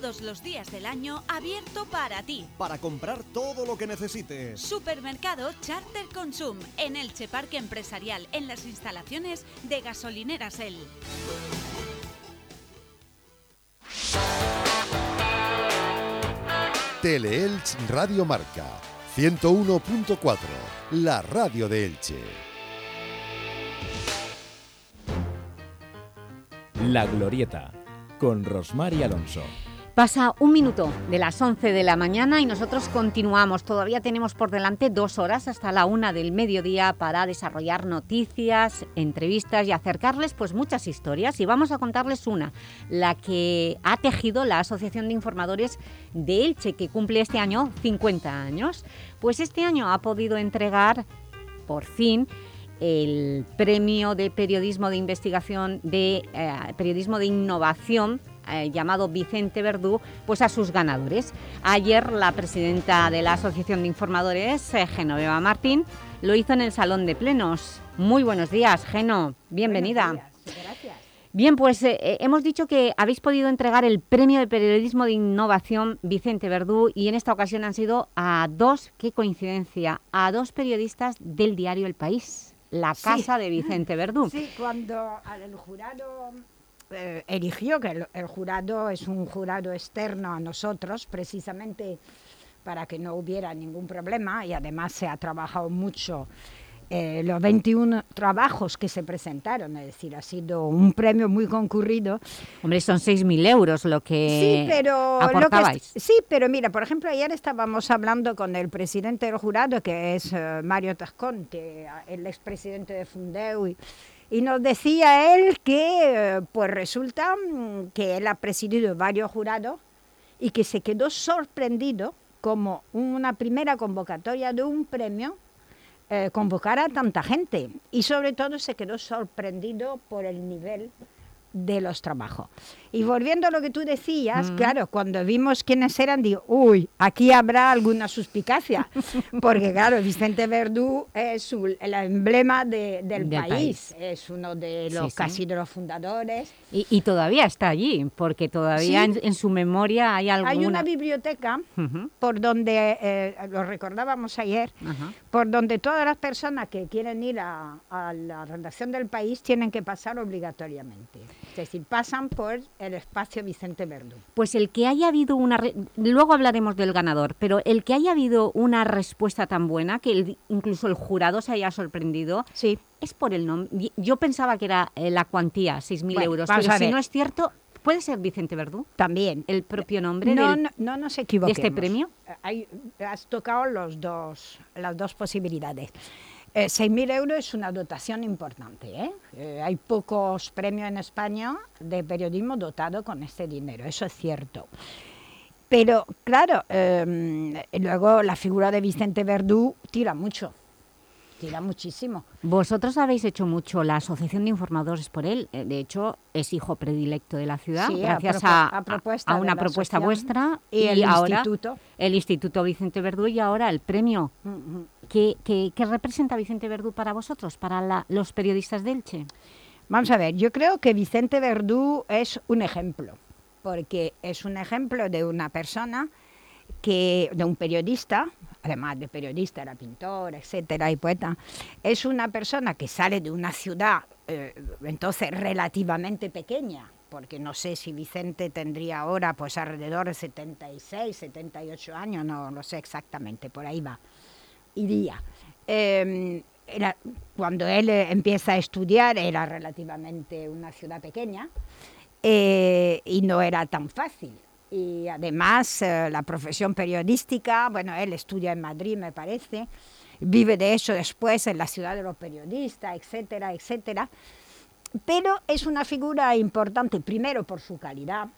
Todos los días del año abierto para ti. Para comprar todo lo que necesites. Supermercado Charter Consum en Elche Parque Empresarial en las instalaciones de Gasolineras El. Teleelch Radio Marca. 101.4. La radio de Elche. La Glorieta, con Rosmar y Alonso. Pasa un minuto de las 11 de la mañana y nosotros continuamos. Todavía tenemos por delante dos horas hasta la una del mediodía para desarrollar noticias, entrevistas y acercarles pues muchas historias. Y vamos a contarles una, la que ha tejido la Asociación de Informadores de Elche, que cumple este año 50 años. Pues este año ha podido entregar, por fin, el premio de periodismo de investigación, de eh, periodismo de innovación eh, llamado Vicente Verdú, pues a sus ganadores. Ayer la presidenta de la Asociación de Informadores, eh, Genoveva Martín, lo hizo en el Salón de Plenos. Muy buenos días, Geno. Bienvenida. Gracias. Bien, pues eh, eh, hemos dicho que habéis podido entregar el Premio de Periodismo de Innovación Vicente Verdú y en esta ocasión han sido a dos, qué coincidencia, a dos periodistas del diario El País, la Sí. casa de Vicente Verdú. Sí, cuando el jurado eh, eligió, que el, el jurado es un jurado externo a nosotros, precisamente para que no hubiera ningún problema y además se ha trabajado mucho eh, los 21 trabajos que se presentaron, es decir, ha sido un premio muy concurrido. Hombre, son 6.000 euros lo que Sí, pero lo que sí, pero mira, por ejemplo, ayer estábamos hablando con el presidente del jurado, que es eh, Mario Tascón, que, el expresidente de Fundeu, y, y nos decía él que, eh, pues resulta mm, que él ha presidido varios jurados y que se quedó sorprendido como una primera convocatoria de un premio eh, convocar a tanta gente y sobre todo se quedó sorprendido por el nivel de los trabajos. Y volviendo a lo que tú decías, Mm. claro, cuando vimos quiénes eran, digo, uy, aquí habrá alguna suspicacia, <laughs> porque claro, Vicente Verdú es el emblema de- del, Del país. es uno de los sí. casi de los fundadores. Y, y todavía está allí, porque todavía Sí. en, en su memoria hay alguna... Hay una biblioteca por donde, eh, lo recordábamos ayer, por donde todas las personas que quieren ir a, a la redacción del país tienen que pasar obligatoriamente. Es decir, pasan por el espacio Vicente Verdú. Pues el que haya habido una... Luego hablaremos del ganador, pero el que haya habido una respuesta tan buena que el- incluso el jurado se haya sorprendido, sí. es por el nombre. Yo pensaba que era eh, la cuantía, 6.000 Bueno, euros, pero si no es cierto, ¿puede ser Vicente Verdú? También. ¿El propio nombre No, del- no, no nos de este premio? Eh, hay- has tocado los dos, las dos posibilidades. Eh, 6.000 euros es una dotación importante. ¿eh? Eh, hay pocos premios en España de periodismo dotado con este dinero, eso es cierto. Pero claro, eh, luego la figura de Vicente Verdú tira mucho, tira muchísimo. Vosotros habéis hecho mucho la Asociación de Informadores por él. eh, De hecho, es hijo predilecto de la ciudad, Sí, gracias a, a propuesta a de una propuesta vuestra. y el ahora instituto. El Instituto Vicente Verdú y ahora el premio. ¿Qué, qué- qué representa Vicente Verdú para vosotros, para la- los periodistas de Elche? Vamos a ver, yo creo que Vicente Verdú es un ejemplo, porque es un ejemplo de una persona de un periodista, además de periodista, era pintor, etcétera, y poeta, es una persona que sale de una ciudad, eh, entonces relativamente pequeña, porque no sé si Vicente tendría ahora pues alrededor de 76, 78 años, no lo sé exactamente, por ahí va, iría. Eh, cuando él eh, empieza a estudiar era relativamente una ciudad pequeña eh, y no era tan fácil. Y además eh, la profesión periodística, bueno, él estudia en Madrid, me parece, vive de eso después en la ciudad de los periodistas, etcétera, etcétera. Pero es una figura importante, primero por su calidad,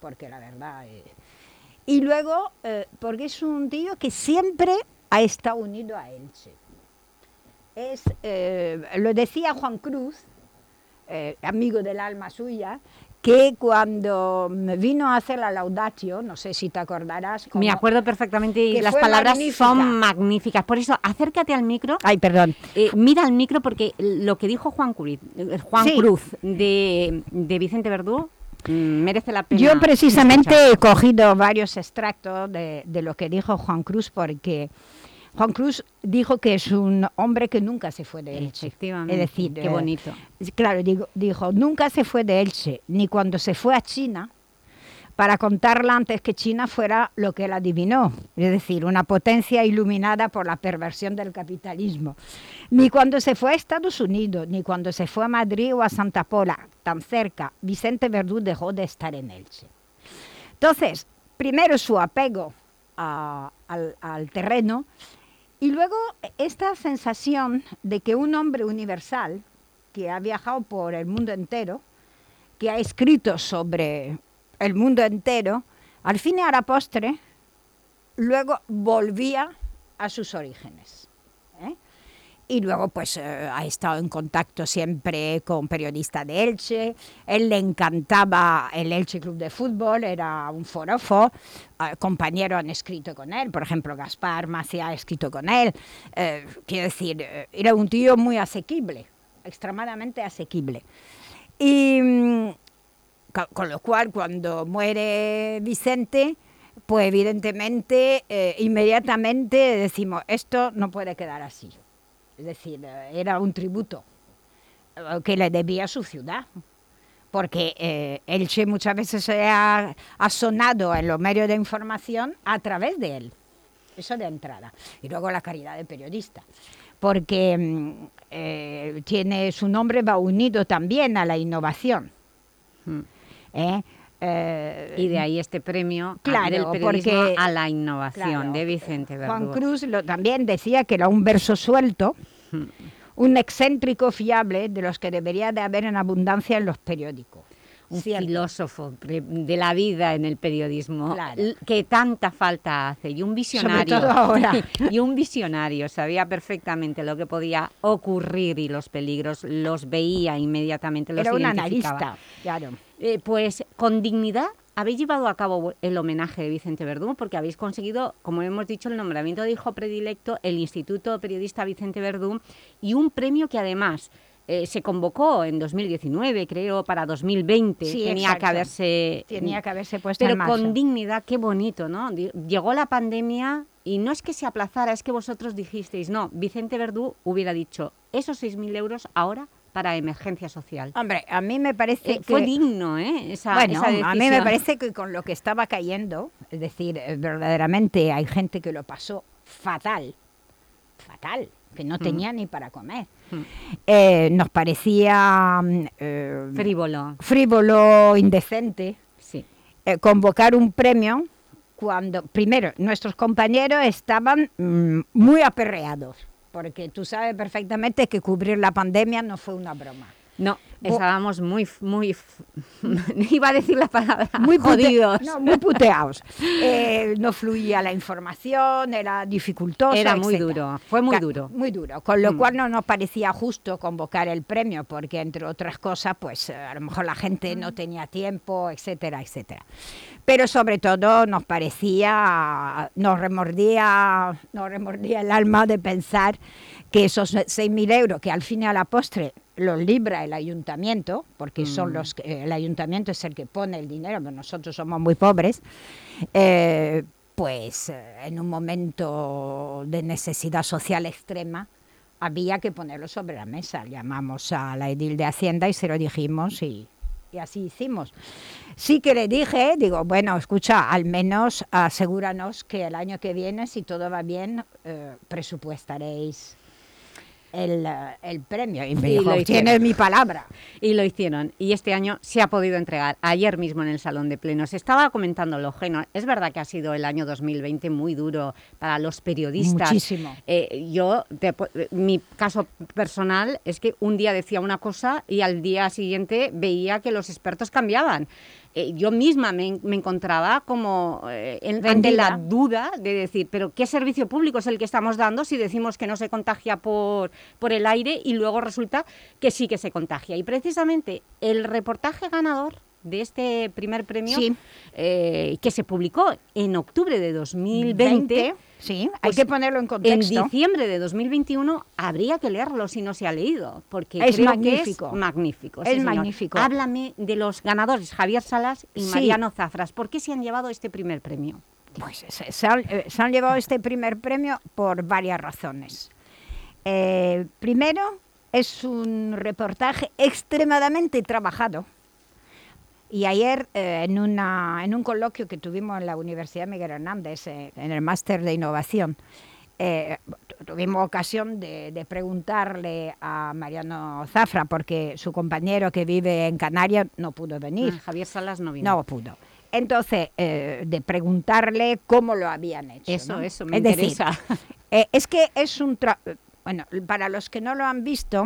porque la verdad... eh, y luego eh, porque es un tío que siempre ha estado unido a Elche. Es, eh, lo decía Juan Cruz, eh, amigo del alma suya, que cuando vino a hacer la laudatio, no sé si te acordarás. Me acuerdo perfectamente y las palabras magnífica. son magníficas. Por eso, acércate al micro. Ay, perdón. Eh, mira al micro porque lo que dijo Juan, Cruz, eh, Juan Sí. Cruz de, de Vicente Verdú mm, merece la pena. Yo precisamente escuchar. he cogido varios extractos de, de lo que dijo Juan Cruz porque Juan Cruz dijo que es un hombre que nunca se fue de Elche. Efectivamente, Es decir, qué eh, bonito. Claro, digo, dijo, nunca se fue de Elche, ni cuando se fue a China, para contarla antes que China fuera lo que él adivinó, es decir, una potencia iluminada por la perversión del capitalismo. Ni cuando se fue a Estados Unidos, ni cuando se fue a Madrid o a Santa Pola, tan cerca, Vicente Verdú dejó de estar en Elche. Entonces, primero su apego a- al, al terreno y luego esta sensación de que un hombre universal que ha viajado por el mundo entero, que ha escrito sobre el mundo entero, al fin y a la postre, luego volvía a sus orígenes. Y luego pues eh, ha estado en contacto siempre con periodistas de Elche, él le encantaba el Elche Club de Fútbol, era un forofo, eh, compañeros han escrito con él, por ejemplo Gaspar Macia ha escrito con él, eh, quiero decir, eh, era un tío muy asequible, extremadamente asequible. Y mm, co- con lo cual cuando muere Vicente, pues evidentemente eh, inmediatamente decimos, esto no puede quedar así. Es decir, eh, era un tributo eh, que le debía a su ciudad. Porque eh, Elche muchas veces se ha, ha sonado en los medios de información a través de él. Eso de entrada. Y luego la calidad de periodista. Porque mm, eh, tiene su nombre va unido también a la innovación. ¿eh? Eh, Y de ahí este premio Claro, del periodismo porque- a la innovación claro, de Vicente Verdú. Juan Cruz lo, también decía que era un verso suelto, un excéntrico fiable de los que debería de haber en abundancia en los periódicos. un Cierto. filósofo de la vida en el periodismo Claro. que tanta falta hace y un visionario todo ahora. <laughs> y un visionario sabía perfectamente lo que podía ocurrir y los peligros los veía inmediatamente los Era un analista, claro. Eh, pues con dignidad habéis llevado a cabo el homenaje de Vicente Verdú porque habéis conseguido, como hemos dicho, el nombramiento de hijo predilecto, el Instituto Periodista Vicente Verdú y un premio que además eh, se convocó en 2019, creo, para 2020. Sí, Tenía exacto. que haberse... Tenía que haberse puesto Pero en con dignidad, qué bonito, ¿no? Llegó la pandemia y no es que se aplazara, es que vosotros dijisteis, no, Vicente Verdú hubiera dicho, esos 6.000 euros ahora para emergencia social. Hombre, a mí me parece Eh, que... Fue digno, ¿eh? Esa, bueno, esa a mí me parece que con lo que estaba cayendo, es decir, eh, verdaderamente hay gente que lo pasó fatal, fatal, que no Mm. tenía ni para comer. Eh, nos parecía mm, eh, Frívolo. frívolo, indecente, Sí. convocar un premio cuando, primero, nuestros compañeros estaban mm, muy aperreados, porque tú sabes perfectamente que cubrir la pandemia no fue una broma. No, estábamos muy, muy, <laughs> iba a decir la palabra, muy jodidos. no, muy puteados. <laughs> Eh, no fluía la información, era dificultoso. Era muy etcétera. duro, fue muy duro. Muy duro, con lo Mm. cual no nos parecía justo convocar el premio, porque entre otras cosas, pues eh, a lo mejor la gente no tenía tiempo, etcétera, etcétera. Pero sobre todo nos parecía, nos remordía, nos remordía el alma de pensar que esos 6.000 euros, que al fin y a la postre los libra el ayuntamiento, porque son Mm. los que, el ayuntamiento es el que pone el dinero, pero nosotros somos muy pobres, eh, pues eh, en un momento de necesidad social extrema había que ponerlo sobre la mesa. Llamamos a la edil de Hacienda y se lo dijimos y, y así hicimos. Sí que le dije, digo, bueno, escucha, al menos asegúranos que el año que viene, si todo va bien, eh, presupuestaréis el, eh, el premio. Y me Y dijo, lo hicieron. tienes mi palabra. Y lo hicieron. Y este año se ha podido entregar, ayer mismo en el Salón de Plenos. Estaba comentando lo Geno, es verdad que ha sido el año 2020 muy duro para los periodistas. Muchísimo. Eh, yo, te pu- mi caso personal es que un día decía una cosa y al día siguiente veía que los expertos cambiaban. Eh, yo misma me, en- me encontraba como eh, en- ante la duda de decir, pero ¿qué servicio público es el que estamos dando si decimos que no se contagia por, por el aire y luego resulta que sí que se contagia? Y precisamente el reportaje ganador de este primer premio, Sí. eh, que se publicó en octubre de 2020, 20, sí, hay pues que ponerlo en contexto. En diciembre de 2021 habría que leerlo si no se ha leído, porque Es creo magnífico. que es magnífico. Es sí, señor. magnífico. Háblame de los ganadores, Javier Salas y Sí. Mariano Zafras. ¿Por qué se han llevado este primer premio? Pues se, se han, eh, se han llevado este primer premio por varias razones. Eh, primero, es un reportaje extremadamente trabajado. Y ayer, eh, en, una, en un coloquio que tuvimos en la Universidad Miguel Hernández, eh, en el máster de innovación, eh, tu- tuvimos ocasión de, de preguntarle a Mariano Zafra, porque su compañero que vive en Canarias no pudo venir. Ah, Javier Salas no vino. No pudo. Entonces, de preguntarle cómo lo habían hecho. Eso, ¿no? eso, me Es interesa. <laughs> es que es un... Bueno, para los que no lo han visto,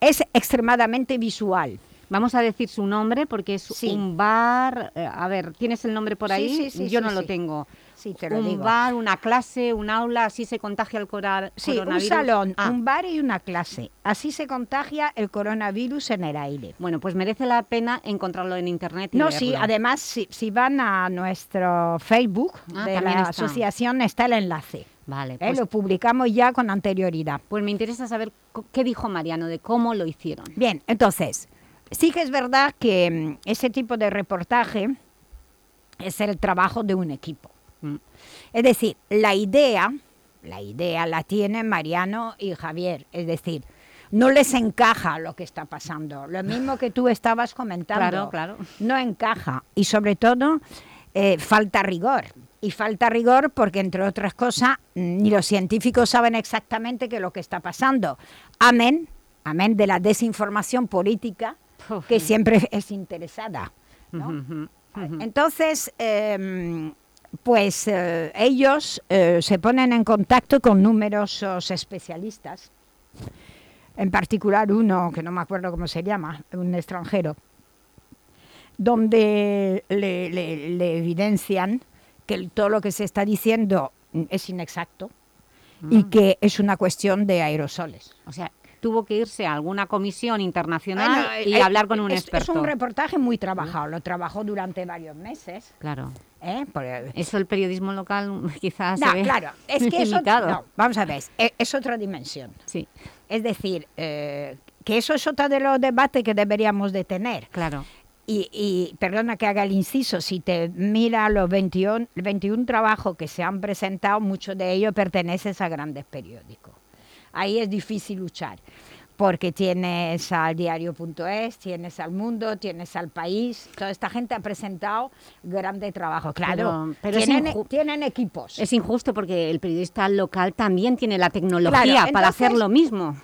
es extremadamente visual. Vamos a decir su nombre porque es Sí. un bar... eh, a ver, ¿tienes el nombre por ahí? sí, sí, Yo no lo tengo. Sí, te lo un digo. bar, una clase, un aula, así se contagia el cora- Sí, un coronavirus. salón, Ah, un bar y una clase. Así se contagia el coronavirus en el aire. Bueno, pues merece la pena encontrarlo en internet y No, sí, además, si, si van a nuestro Facebook Ah, de la está. asociación, está el enlace. Vale, ¿eh? pues, Lo publicamos ya con anterioridad. pues me interesa saber qué dijo Mariano de cómo lo hicieron. Bien, entonces, sí que es verdad que mm, ese tipo de reportaje es el trabajo de un equipo. Es decir, la idea, la idea la tienen Mariano y Javier. Es decir, no les encaja lo que está pasando. Lo mismo que tú estabas comentando. Claro, claro. No encaja. Y sobre todo, eh, falta rigor. Y falta rigor porque, entre otras cosas, mm, ni los científicos saben exactamente qué es lo que está pasando. Amén, amén de la desinformación política, que siempre es interesada. ¿no? Entonces, em, pues eh, ellos eh, se ponen en contacto con numerosos especialistas, en particular uno que no me acuerdo cómo se llama, un extranjero, donde le, le- le evidencian que todo lo que se está diciendo es inexacto y Mm. que es una cuestión de aerosoles. O sea, tuvo que irse a alguna comisión internacional Bueno, y eh, hablar con un es, experto. Es un reportaje muy trabajado, lo trabajó durante varios meses. Claro. ¿eh? Por- Eso el periodismo local <laughs> quizás No, se ve claro, es que eso, limitado. no, vamos a ver, es, es otra dimensión. Sí. Es decir, eh, que eso es otro de los debates que deberíamos de tener. Claro. Y, y, perdona que haga el inciso, si te mira los 21, 21 trabajos que se han presentado, muchos de ellos pertenecen a grandes periódicos. Ahí es difícil luchar, porque tienes al diario.es, tienes al Mundo, tienes al País, toda esta gente ha presentado grandes trabajos. Claro, Pero- pero tienen, equipos. Es injusto porque el periodista local también tiene la tecnología Claro, para hacer lo mismo.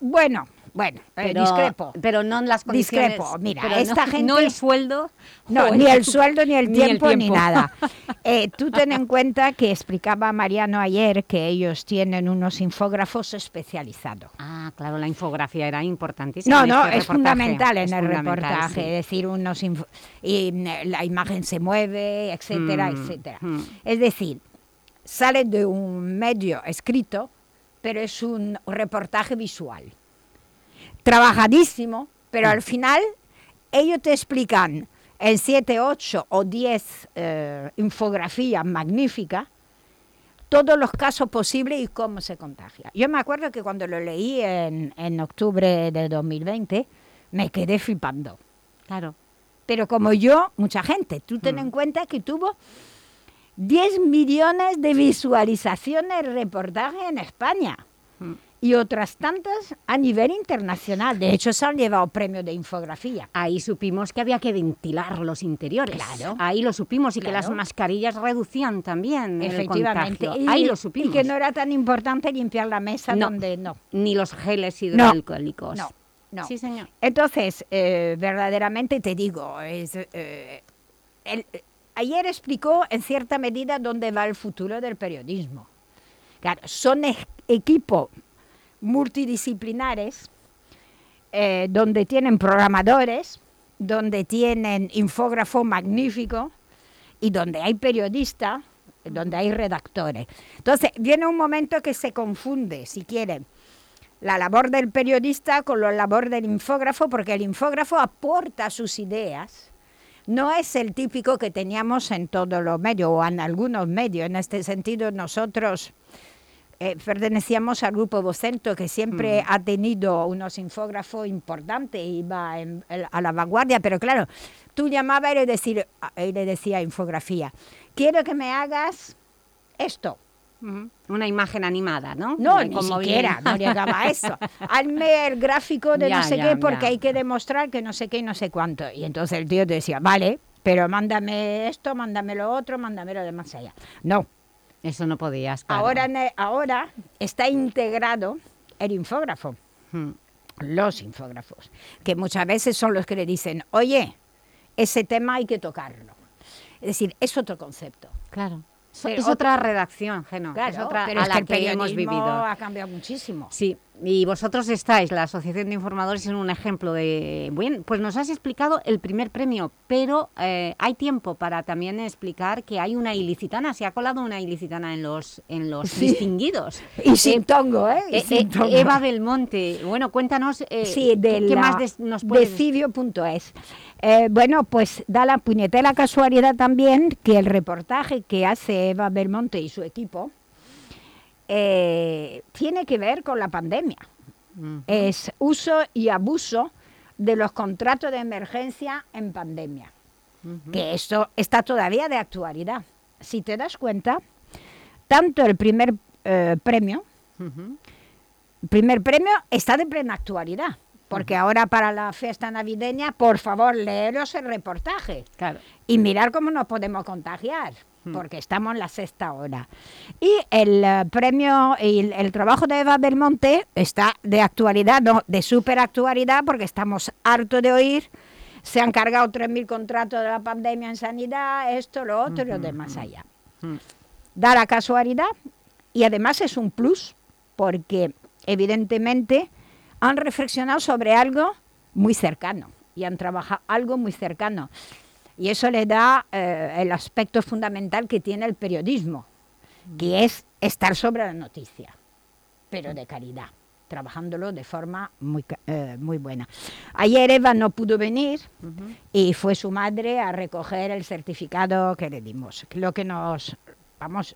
Bueno, bueno, eh, Pero- discrepo. Pero no en las condiciones. Discrepo. Mira, pero esta no, gente... No el sueldo. No, o ni el sueldo, ni el <laughs> ni el tiempo, ni, nada. <laughs> Eh, tú ten en cuenta que explicaba Mariano ayer que ellos tienen unos infógrafos especializados. Ah, claro, la infografía era importantísima. No, no, este es fundamental en Es el fundamental, reportaje, sí. es decir, unos inf- y mm, la imagen se mueve, etcétera, Mm, etcétera. mm. Es decir, sale de un medio escrito, pero es un reportaje visual. Trabajadísimo, pero Mm. al final ellos te explican en 7, 8 o 10 eh, infografías magníficas todos los casos posibles y cómo se contagia. Yo me acuerdo que cuando lo leí en, en octubre de 2020, me quedé flipando. Claro. Pero como yo, mucha gente, tú ten en cuenta que tuvo 10 millones de visualizaciones reportaje en España y otras tantas a nivel internacional. De hecho, se han llevado premios de infografía. Ahí supimos que había que ventilar los interiores. Claro. Ahí lo supimos y que las mascarillas reducían también el Efectivamente. contagio. Y, Ahí lo y supimos. que no era tan importante limpiar la mesa No. donde no. Ni los geles hidroalcohólicos. No, no. Sí, señor. Entonces, eh, verdaderamente te digo, es, eh, el- ayer explicó en cierta medida dónde va el futuro del periodismo. Claro, son e- equipos multidisciplinares eh, donde tienen programadores, donde tienen infógrafo magnífico y donde hay periodistas, donde hay redactores. Entonces, viene un momento que se confunde, si quieren, la labor del periodista con la labor del infógrafo, porque el infógrafo aporta sus ideas. No es el típico que teníamos en todos los medios o en algunos medios. En este sentido, nosotros eh, pertenecíamos al grupo Vocento, que siempre ha tenido unos infógrafos importantes, iba en- a la vanguardia, pero claro, tú llamabas y le, decir, y le decía infografía, quiero que me hagas esto. Una imagen animada, ¿no? No, ni cómo siquiera, no llegaba a eso. <laughs> Hazme el gráfico de Ya, no sé ya, qué porque ya. hay que demostrar que no sé qué y no sé cuánto. Y entonces el tío te decía, vale, pero mándame esto, mándame lo otro, mándame lo demás allá. No. Eso no podías. claro. Ahora, ahora está integrado el infógrafo, Hmm. los infógrafos, que muchas veces son los que le dicen, oye, ese tema hay que tocarlo. Es decir, es otro concepto. Claro. Pero es otra redacción, Geno. Claro, es otra pero a es la que el que hemos vivido. ha cambiado muchísimo. Sí, y vosotros estáis, la Asociación de Informadores, en un ejemplo de... Bien, pues nos has explicado el primer premio, pero eh, hay tiempo para también explicar que hay una ilicitana, se ha colado una ilicitana en los, en los Sí. distinguidos. Y sin tongo, ¿eh? Y eh, sin eh, tongo. Eva Belmonte, bueno, cuéntanos eh, Sí, de ¿qué, la- más des- nos puedes Decidio.es. Eh, bueno, pues da la puñetera casualidad también que el reportaje que hace Eva Belmonte y su equipo eh, tiene que ver con la pandemia. Es uso y abuso de los contratos de emergencia en pandemia. Que esto está todavía de actualidad. Si te das cuenta, tanto el primer eh, premio el primer premio está de plena actualidad. Porque ahora para la fiesta navideña, por favor, leeros el reportaje. Claro. Y mirar cómo nos podemos contagiar, porque estamos en la sexta hora. Y el eh, premio y el, el trabajo de Eva Belmonte está de actualidad, no, de super actualidad, porque estamos hartos de oír. Se han cargado 3.000 contratos de la pandemia en sanidad, esto, lo otro y lo demás allá. Da la casualidad y además es un plus, porque evidentemente han reflexionado sobre algo muy cercano. y han trabajado algo muy cercano. Y eso le da eh, el aspecto fundamental que tiene el periodismo, que es estar sobre la noticia, pero de calidad, trabajándolo de forma muy, eh, muy buena. Ayer Eva no pudo venir y fue su madre a recoger el certificado que le dimos, lo que nos, vamos,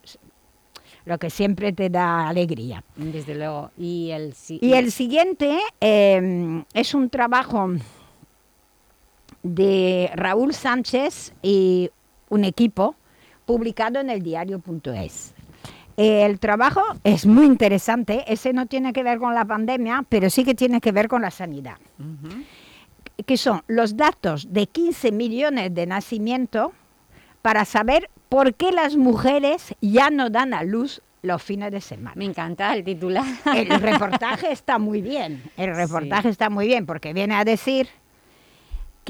lo que siempre te da alegría. Desde luego. Y el, si- Y el siguiente eh, es un trabajo de Raúl Sánchez y un equipo publicado en el diario.es. El trabajo es muy interesante, ese no tiene que ver con la pandemia, pero sí que tiene que ver con la sanidad, que son los datos de 15 millones de nacimiento para saber por qué las mujeres ya no dan a luz los fines de semana. Me encanta el titular. El reportaje está muy bien, el reportaje está muy bien porque viene a decir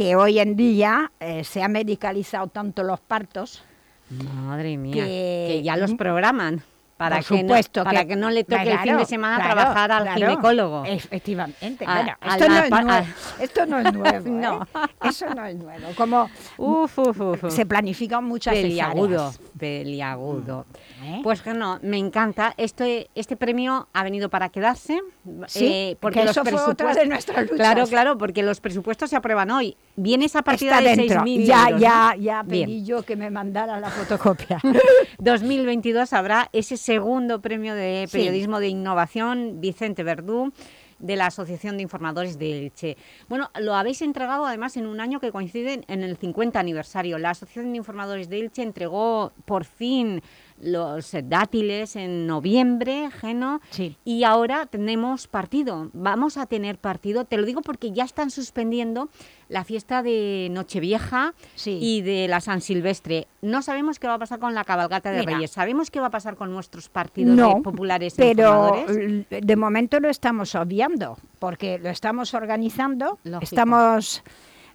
que hoy en día eh, se ha medicalizado tanto los partos Madre mía, que- que, ya los programan para, Por que, supuesto no, para que- que no le toque el fin de semana claro, trabajar al claro, ginecólogo. Efectivamente. A- bueno, esto, no es nuevo, esto no es nuevo. ¿eh? No. Eso no es nuevo. Como <laughs> Uf, uf, uf, uf. se planifican muchas Peliagudo, cesáreas. peliagudo. ¿Eh? Pues que no, me encanta. Este, este premio ha venido para quedarse. eh, Sí, porque que los eso fue otra de nuestras luchas. Claro, claro, porque los presupuestos se aprueban hoy. Viene esa partida Está de dentro. 6.000 Ya, euros, ya, ya Bien. pedí yo que me mandara la fotocopia. <laughs> 2022 habrá ese segundo premio de Sí. periodismo de innovación Vicente Verdú de la Asociación de Informadores de Elche. Bueno, lo habéis entregado además en un año que coincide en el 50 aniversario. La Asociación de Informadores de Elche entregó por fin los eh, dátiles en noviembre, Geno, y ahora tenemos partido. Vamos a tener partido, te lo digo porque ya están suspendiendo la fiesta de Nochevieja y de la San Silvestre. No sabemos qué va a pasar con la cabalgata de Mira. Reyes. ¿Sabemos qué va a pasar con nuestros partidos no, populares pero l- de momento lo estamos obviando, porque lo estamos organizando, Lógico. estamos...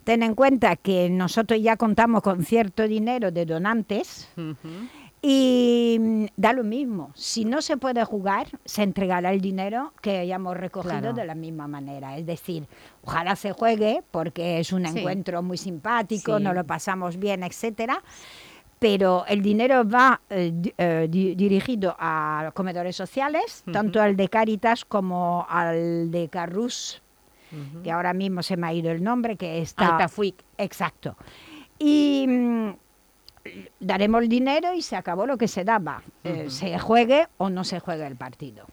Ten en cuenta que nosotros ya contamos con cierto dinero de donantes y mm, da lo mismo. Si no se puede jugar, se entregará el dinero que hayamos recogido Claro. de la misma manera. Es decir, ojalá se juegue porque es un Sí. encuentro muy simpático, Sí. nos lo pasamos bien, etcétera pero el dinero va eh, eh, di- dirigido a comedores sociales, tanto al de Caritas como al de Carrus, que ahora mismo se me ha ido el nombre, que está... Altafuic. Exacto. Y mm, daremos el dinero y se acabó lo que se daba. Eh, se juegue o no se juegue el partido.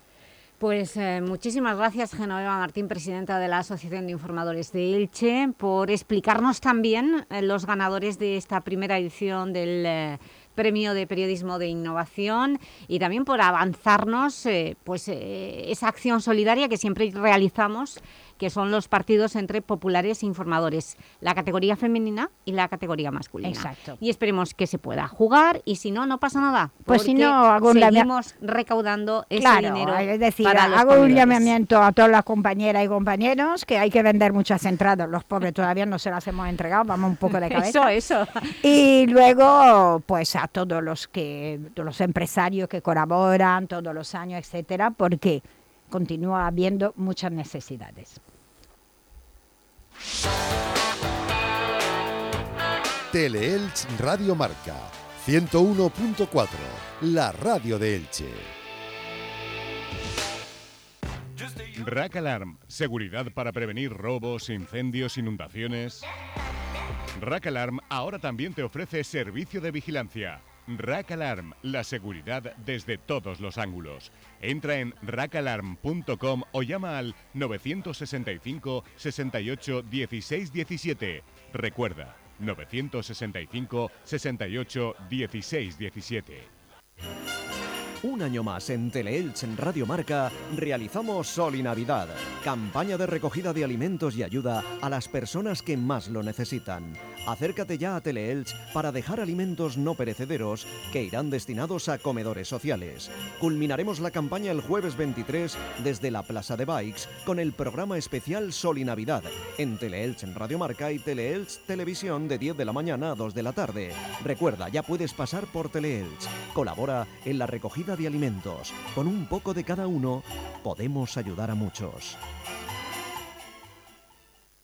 Pues eh, muchísimas gracias, Genoveva Martín, presidenta de la Asociación de Informadores de Elche, por explicarnos también eh, los ganadores de esta primera edición del Premio de Periodismo de Innovación y también por avanzarnos pues, esa acción solidaria que siempre realizamos, que son los partidos entre populares e informadores, la categoría femenina y la categoría masculina. Exacto. Y esperemos que se pueda jugar y si no, no pasa nada. Pues si no, hago seguimos recaudando ese Claro, dinero es decir, para los hago un llamamiento a todas las compañeras y compañeros que hay que vender muchas entradas. Los pobres todavía no se las hemos entregado, vamos un poco de <laughs> cabeza. Eso, eso. Y luego, pues a todos los que, todos los empresarios que colaboran todos los años, etcétera, porque continúa habiendo muchas necesidades. Teleelch Radio Marca 101.4, la radio de Elche. Rack Alarm, seguridad para prevenir robos, incendios, inundaciones. Rack Alarm ahora también te ofrece servicio de vigilancia. Rack Alarm, la seguridad desde todos los ángulos. Entra en rackalarm.com o llama al 965 68 16 17. Recuerda, 965 68 16 17. Un año más en Teleelch en Radio Marca realizamos Sol y Navidad, campaña de recogida de alimentos y ayuda a las personas que más lo necesitan. Acércate ya a Teleelch para dejar alimentos no perecederos que irán destinados a comedores sociales. Culminaremos la campaña el jueves 23 desde la Plaza de Bikes con el programa especial Sol y Navidad en Teleelch en Radio Marca y Teleelch Televisión de 10 de la mañana a 2 de la tarde. Recuerda, ya puedes pasar por Teleelch. Colabora en la recogida de alimentos. Con un poco de cada uno podemos ayudar a muchos.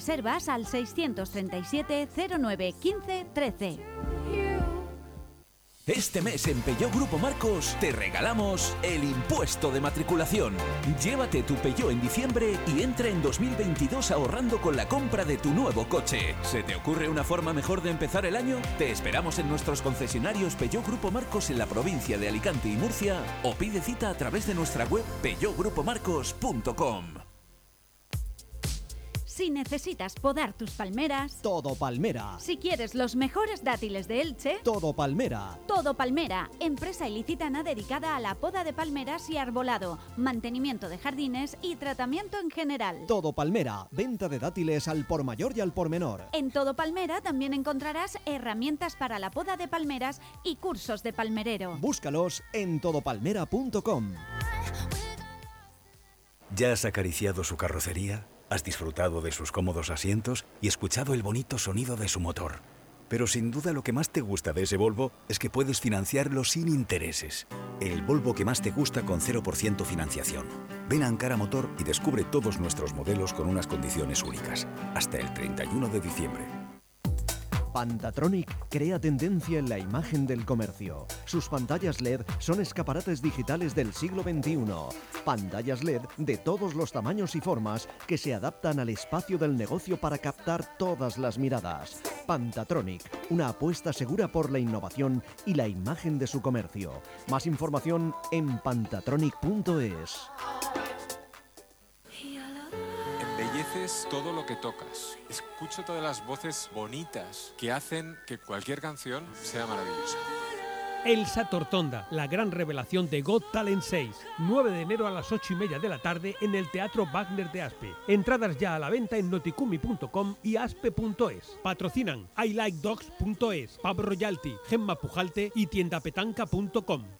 Reservas al 637 09 15 13. Este mes en Peugeot Grupo Marcos te regalamos el impuesto de matriculación. Llévate tu Peugeot en diciembre y entra en 2022 ahorrando con la compra de tu nuevo coche. ¿Se te ocurre una forma mejor de empezar el año? Te esperamos en nuestros concesionarios Peugeot Grupo Marcos en la provincia de Alicante y Murcia o pide cita a través de nuestra web peugeotgrupomarcos.com. Si necesitas podar tus palmeras, Todo Palmera. si quieres los mejores dátiles de Elche, Todo Palmera. Todo Palmera, empresa ilicitana dedicada a la poda de palmeras y arbolado, mantenimiento de jardines y tratamiento en general. Todo Palmera. Venta de dátiles al por mayor y al por menor. En Todo Palmera también encontrarás herramientas para la poda de palmeras y cursos de palmerero. Búscalos en todopalmera.com. ¿Ya has acariciado su carrocería? ¿Has disfrutado de sus cómodos asientos y escuchado el bonito sonido de su motor? Pero sin duda lo que más te gusta de ese Volvo es que puedes financiarlo sin intereses. El Volvo que más te gusta con 0% financiación. Ven a Ankara Motor y descubre todos nuestros modelos con unas condiciones únicas. Hasta el 31 de diciembre. Pantatronic crea tendencia en la imagen del comercio. Sus pantallas LED son escaparates digitales del siglo XXI. Pantallas LED de todos los tamaños y formas que se adaptan al espacio del negocio para captar todas las miradas. Pantatronic, una apuesta segura por la innovación y la imagen de su comercio. Más información en pantatronic.es. Embelleces todo lo que tocas. Escucho todas las voces bonitas que hacen que cualquier canción sea maravillosa. Elsa Tortonda, la gran revelación de Got Talent 6. 9 de enero a las 8 y media de la tarde en el Teatro Wagner de Aspe. Entradas ya a la venta en noticumi.com y aspe.es. Patrocinan iLikeDogs.es, Pab Royalty, Gemma Pujalte y tiendapetanca.com.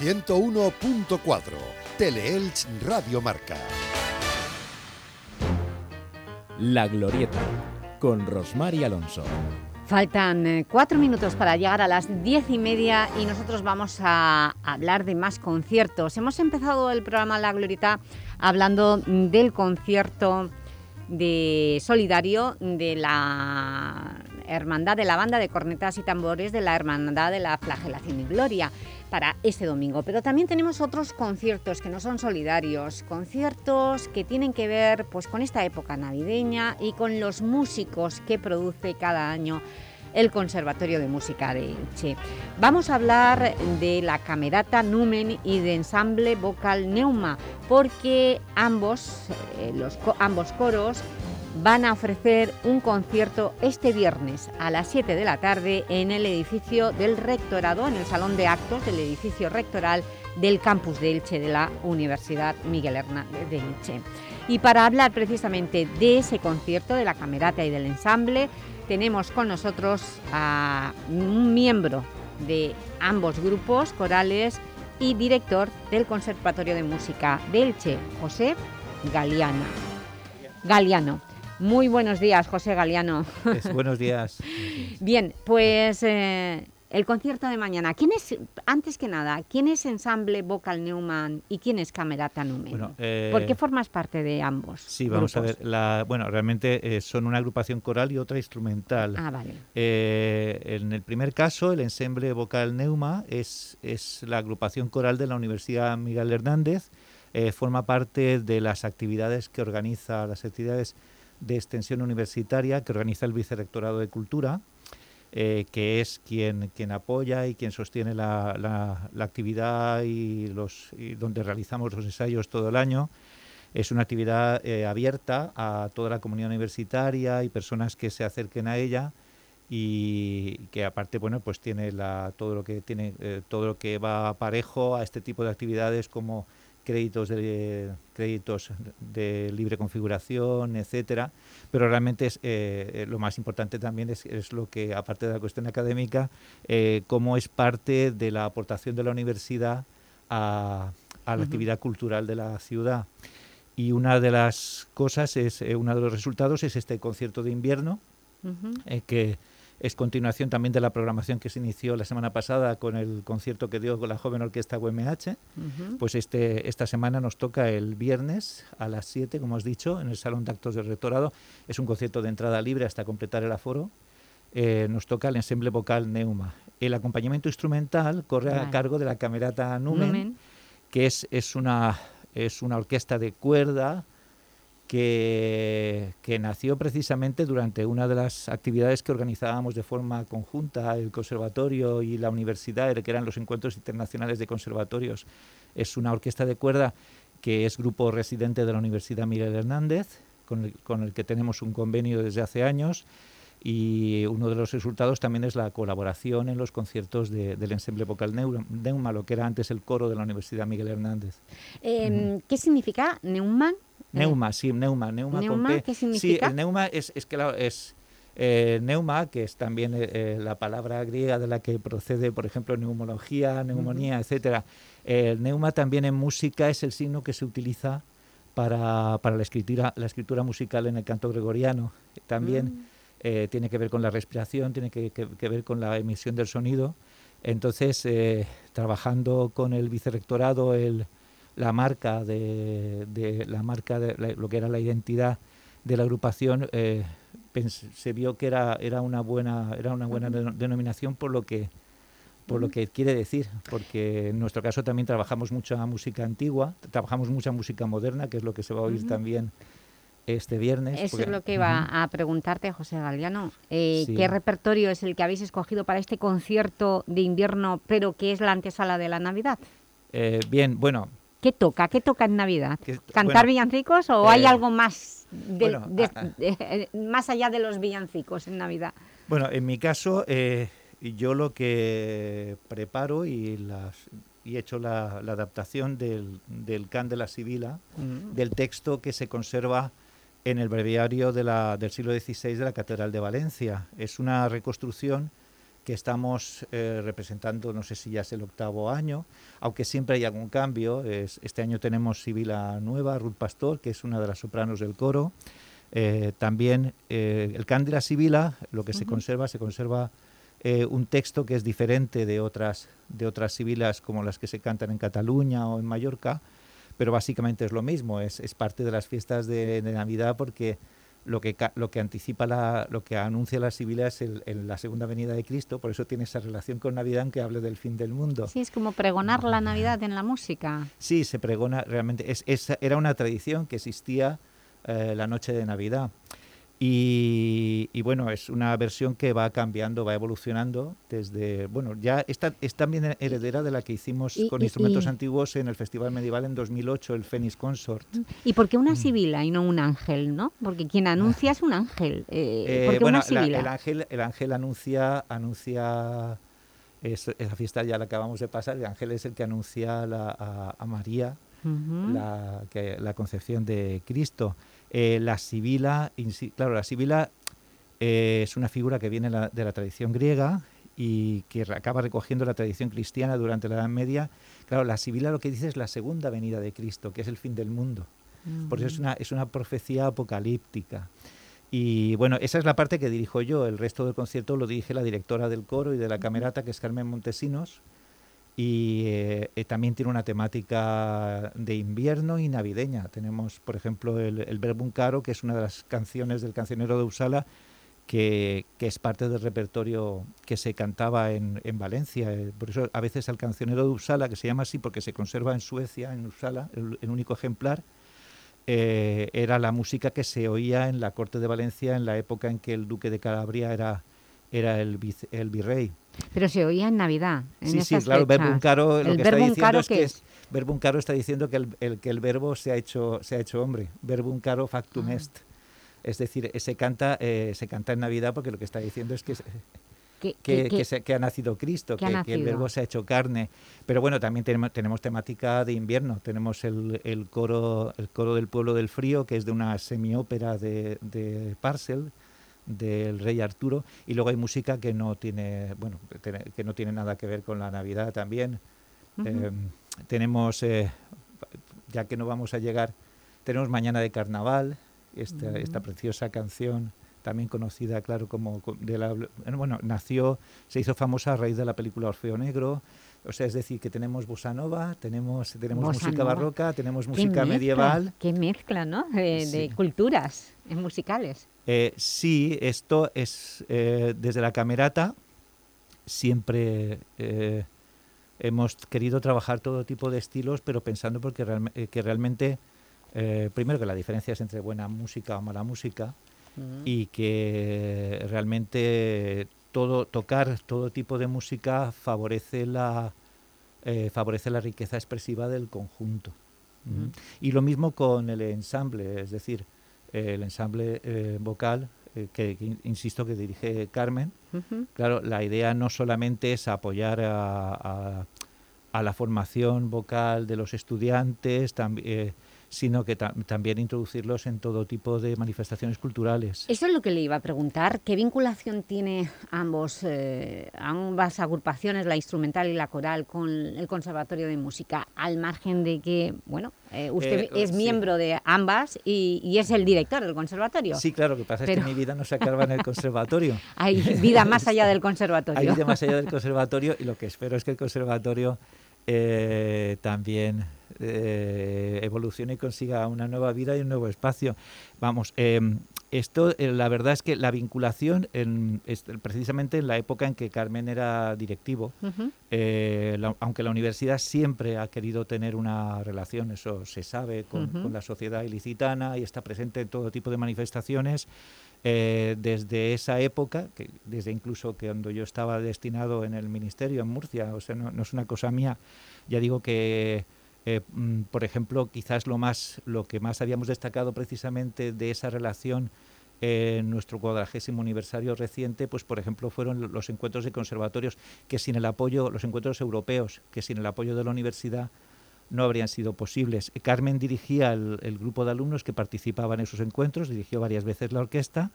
101.4 Teleelch Radio Marca. La Glorieta, con Rosmar y Alonso. Faltan eh, cuatro minutos para llegar a las diez y media y nosotros vamos a hablar de más conciertos. Hemos empezado el programa La Glorieta hablando del concierto de solidario de la Hermandad de la Banda de Cornetas y Tambores de la Hermandad de la Flagelación y Gloria para este domingo. Pero también tenemos otros conciertos que no son solidarios, conciertos que tienen que ver pues, con esta época navideña y con los músicos que produce cada año el Conservatorio de Música de Elche. Vamos a hablar de la Camerata Numen y de Ensamble Vocal Neuma, porque ambos, eh, los, ambos coros van a ofrecer un concierto este viernes a las 7 de la tarde en el edificio del Rectorado, en el Salón de Actos del edificio rectoral del campus de Elche de la Universidad Miguel Hernández de Elche. Y para hablar precisamente de ese concierto, de la camerata y del ensamble, tenemos con nosotros a un miembro de ambos grupos corales y director del Conservatorio de Música de Elche, José Galeana. Muy buenos días, José Galeano. Buenos <laughs> días. Bien, pues eh, el concierto de mañana. ¿Quién es, antes que nada, quién es Ensamble Vocal Neumann y quién es Camerata Numen? Bueno, eh, ¿Por qué formas parte de ambos? Sí, vamos a ver. La, bueno, realmente eh, son una agrupación coral y otra instrumental. Ah, vale. Eh, en el primer caso, el ensemble vocal Neuma es, es la agrupación coral de la Universidad Miguel Hernández. eh, forma parte de las actividades que organiza, las actividades de extensión universitaria que organiza el Vicerrectorado de Cultura, eh, que es quien, quien apoya y quien sostiene la, la, actividad y, los, donde realizamos los ensayos todo el año. Es una actividad eh, abierta a toda la comunidad universitaria y personas que se acerquen a ella y que aparte bueno pues tiene la, todo lo que tiene eh, todo lo que va parejo a este tipo de actividades como créditos de créditos de libre configuración, etcétera, pero realmente es eh, lo más importante también es, es, lo que aparte de la cuestión académica, eh, cómo es parte de la aportación de la universidad a, a la actividad cultural de la ciudad. Y una de las cosas es eh, uno de los resultados es este concierto de invierno que es continuación también de la programación que se inició la semana pasada con el concierto que dio con la joven orquesta UMH. Pues este, esta semana nos toca el viernes a las 7, como has dicho, en el Salón de Actos del Rectorado. Es un concierto de entrada libre hasta completar el aforo. Eh, nos toca el ensemble vocal Neuma. El acompañamiento instrumental corre a cargo de la Camerata Numen, que es, es, una, es una orquesta de cuerda que, nació precisamente durante una de las actividades que organizábamos de forma conjunta el conservatorio y la universidad, que eran los encuentros internacionales de conservatorios. Es una orquesta de cuerda que es grupo residente de la Universidad Miguel Hernández, con el, que tenemos un convenio desde hace años y uno de los resultados también es la colaboración en los conciertos del ensemble vocal Neuma, lo que era antes el coro de la Universidad Miguel Hernández. Em, ¿Qué significa Neumann? Neuma, sí, Neuma. Neuma, ¿Neuma ¿qué significa? Sí, el Neuma es, es, es eh, Neuma, que es también eh, eh, la palabra griega de la que procede, por ejemplo, neumología, neumonía, etcétera. El Neuma también en música es el signo que se utiliza para, para la, escritura, la escritura musical en el canto gregoriano. También mm. tiene que ver con la respiración, tiene que, que, ver con la emisión del sonido. Entonces, trabajando con el vicerrectorado, el la marca de, la marca de lo que era la identidad de la agrupación eh, se vio que era era una buena era una buena denominación por lo que por lo que quiere decir, porque en nuestro caso también trabajamos mucha música antigua, trabajamos mucha música moderna, que es lo que se va a oír también este viernes. Eso es lo que iba a preguntarte, José Galiano. Eh, ¿Qué repertorio es el que habéis escogido para este concierto de invierno, pero que es la antesala de la Navidad? Eh, bien, bueno, ¿Qué toca? ¿Qué toca en Navidad? ¿Cantar villancicos o hay eh, algo más, <laughs> más allá de los villancicos en Navidad? Bueno, en mi caso, eh, yo lo que preparo y, las, y he hecho la, adaptación del, del, Can de la Sibila, mm. del texto que se conserva en el breviario de la, del siglo XVI de la Catedral de Valencia. Es una reconstrucción que estamos eh, representando, no sé si ya es el octavo año, aunque siempre hay algún cambio. este año tenemos Sibila Nueva, Ruth Pastor, que es una de las sopranos del coro. Eh, también eh, el Cándida Sibila, lo que se conserva, se conserva un texto que es diferente de otras, de otras sibilas como las que se cantan en Cataluña o en Mallorca, pero básicamente es lo mismo, es, es parte de las fiestas de, de Navidad porque lo que, lo que anticipa, la, lo que anuncia la Sibila es el, la segunda venida de Cristo, por eso tiene esa relación con Navidad que hable del fin del mundo. Sí, es como pregonar la Navidad en la música. Sí, se pregona realmente. Es, era una tradición que existía eh, la noche de Navidad. Y, bueno, es una versión que va cambiando, va evolucionando desde, bueno, ya está, es también heredera de la que hicimos con instrumentos antiguos en el Festival Medieval en 2008, el Phoenix Consort. ¿Y por qué una mm. sibila y no un ángel, no? Porque quien anuncia es un ángel. Eh, eh bueno, el, ángel, el ángel anuncia, anuncia esa fiesta ya la acabamos de pasar, el ángel es el que anuncia a, María la, que, la concepción de Cristo. Eh, la sibila, claro, la sibila eh, es una figura que viene de la tradición griega y que acaba recogiendo la tradición cristiana durante la Edad Media. Claro, la sibila lo que dice es la segunda venida de Cristo, que es el fin del mundo. Por eso es una, es una profecía apocalíptica. Y bueno, esa es la parte que dirijo yo. El resto del concierto lo dirige la directora del coro y de la camerata, que es Carmen Montesinos y eh, eh, también tiene una temática de invierno y navideña. Tenemos, por ejemplo, el, el Verbum Caro, que es una de las canciones del cancionero de Usala, que, es parte del repertorio que se cantaba en, en, Valencia. Eh, por eso a veces el cancionero de Usala, que se llama así porque se conserva en Suecia, en Usala, el, único ejemplar, era la música que se oía en la corte de Valencia en la época en que el duque de Calabria era, el virrey. Pero se oía en Navidad. En sí, sí, claro, verbum caro lo que está diciendo es que es, verbum caro está diciendo que el, que el verbo se ha hecho, se ha hecho hombre. Verbum caro factum ah. est. Es decir, se canta, eh, se canta en Navidad porque lo que está diciendo es que que, que, ha nacido Cristo, que, el verbo se ha hecho carne. Pero bueno, también tenemos, tenemos temática de invierno. Tenemos el, el, coro, el coro del pueblo del frío, que es de una semiópera de, de Parcel, del rey Arturo. Y luego hay música que no tiene, bueno, que no tiene nada que ver con la Navidad también. Em, tenemos, eh, ya que no vamos a llegar, tenemos Mañana de Carnaval, esta, esta preciosa canción también conocida, claro, como de la, bueno, nació, se hizo famosa a raíz de la película Orfeo Negro. O sea, es decir, que tenemos bossa nova, tenemos, tenemos música barroca, tenemos música medieval. Qué mezcla, ¿no? De, culturas musicales. Eh, sí, esto es eh, desde la camerata siempre eh, hemos querido trabajar todo tipo de estilos, pero pensando porque que realmente, primero que la diferencia es entre buena música o mala música, y que realmente todo tocar todo tipo de música favorece la eh, favorece la riqueza expresiva del conjunto. Y lo mismo con el ensamble es decir el ensamble eh, vocal eh, que, insisto que dirige Carmen. Claro la idea no solamente es apoyar a, a, la formación vocal de los estudiantes también sino que también introducirlos en todo tipo de manifestaciones culturales. Eso es lo que le iba a preguntar. ¿Qué vinculación tiene ambos, eh, ambas agrupaciones, la instrumental y la coral, con el Conservatorio de Música? Al margen de que, bueno, eh, usted eh, es miembro de ambas y, es el director del conservatorio. Sí, claro, lo que pasa es que mi vida no se acaba en el conservatorio. <laughs> Hay vida más allá del conservatorio. Hay vida más allá del conservatorio y lo que espero es que el conservatorio también eh, evolucione y consiga una nueva vida y un nuevo espacio. Vamos, em, esto, eh, la verdad es que la vinculación, en, precisamente en la época en que Carmen era directivo, eh, aunque la universidad siempre ha querido tener una relación, eso se sabe, con, la sociedad ilicitana y está presente en todo tipo de manifestaciones, desde esa época, que desde incluso que cuando yo estaba destinado en el ministerio en Murcia, o sea, no es una cosa mía, ya digo que eh, mm, por ejemplo, quizás lo, más, lo que más habíamos destacado precisamente de esa relación en nuestro cuadragésimo aniversario reciente, pues por ejemplo fueron los encuentros de conservatorios que sin el apoyo, los encuentros europeos, que sin el apoyo de la universidad no habrían sido posibles. Carmen dirigía el, grupo de alumnos que participaban en esos encuentros, dirigió varias veces la orquesta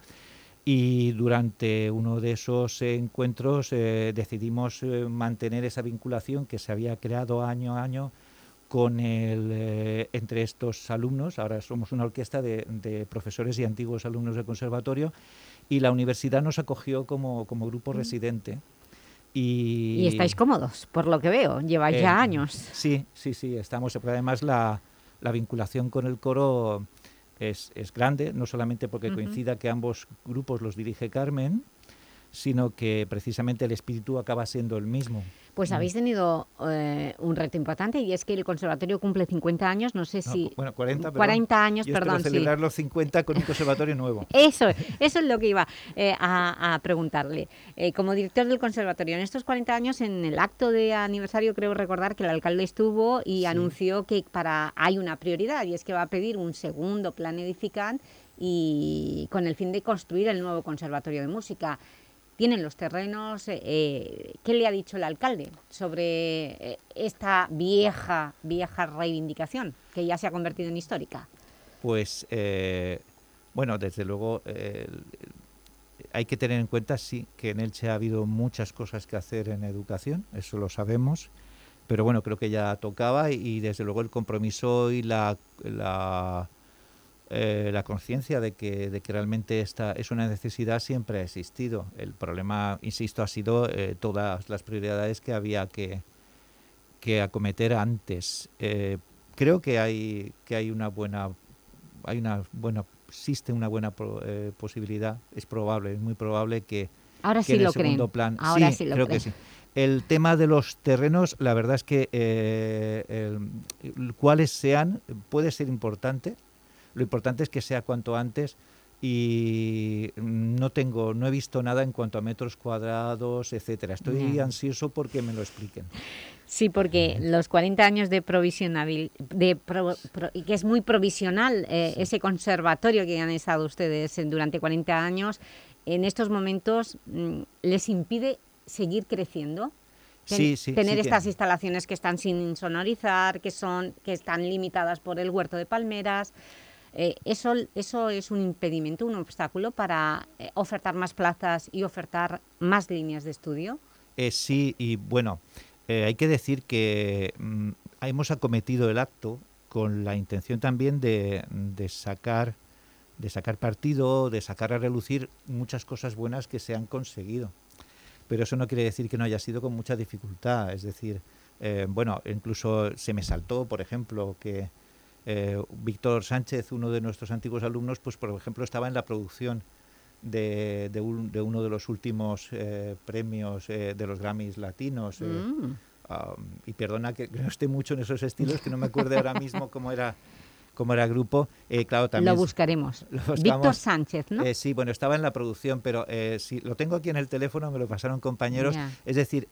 y durante uno de esos encuentros eh, decidimos eh, mantener esa vinculación que se había creado año a año con el, eh, entre estos alumnos, ahora somos una orquesta de, profesores y antiguos alumnos del conservatorio, y la universidad nos acogió como, como grupo mm. residente. Y, y, estáis cómodos, por lo que veo, lleváis ya eh, años. Sí, sí, sí, estamos, además la, la vinculación con el coro es, es, grande, no solamente porque coincida que ambos grupos los dirige Carmen, sino que precisamente el espíritu acaba siendo el mismo. Pues mm. habéis tenido eh, un reto importante y es que el conservatorio cumple 50 años, no sé si... bueno, 40, 40 años, Yo perdón. celebrar los 50 con un conservatorio nuevo. <laughs> Eso, eso es lo que iba eh, a, preguntarle. Eh, como director del conservatorio, en estos 40 años, en el acto de aniversario, creo recordar que el alcalde estuvo y anunció que para hay una prioridad y es que va a pedir un segundo plan edificante y con el fin de construir el nuevo conservatorio de música tienen los terrenos. Eh, eh, ¿Qué le ha dicho el alcalde sobre eh, esta vieja, vieja reivindicación que ya se ha convertido en histórica? Pues, bueno, desde luego hay que tener en cuenta, sí, que en Elche ha habido muchas cosas que hacer en educación, eso lo sabemos, pero bueno, creo que ya tocaba y, desde luego el compromiso y la eh, la conciencia de que, de que realmente esta es una necesidad siempre ha existido. El problema, insisto, ha sido eh, todas las prioridades que había que, que acometer antes. Eh, creo que hay, que hay una buena, hay una buena, existe una buena posibilidad, es probable, es muy probable que, Ahora sí en el segundo plan. Ahora sí, creo que sí. El tema de los terrenos, la verdad es que cuáles sean puede ser importante, Lo importante es que sea cuanto antes y no tengo, no he visto nada en cuanto a metros cuadrados, etcétera. Estoy ansioso porque me lo expliquen. Sí, porque los 40 años de provisionabil, de pro- pro- y que es muy provisional eh, ese conservatorio que han estado ustedes en- durante 40 años, en estos momentos mm, les impide seguir creciendo. Ten- Sí, sí, tener sí que- estas instalaciones que están sin insonorizar, que son que están limitadas por el huerto de palmeras. Eh, eso, eso es un impedimento, un obstáculo para eh, ofertar más plazas y ofertar más líneas de estudio. Eh, sí, y bueno, eh, hay que decir que mm, hemos acometido el acto con la intención también de, de sacar de sacar partido, de sacar a relucir muchas cosas buenas que se han conseguido. Pero eso no quiere decir que no haya sido con mucha dificultad. Es decir, bueno, incluso se me saltó, por ejemplo, que eh, Víctor Sánchez, uno de nuestros antiguos alumnos, pues por ejemplo estaba en la producción de, de un- de uno de los últimos eh, premios eh, de los Grammys latinos. Mm. y perdona que, que no esté mucho en esos estilos, que no me acuerdo ahora mismo cómo era cómo era el grupo. Eh, claro, también Lo buscaremos. <laughs> lo Víctor. Sánchez, ¿no? Eh, sí, bueno, estaba en la producción, pero eh, sí, lo tengo aquí en el teléfono, me lo pasaron compañeros. Es decir,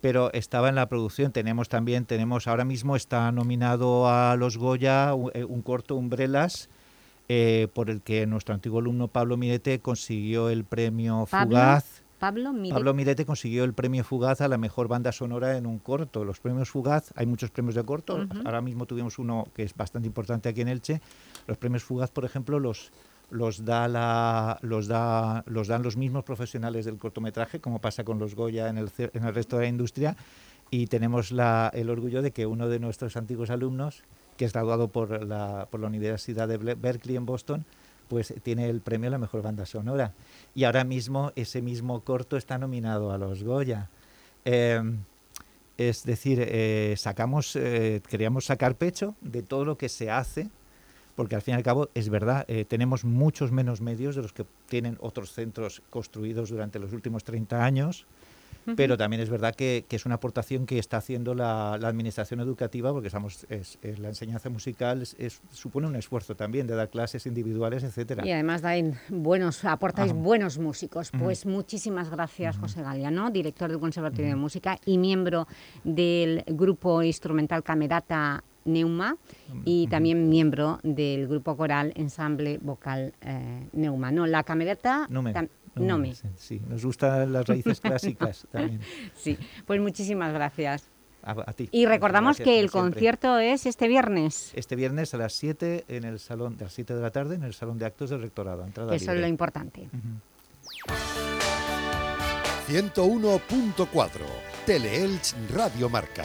pero estaba en la producción. Tenemos también, tenemos ahora mismo está nominado a los Goya u- eh, un, corto Umbrellas. eh, por el que nuestro antiguo alumno Pablo Mirete consiguió el premio Pablo, Fugaz. Pablo, mire, Pablo Mirete consiguió el premio Fugaz a la mejor banda sonora en un corto. Los premios Fugaz, hay muchos premios de corto. Ahora mismo tuvimos uno que es bastante importante aquí en Elche. Los premios Fugaz, por ejemplo, los los da la, los da los dan los mismos profesionales del cortometraje, como pasa con los Goya en el, en el resto de la industria. Y tenemos la, el orgullo de que uno de nuestros antiguos alumnos, que es graduado por la, por la Universidad de Berkeley en Boston, pues tiene el premio a la mejor banda sonora. Y ahora mismo ese mismo corto está nominado a los Goya. Eh, es decir, eh, sacamos, eh, queríamos sacar pecho de todo lo que se hace, porque al fin y al cabo es verdad, eh, tenemos muchos menos medios de los que tienen otros centros construidos durante los últimos 30 años, pero también es verdad que, que es una aportación que está haciendo la, la administración educativa, porque estamos, es, es- la enseñanza musical es- es- supone un esfuerzo también de dar clases individuales, etcétera. Y además dais buenos, aportáis Ajá. buenos músicos. Pues muchísimas gracias, José Galeano, director del Conservatorio de Música y miembro del grupo instrumental Camerata Neuma y también miembro del grupo coral Ensamble Vocal eh, Neuma. No, la Camerata... Nome, tam- nome, Nome. sí, nos gustan las raíces <laughs> clásicas también. Sí, pues muchísimas gracias. A, a ti. Y recordamos Gracias, que el concierto es este viernes. Este viernes a las 7 en el salón, de las 7 de la tarde en el salón de actos del rectorado. Entrada Eso es lo importante. 101.4 Teleelch Radio Marca.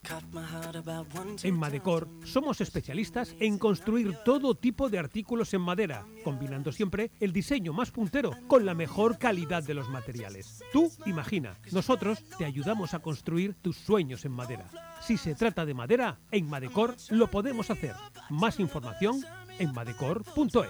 En Madecor somos especialistas en construir todo tipo de artículos en madera, combinando siempre el diseño más puntero con la mejor calidad de los materiales. Tú imagina, nosotros te ayudamos a construir tus sueños en madera. Si se trata de madera, en Madecor lo podemos hacer. Más información en madecor.es.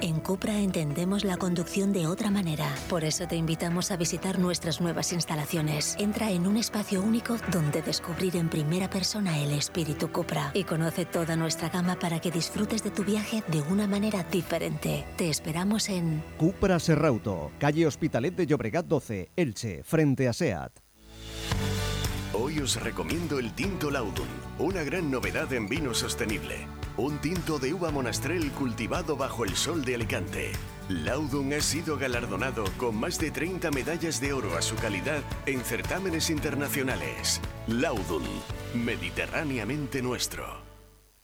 En Cupra entendemos la conducción de otra manera. Por eso te invitamos a visitar nuestras nuevas instalaciones. Entra en un espacio único donde descubrir en primera persona el espíritu Cupra y conoce toda nuestra gama para que disfrutes de tu viaje de una manera diferente. Te esperamos en Cupra Serrauto, calle Hospitalet de Llobregat 12, Elche, frente a SEAT. Hoy os recomiendo el Tinto Laudun, una gran novedad en vino sostenible. Un tinto de uva monastrel cultivado bajo el sol de Alicante. Laudun ha sido galardonado con más de 30 medallas de oro a su calidad en certámenes internacionales. Laudun, mediterráneamente nuestro.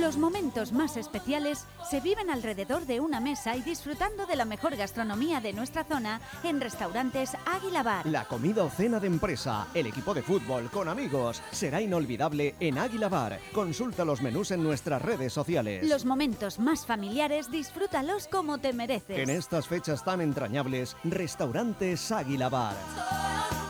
Los momentos más especiales se viven alrededor de una mesa y disfrutando de la mejor gastronomía de nuestra zona en restaurantes Águila Bar. La comida o cena de empresa, el equipo de fútbol con amigos, será inolvidable en Águila Bar. Consulta los menús en nuestras redes sociales. Los momentos más familiares disfrútalos como te mereces. En estas fechas tan entrañables, restaurantes Águila Bar.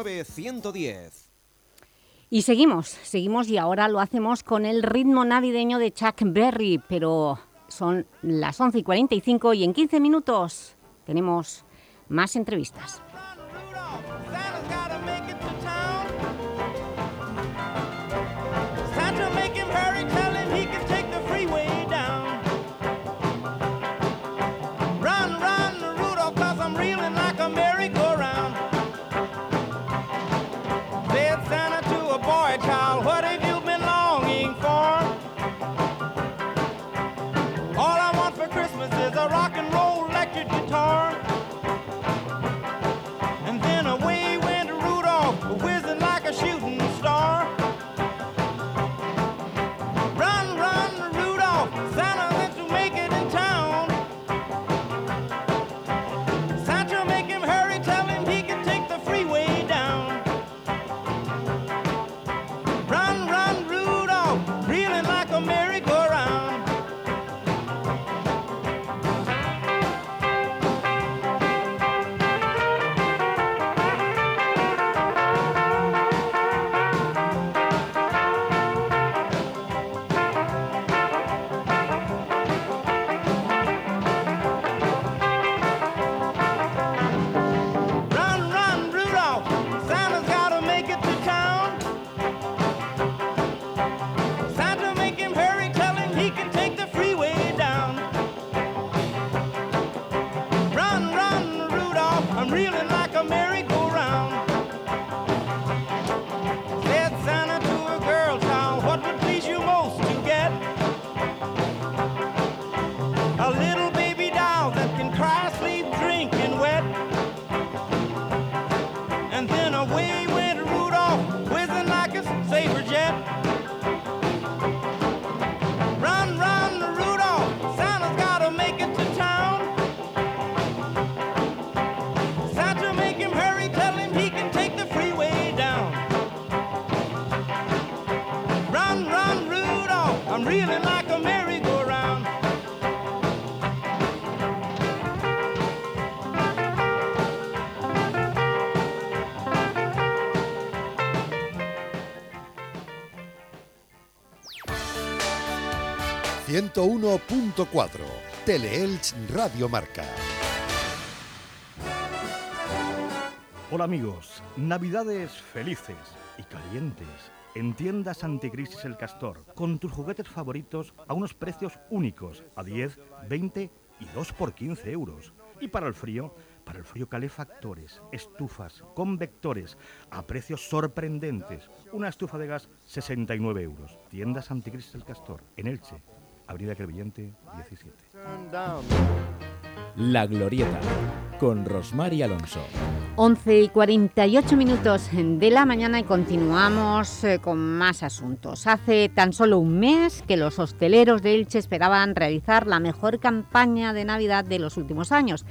110. Y seguimos, seguimos y ahora lo hacemos con el ritmo navideño de Chuck Berry, pero son las 11 y 45 y en 15 minutos tenemos más entrevistas. ...101.4... Teleelch Radio Marca. Hola amigos, Navidades felices y calientes. En tiendas Anticrisis El Castor, con tus juguetes favoritos a unos precios únicos, a 10, 20 y 2 por 15 euros. Y para el frío, para el frío calefactores, estufas, convectores, a precios sorprendentes. Una estufa de gas, 69 euros. Tiendas Anticrisis El Castor, en Elche, Avenida Crevillente, 17. La Glorieta, con Rosmar y Alonso. 11 y 48 minutos de la mañana y continuamos eh, con más asuntos. Hace tan solo un mes que los hosteleros de Elche esperaban realizar la mejor campaña de Navidad de los últimos años,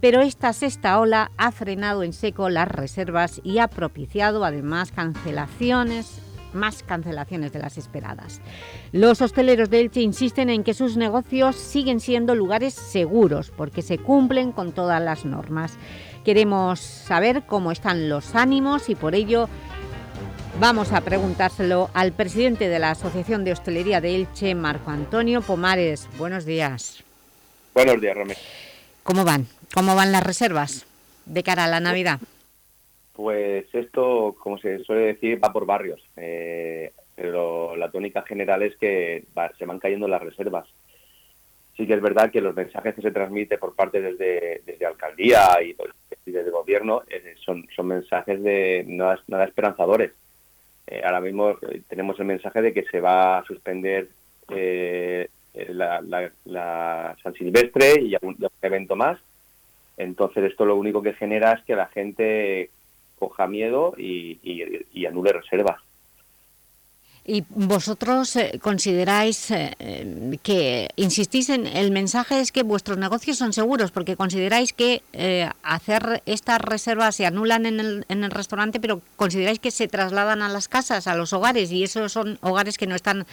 pero esta sexta ola ha frenado en seco las reservas y ha propiciado además cancelaciones más cancelaciones de las esperadas. Los hosteleros de Elche insisten en que sus negocios siguen siendo lugares seguros porque se cumplen con todas las normas. Queremos saber cómo están los ánimos y por ello vamos a preguntárselo al presidente de la Asociación de Hostelería de Elche, Marco Antonio Pomares. Buenos días. Buenos días, Romero. ¿Cómo van? ¿Cómo van las reservas de cara a la Navidad? Pues esto, como se suele decir, va por barrios. Eh, pero la tónica general es que va- se van cayendo las reservas. Sí que es verdad que los mensajes que se transmiten por parte desde, desde alcaldía y, y desde gobierno eh, son, mensajes de nada, esperanzadores. Eh, ahora mismo eh, tenemos el mensaje de que se va a suspender la, la- San Silvestre y algún evento más. Entonces esto lo único que genera es que la gente coja miedo y, y- y anule reservas. ¿Y vosotros eh, consideráis eh, eh, que, insistís en, el mensaje es que vuestros negocios son seguros, porque consideráis que eh, hacer estas reservas se anulan en el, en el restaurante, pero consideráis que se trasladan a las casas, a los hogares, y esos son hogares que no están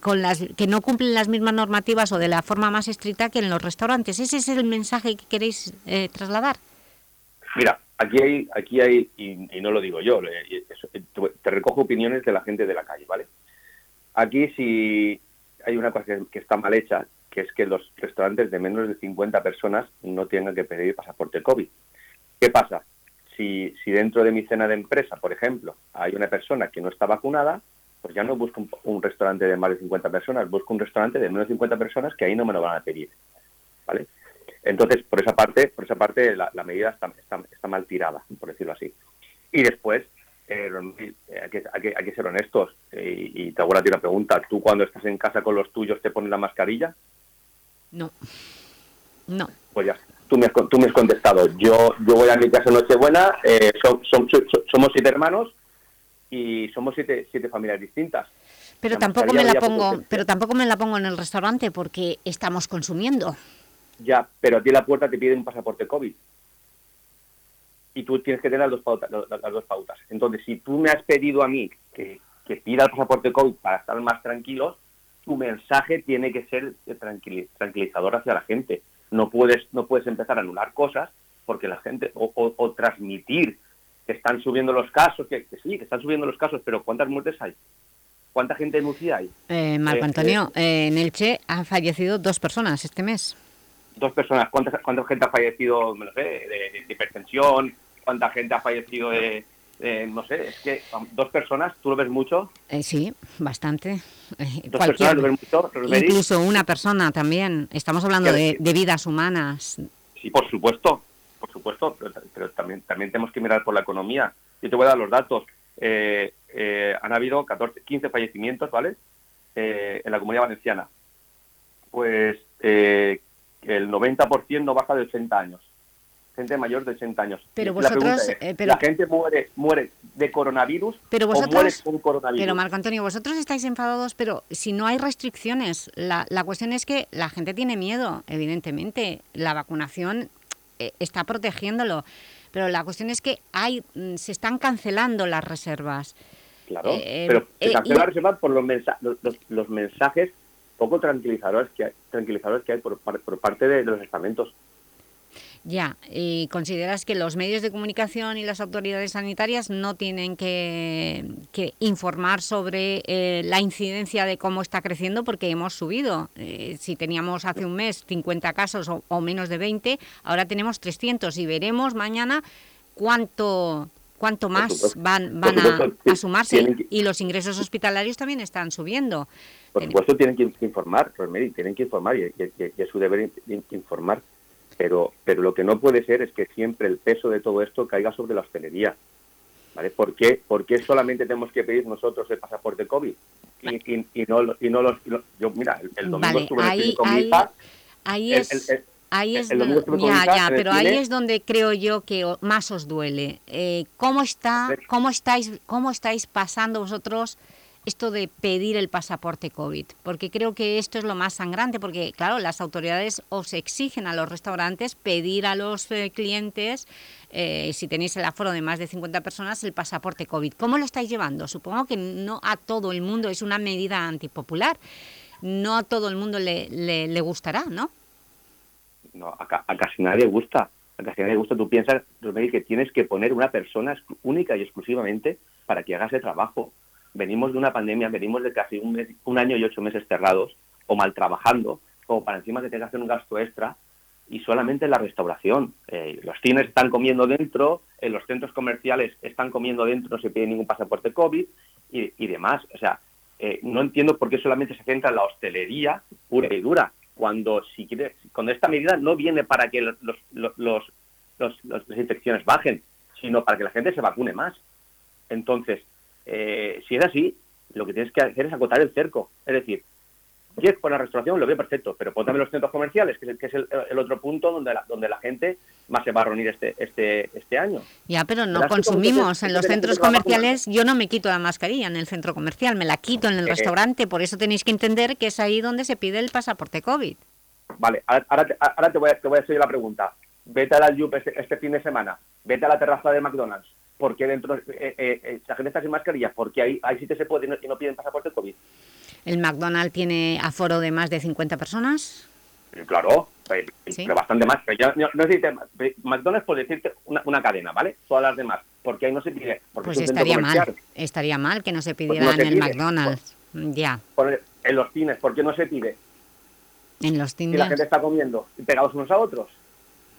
con las que no cumplen las mismas normativas o de la forma más estricta que en los restaurantes. ¿Ese es el mensaje que queréis eh, trasladar? Mira, aquí hay, aquí hay y, no lo digo yo, y eso- te recojo opiniones de la gente de la calle, ¿vale? Aquí sí hay una cosa que, que está mal hecha, que es que los restaurantes de menos de 50 personas no tengan que pedir pasaporte COVID. ¿Qué pasa? Si, si dentro de mi cena de empresa, por ejemplo, hay una persona que no está vacunada, pues ya no busco un, un restaurante de más de 50 personas, busco un restaurante de menos de 50 personas que ahí no me lo van a pedir, ¿vale? Entonces, por esa parte, por esa parte la, la medida está, está- está mal tirada, por decirlo así. Y después, eh, hay, que, hay que- hay que ser honestos. eh, y, te hago la tira pregunta. ¿Tú cuando estás en casa con los tuyos te pones la mascarilla? No. No. Pues ya, tú me has, tú me has contestado. Yo yo voy a mi casa en Nochebuena, eh, som- som- so- so- somos siete hermanos y somos siete, siete familias distintas. Pero La tampoco me la pongo, pero tampoco me la pongo en el restaurante porque estamos consumiendo. Ya, pero a ti en la puerta te piden un pasaporte COVID. Y tú tienes que tener las dos pautas. las- dos pautas. Entonces, si tú me has pedido a mí que, que pida el pasaporte COVID para estar más tranquilos, tu mensaje tiene que ser tranquilizador hacia la gente. No puedes, no puedes empezar a anular cosas porque la gente, o, o- o transmitir que están subiendo los casos, que, que sí, que están subiendo los casos, pero ¿cuántas muertes hay? ¿Cuánta gente en UCI hay? Eh, Marco Eh, Antonio, eh, en Elche han fallecido dos personas este mes. Dos personas, ¿cuánta, cuánta gente ha fallecido, no sé, de, de hipertensión? ¿Cuánta gente ha fallecido de, no sé, es que dos personas, ¿tú lo ves mucho? Eh, sí, bastante. Eh, Dos personas, ¿lo ves mucho? Incluso una persona también. Estamos hablando de, de vidas humanas. Sí, por supuesto, por supuesto, pero, pero también, también tenemos que mirar por la economía. Yo te voy a dar los datos. Eh, eh, han habido 14, 15 fallecimientos, ¿vale? En la comunidad valenciana. Pues eh, el 90% baja de 80 años. Gente mayor de 80 años. Pero Y la pregunta vosotros, es, eh, pero- ¿La gente muere, muere de coronavirus Pero o muere vosotros, con coronavirus? pero Marco Antonio, vosotros estáis enfadados, pero si no hay restricciones, la, la cuestión es que la gente tiene miedo, evidentemente. La vacunación eh, está protegiéndolo, pero la cuestión es que hay, mm, se están cancelando las reservas. Claro, Eh, pero se eh, cancela la y- reserva por los, mensa- los, los- los mensajes poco tranquilizadores que hay, tranquilizadores que hay por, par- por parte de, los estamentos. Ya, ¿y consideras que los medios de comunicación y las autoridades sanitarias no tienen que, que informar sobre eh, la incidencia de cómo está creciendo? Porque hemos subido. Eh, si teníamos hace un mes 50 casos o, o menos de 20, ahora tenemos 300 y veremos mañana cuánto, cuánto más van, van a, sumarse. Y los ingresos hospitalarios también están subiendo. Por supuesto tienen que informar, Rosemary, tienen que informar y, y- es su deber in- in- informar. Pero, pero lo que no puede ser es que siempre el peso de todo esto caiga sobre la hostelería. ¿Vale? ¿Por qué, por qué solamente tenemos que pedir nosotros el pasaporte COVID? Y, y- y no, y no los... yo, mira, el, el domingo Vale, estuve en el ahí, con mi ahí, hija, ahí el- es... el- el- Ahí es ya, ya, pero ahí es donde creo yo que más os duele. Eh, ¿Cómo está, cómo estáis, cómo estáis pasando vosotros esto de pedir el pasaporte COVID? Porque creo que esto es lo más sangrante, porque claro, las autoridades os exigen a los restaurantes pedir a los eh, clientes, eh, si tenéis el aforo de más de 50 personas, el pasaporte COVID. ¿Cómo lo estáis llevando? Supongo que no a todo el mundo es una medida antipopular. No a todo el mundo le, le- gustará, ¿no? no, a, ca- a casi nadie gusta. A casi nadie gusta. Tú piensas, Rosemary, que tienes que poner una persona única y exclusivamente para que haga ese trabajo. Venimos de una pandemia, venimos de casi un, mes- un año y ocho meses cerrados o mal trabajando, como para encima que tengas que hacer un gasto extra y solamente la restauración. Eh, los cines están comiendo dentro, en los centros comerciales están comiendo dentro, no se pide ningún pasaporte COVID y, y demás. O sea, eh, no entiendo por qué solamente se centra en la hostelería pura y dura, cuando si quiere, cuando esta medida no viene para que los, los, los- los- las infecciones bajen, sino para que la gente se vacune más. Entonces, eh, si es así, lo que tienes que hacer es acotar el cerco. Es decir, 10 por la restauración lo veo perfecto, pero pon también los centros comerciales, que es, el, que es el, el otro punto donde la, donde la gente más se va a reunir este, este, este año. Ya, pero no consumimos. En los centros comerciales yo no me quito la mascarilla en el centro comercial, me la quito en el Eh, restaurante. Por eso tenéis que entender que es ahí donde se pide el pasaporte COVID. Vale, ahora, ahora te, ahora te voy a, te voy a hacer la pregunta. Vete a la Yup este, este fin de semana, vete a la terraza de McDonald's. ¿Por qué dentro eh, eh, eh, la gente está sin mascarilla? Porque ahí, ahí sí que se puede y no, y no piden pasaporte COVID. ¿El McDonald's tiene aforo de más de 50 personas? Eh, Claro, eh, Sí. pero bastante más. Pero yo, no, no eh, McDonald's por decirte una, una cadena, ¿vale? Todas las demás. Porque ahí no se pide. Porque Pues es estaría mal. Estaría mal que no se Pues no pidiera se en el. McDonald's. Ya, Por- en los cines, ¿por qué no se pide? en los Si la cines. gente está comiendo pegados unos a otros.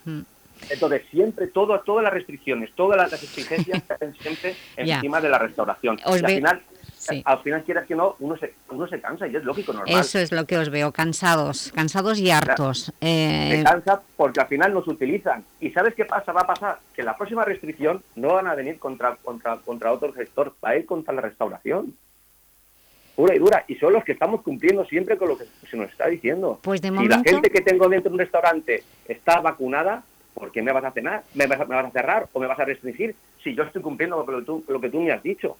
Mm. Entonces, siempre, todo, todas las restricciones, todas las exigencias están siempre <laughs> encima de la restauración. Os y al final, Sí. al final, quieras que no, uno se, uno se cansa y es lógico, normal. Eso es lo que os veo, cansados, cansados y hartos. Se Eh, cansa porque al final nos utilizan. ¿Y sabes qué pasa? Va a pasar que la próxima restricción no van a venir contra, contra, contra otro sector, va a ir contra la restauración. Pura y dura. Y son los que estamos cumpliendo siempre con lo que se nos está diciendo. Pues de si momento- la gente que tengo dentro de un restaurante está vacunada, ¿por qué me vas a cenar? ¿Me vas a, me vas a cerrar o me vas a restringir? Si yo estoy cumpliendo lo que tú, lo que tú me has dicho.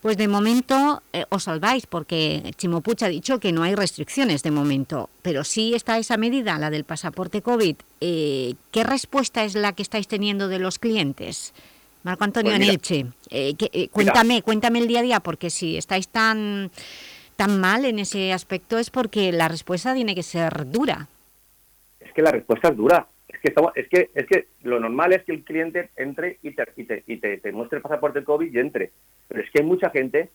Pues de momento eh, os salváis porque Chimopuch ha dicho que no hay restricciones de momento, pero sí está esa medida, la del pasaporte COVID. Eh, ¿Qué respuesta es la que estáis teniendo de los clientes? Marco Antonio Pues mira, eh, que- eh, cuéntame, cuéntame el día a día, porque si estáis tan, tan mal en ese aspecto es porque la respuesta tiene que ser dura. Es que la respuesta es dura. Que, estamos- es que, es que lo normal es que el cliente entre y, te, y, te, y te- muestre el pasaporte COVID y entre. Pero es que hay mucha gente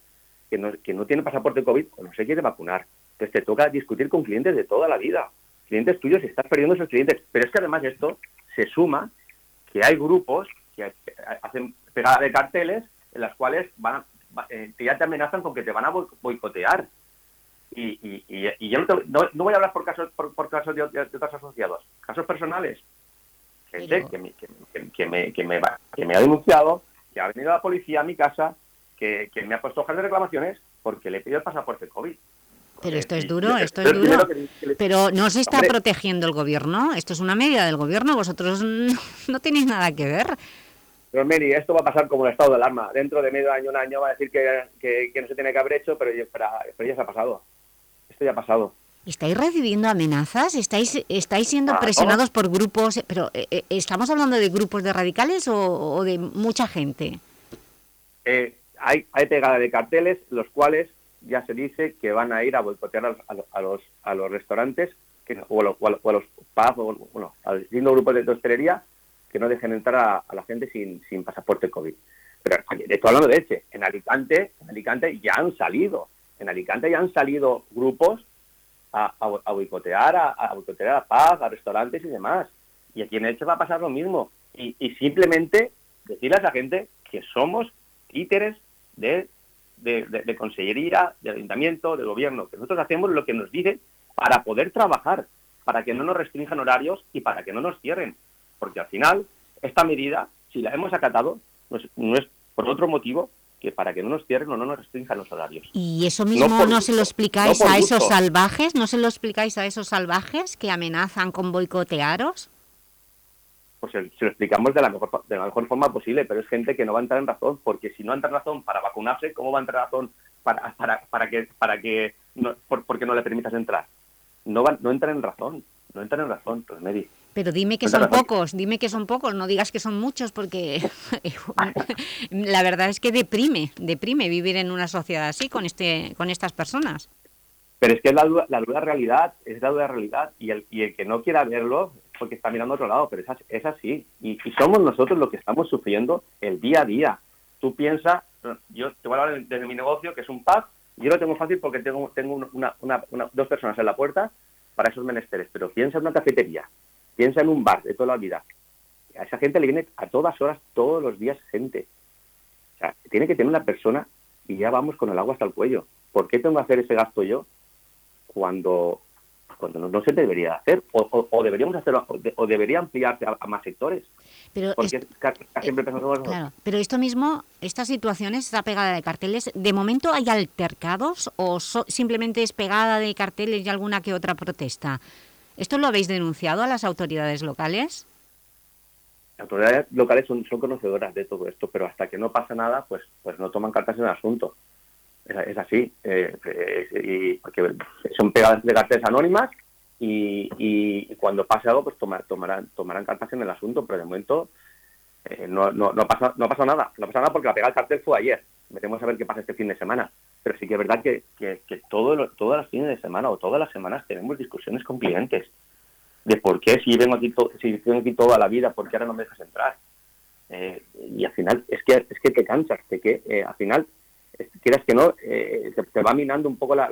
que no, que no tiene pasaporte COVID o no se quiere vacunar. Entonces te toca discutir con clientes de toda la vida. Clientes tuyos y estás perdiendo esos clientes. Pero es que además esto se suma que hay grupos que hacen pegada de carteles en las cuales van a- eh, ya te amenazan con que te van a boi- boicotear. Y, y, y, y yo no, te- no- no voy a hablar por casos por, por casos de, de- de otros asociados, casos personales. Gente que, me, que, que- que me, que, me, va- que me ha denunciado, que ha venido la policía a mi casa, que, que me ha puesto hojas de reclamaciones porque le he pedido el pasaporte COVID. Pero esto es duro, esto es duro. Pero no se está protegiendo el gobierno, esto es una medida del gobierno, vosotros <laughs> no, tenéis nada que ver. Pero Mary, esto va a pasar como el estado de alarma. Dentro de medio año, un año, va a decir que, que, que no se tiene que haber hecho, pero, pero ya se ha pasado. Esto ya ha pasado. ¿Estáis recibiendo amenazas? ¿Estáis, estáis siendo Ah, ¿no? presionados por grupos? Pero eh, eh, ¿estamos hablando de grupos de radicales o, o de mucha gente? Eh, hay, hay pegada de carteles, los cuales ya se dice que van a ir a boicotear a, a- a los, a los restaurantes que, o, a los, o o los pubs, o, bueno, a los distintos grupos de hostelería que no dejen entrar a, a la gente sin, sin pasaporte COVID. Pero estoy hablando de Eche. En Alicante, en Alicante ya han salido. En Alicante ya han salido grupos a, a, boicotear, a, boicotear a pubs, a restaurantes y demás. Y aquí en Elche va a pasar lo mismo. Y, simplemente decirle a esa gente que somos títeres de, de, de- de ayuntamiento, de gobierno, que nosotros hacemos lo que nos dicen para poder trabajar, para que no nos restrinjan horarios y para que no nos cierren. Porque al final, esta medida, si la hemos acatado, no es, no es por otro motivo que para que no nos cierren o no nos restrinjan los horarios. ¿Y eso mismo no, por se lo explicáis no a esos gusto. salvajes? ¿No se lo explicáis a esos salvajes que amenazan con boicotearos? pues se, se lo explicamos de la, mejor, de la mejor forma posible, pero es gente que no va a entrar en razón, porque si no entra en razón para vacunarse, ¿cómo va a entrar en razón para, para, para que, para que no, por, porque no le permitas entrar? No, van, no entran en razón, no entran en razón, pues Mary. Pero dime que te son pocos, dime que son pocos, no digas que son muchos porque <laughs> la verdad es que deprime, deprime vivir en una sociedad así con, este, con estas personas. Pero es que es la dura realidad, es la dura realidad, y el, y el que no quiera verlo es porque está mirando a otro lado, pero es, as- es así. Y, y somos nosotros los que estamos sufriendo el día a día. Tú piensas, yo te voy a hablar de, de mi negocio, que es un pub, yo lo tengo fácil porque tengo, tengo una, una- una- dos personas en la puerta para esos menesteres, pero piensa en una cafetería, piensa en un bar de toda la vida. A esa gente le viene a todas horas, todos los días gente. O sea, tiene que tener una persona y ya vamos con el agua hasta el cuello. ¿Por qué tengo que hacer ese gasto yo cuando, cuando no, no se debería hacer? O, o- o deberíamos hacerlo, o, de- o debería ampliarse a, a más sectores. Pero Porque pensamos Claro, pero esto mismo, estas situaciones, esta pegada de carteles, ¿de momento hay altercados o so- simplemente es pegada de carteles y alguna que otra protesta? ¿Esto lo habéis denunciado a las autoridades locales? Las autoridades locales son, son conocedoras de todo esto, pero hasta que no pasa nada, pues, pues no toman cartas en el asunto. Es, así, eh, eh, y son pegadas de carteles anónimas y, y- cuando pase algo, pues toma- tomarán, tomarán cartas en el asunto, pero de momento eh, no, no, no, pasa, no pasa nada. No pasa nada porque la pegada del cartel fue ayer. Veremos a ver qué pasa este fin de semana. Pero sí que es verdad que, que, que todo todas las fines de semana o todas las semanas tenemos discusiones con clientes de por qué si vengo aquí, to- si vengo aquí toda la vida, por qué ahora no me dejas entrar. Eh, y al final es que es que te cansas, de que eh, al final quieras que no eh, te, va minando un poco la-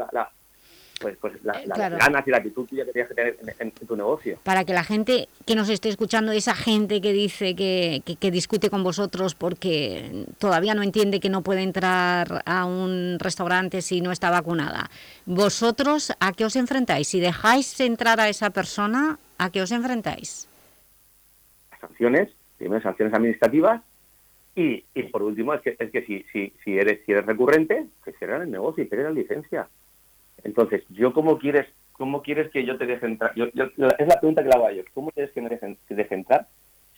pues, pues la- Eh, las ganas y la actitud tuya que tienes que tener en, tu negocio. Para que la gente que nos esté escuchando, esa gente que dice que, que- que discute con vosotros porque todavía no entiende que no puede entrar a un restaurante si no está vacunada, ¿vosotros a qué os enfrentáis? Si dejáis entrar a esa persona, ¿a qué os enfrentáis? sanciones, primero sanciones administrativas y, y por último es que, es que si, si, si, eres, si eres recurrente, que cierran el negocio y pierdes la licencia. Entonces, yo cómo quieres cómo quieres que yo te deje entrar? Yo, yo- es la pregunta que le hago a ellos. ¿Cómo quieres que me dejen, que deje entrar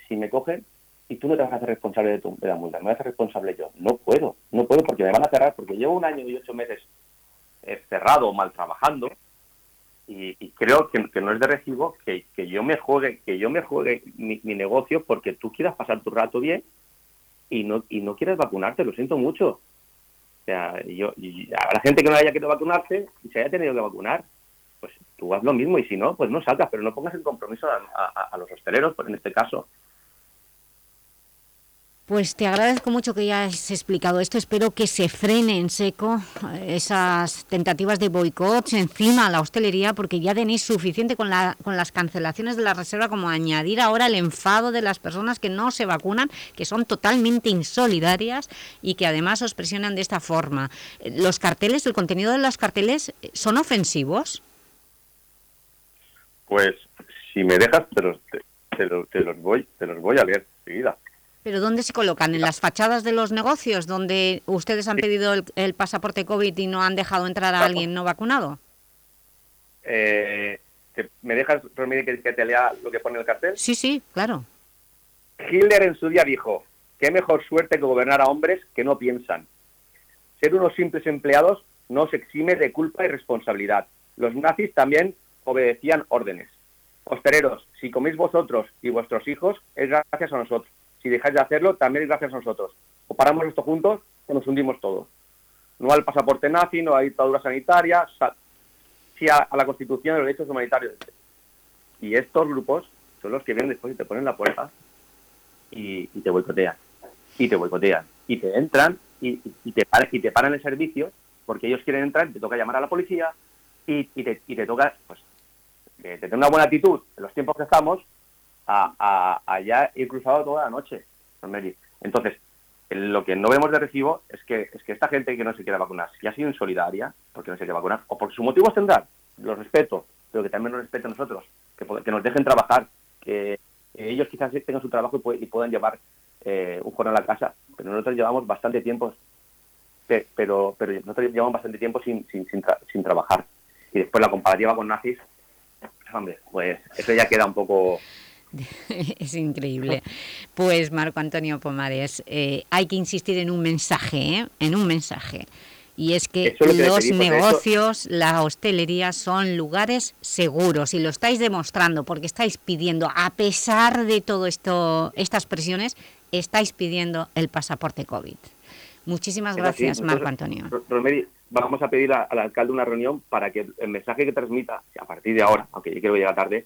si me cogen y tú no te vas a hacer responsable de, tu, de la multa? Me voy a hacer responsable yo. No puedo, no puedo porque me van a cerrar porque llevo un año y ocho meses eh, cerrado mal trabajando y, y creo que, no es de recibo que, que yo me juegue que yo me juegue mi, mi negocio porque tú quieras pasar tu rato bien y no y no quieres vacunarte lo siento mucho o sea yo y habrá gente que no haya querido vacunarse y se haya tenido que vacunar. Pues tú haz lo mismo y si no pues no salgas pero no pongas en compromiso a- a los hosteleros pues en este caso Pues te agradezco mucho que ya has explicado esto. Espero que se frene en seco eh, esas tentativas de boicots encima a la hostelería porque ya tenéis suficiente con, la, con las cancelaciones de la reserva como añadir ahora el enfado de las personas que no se vacunan, que son totalmente insolidarias y que además os presionan de esta forma. ¿Los carteles, el contenido de los carteles son ofensivos? pues si me dejas te los te los, te los voy te los voy a leer enseguida ¿Pero dónde se colocan? ¿En las fachadas de los negocios donde ustedes han pedido el, el pasaporte COVID y no han dejado entrar a alguien no vacunado? eh, ¿te- ¿me dejas Romero que, que te lea lo que pone el cartel? Sí, sí, claro. Hitler en su día dijo, qué mejor suerte que gobernar a hombres que no piensan. Ser unos simples empleados no os exime de culpa y responsabilidad. Los nazis también obedecían órdenes. Hosteleros, si coméis vosotros y vuestros hijos, es gracias a nosotros. Si dejáis de hacerlo, también es gracias a nosotros. O paramos esto juntos que nos hundimos todos. No al pasaporte nazi, no a la dictadura sanitaria, sa- sí a, la Constitución y los derechos humanitarios. Y estos grupos son los que vienen después y te ponen la puerta y, te boicotean. Y te boicotean. Y te entran y, te, paran, y te paran el servicio porque ellos quieren entrar, te toca llamar a la policía y, te, y te toca pues, de tener una buena actitud en los tiempos que estamos a, a, a ya ir cruzado toda la noche. Entonces, el- lo que no vemos de recibo es que, es que esta gente que no se quiere vacunar, si ha sido insolidaria, porque no se quiere vacunar, o porque sus motivos tendrán, los respeto, pero que también nos respeten nosotros, que, nos dejen trabajar, que, ellos quizás tengan su trabajo y, pu- y puedan llevar eh, un jornal a casa, pero nosotros llevamos bastante tiempo, pe- pero, pero nosotros llevamos bastante tiempo sin, sin, sin, tra- sin trabajar. Y después la comparativa con nazis, pues, hombre, pues eso ya queda un poco... <laughs> es increíble. Pues Marco Antonio Pomares, eh, hay que insistir en un mensaje, ¿eh? en un mensaje. Y es que es lo los negocios, la hostelería son lugares seguros y lo estáis demostrando porque estáis pidiendo, a pesar de todo esto, estas presiones, estáis pidiendo el pasaporte COVID. Muchísimas Es así. gracias, Marco Antonio. Ro- Rosemary, vamos a pedir a- al alcalde una reunión para que el mensaje que transmita, a partir de ahora, aunque yo creo que llega tarde,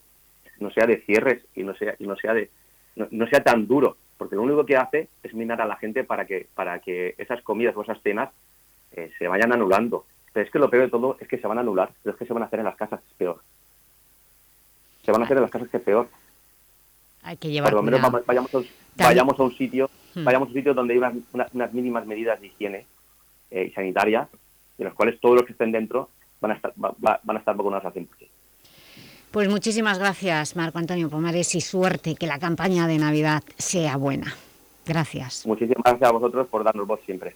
no sea de cierres y no sea, y no sea de no, no sea tan duro, porque lo único que hace es minar a la gente para que, para que esas comidas o esas cenas eh, se vayan anulando. Pero es que lo peor de todo es que se van a anular, pero es que se van a hacer en las casas, es peor. Se van a hacer en las casas, que es peor. Hay que llevar Por lo menos cuidado. vayamos a un, vayamos a un sitio, Hmm. vayamos a un sitio donde hay unas, unas- unas mínimas medidas de higiene eh, y sanitarias, de las cuales todos los que estén dentro van a estar, va- va- van a estar vacunados al 100%. Pues muchísimas gracias, Marco Antonio Pomares, y suerte que la campaña de Navidad sea buena. Gracias. Muchísimas gracias a vosotros por darnos voz siempre.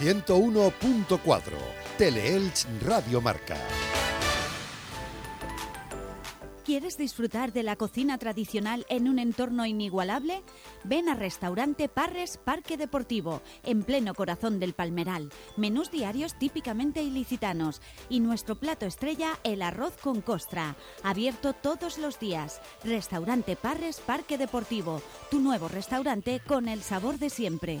101.4 Teleelch Radio Marca. ¿Quieres disfrutar de la cocina tradicional en un entorno inigualable? Ven a Restaurante Parres Parque Deportivo, en pleno corazón del Palmeral. Menús diarios típicamente ilicitanos. Y nuestro plato estrella, el arroz con costra. Abierto todos los días. Restaurante Parres Parque Deportivo, tu nuevo restaurante con el sabor de siempre.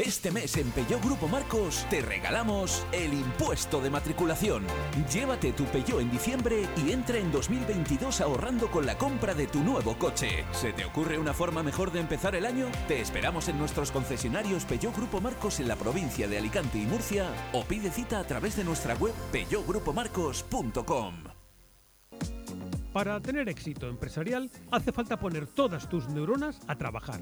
Este mes en Peugeot Grupo Marcos te regalamos el impuesto de matriculación. Llévate tu Peugeot en diciembre y entra en 2022 ahorrando con la compra de tu nuevo coche. ¿Se te ocurre una forma mejor de empezar el año? Te esperamos en nuestros concesionarios Peugeot Grupo Marcos en la provincia de Alicante y Murcia o pide cita a través de nuestra web peugeotgrupomarcos.com. Para tener éxito empresarial hace falta poner todas tus neuronas a trabajar.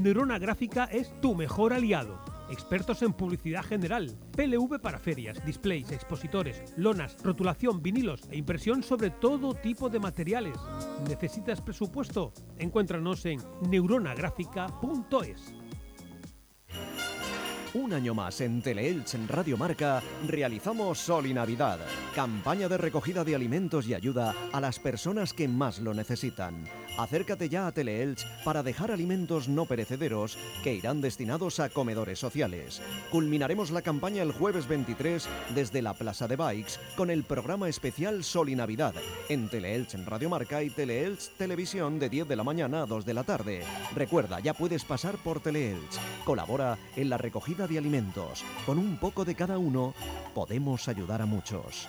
Neurona Gráfica es tu mejor aliado. Expertos en publicidad general, PLV para ferias, displays, expositores, lonas, rotulación, vinilos e impresión sobre todo tipo de materiales. ¿Necesitas presupuesto? Encuéntranos en neuronagráfica.es. Un año más en Teleelch en Radio Marca realizamos Sol y Navidad, campaña de recogida de alimentos y ayuda a las personas que más lo necesitan. Acércate ya a Teleelch para dejar alimentos no perecederos que irán destinados a comedores sociales. Culminaremos la campaña el jueves 23 desde la Plaza de Bikes con el programa especial Sol y Navidad en Teleelch en Radio Marca y Teleelch Televisión de 10 de la mañana a 2 de la tarde. Recuerda, ya puedes pasar por Teleelch. Colabora en la recogida de alimentos. Con un poco de cada uno podemos ayudar a muchos.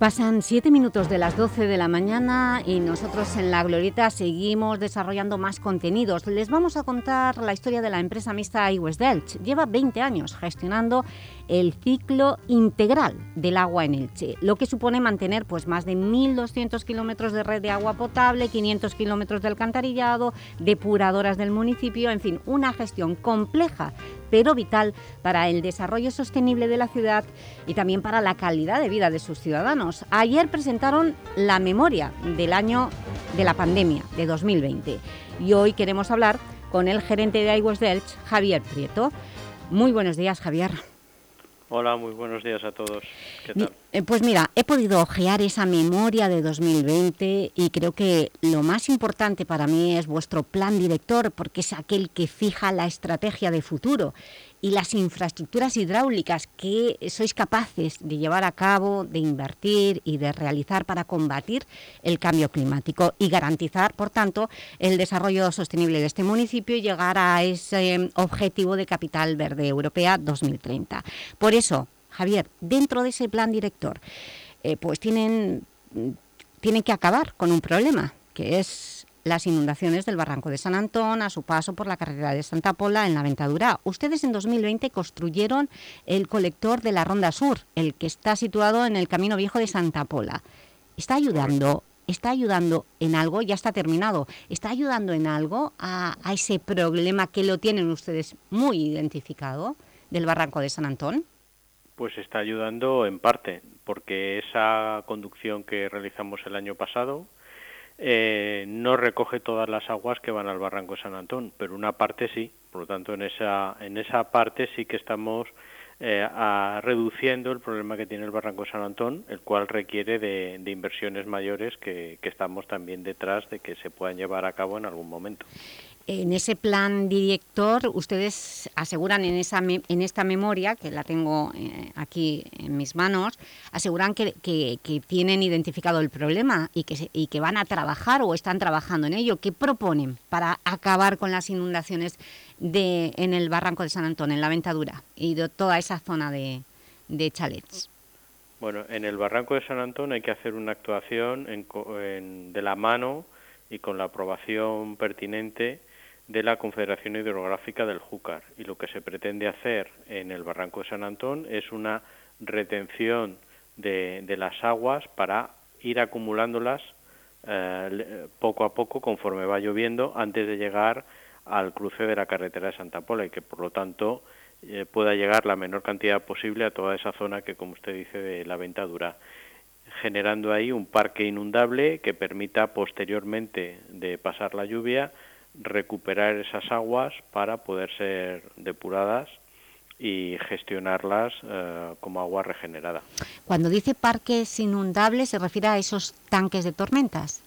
Pasan siete minutos de las 12 de la mañana y nosotros en La Glorieta seguimos desarrollando más contenidos. Les vamos a contar la historia de la empresa mixta iWest Delch. Lleva 20 años gestionando el ciclo integral del agua en Elche, lo que supone mantener pues, más de 1.200 kilómetros de red de agua potable, 500 kilómetros de alcantarillado, depuradoras del municipio, en fin, una gestión compleja pero vital para el desarrollo sostenible de la ciudad y también para la calidad de vida de sus ciudadanos. Ayer presentaron la memoria del año de la pandemia, de 2020, y hoy queremos hablar con el gerente de iWest Delch, Javier Prieto. Muy buenos días, Javier. Hola, muy buenos días a todos. ¿Qué tal? Eh, pues mira, he podido ojear esa memoria de 2020 y creo que lo más importante para mí es vuestro plan director, porque es aquel que fija la estrategia de futuro y las infraestructuras hidráulicas que sois capaces de llevar a cabo, de invertir y de realizar para combatir el cambio climático y garantizar, por tanto, el desarrollo sostenible de este municipio y llegar a ese objetivo de Capital Verde Europea 2030. Por eso, Javier, dentro de ese plan director, eh, pues tienen, tienen que acabar con un problema, que es las inundaciones del Barranco de San Antón a su paso por la carretera de Santa Pola en la Ventadura. Ustedes en 2020 construyeron el colector de la Ronda Sur, el que está situado en el Camino Viejo de Santa Pola. ¿Está ayudando, está ayudando en algo? Ya está terminado. ¿Está ayudando en algo a, a ese problema que lo tienen ustedes muy identificado del Barranco de San Antón? Pues está ayudando en parte, porque esa conducción que realizamos el año pasado eh, no recoge todas las aguas que van al barranco de San Antón, pero una parte sí. Por lo tanto, en esa, en esa parte sí que estamos eh, reduciendo el problema que tiene el barranco de San Antón, el cual requiere de, inversiones mayores que, que, estamos también detrás de que se puedan llevar a cabo en algún momento en ese plan director, ustedes aseguran en, esa en esta memoria, que la tengo eh, aquí en mis manos, aseguran que, tienen identificado el problema y que, y que van a trabajar o están trabajando en ello. ¿Qué proponen para acabar con las inundaciones de, en el Barranco de San Antón, en la Ventadura y de toda esa zona de, de chalets? Bueno, en el Barranco de San Antón hay que hacer una actuación de la mano y con la aprobación pertinente de la Confederación Hidrográfica del Júcar y lo que se pretende hacer en el Barranco de San Antón es una retención de, las aguas para ir acumulándolas eh, poco a poco conforme va lloviendo antes de llegar al cruce de la carretera de Santa Pola y que por lo tanto eh, pueda llegar la menor cantidad posible a toda esa zona que como usted dice de la ventadura generando ahí un parque inundable que permita posteriormente de pasar la lluvia recuperar esas aguas para poder ser depuradas y gestionarlas eh, como agua regenerada. Cuando dice parques inundables, ¿se refiere a esos tanques de tormentas?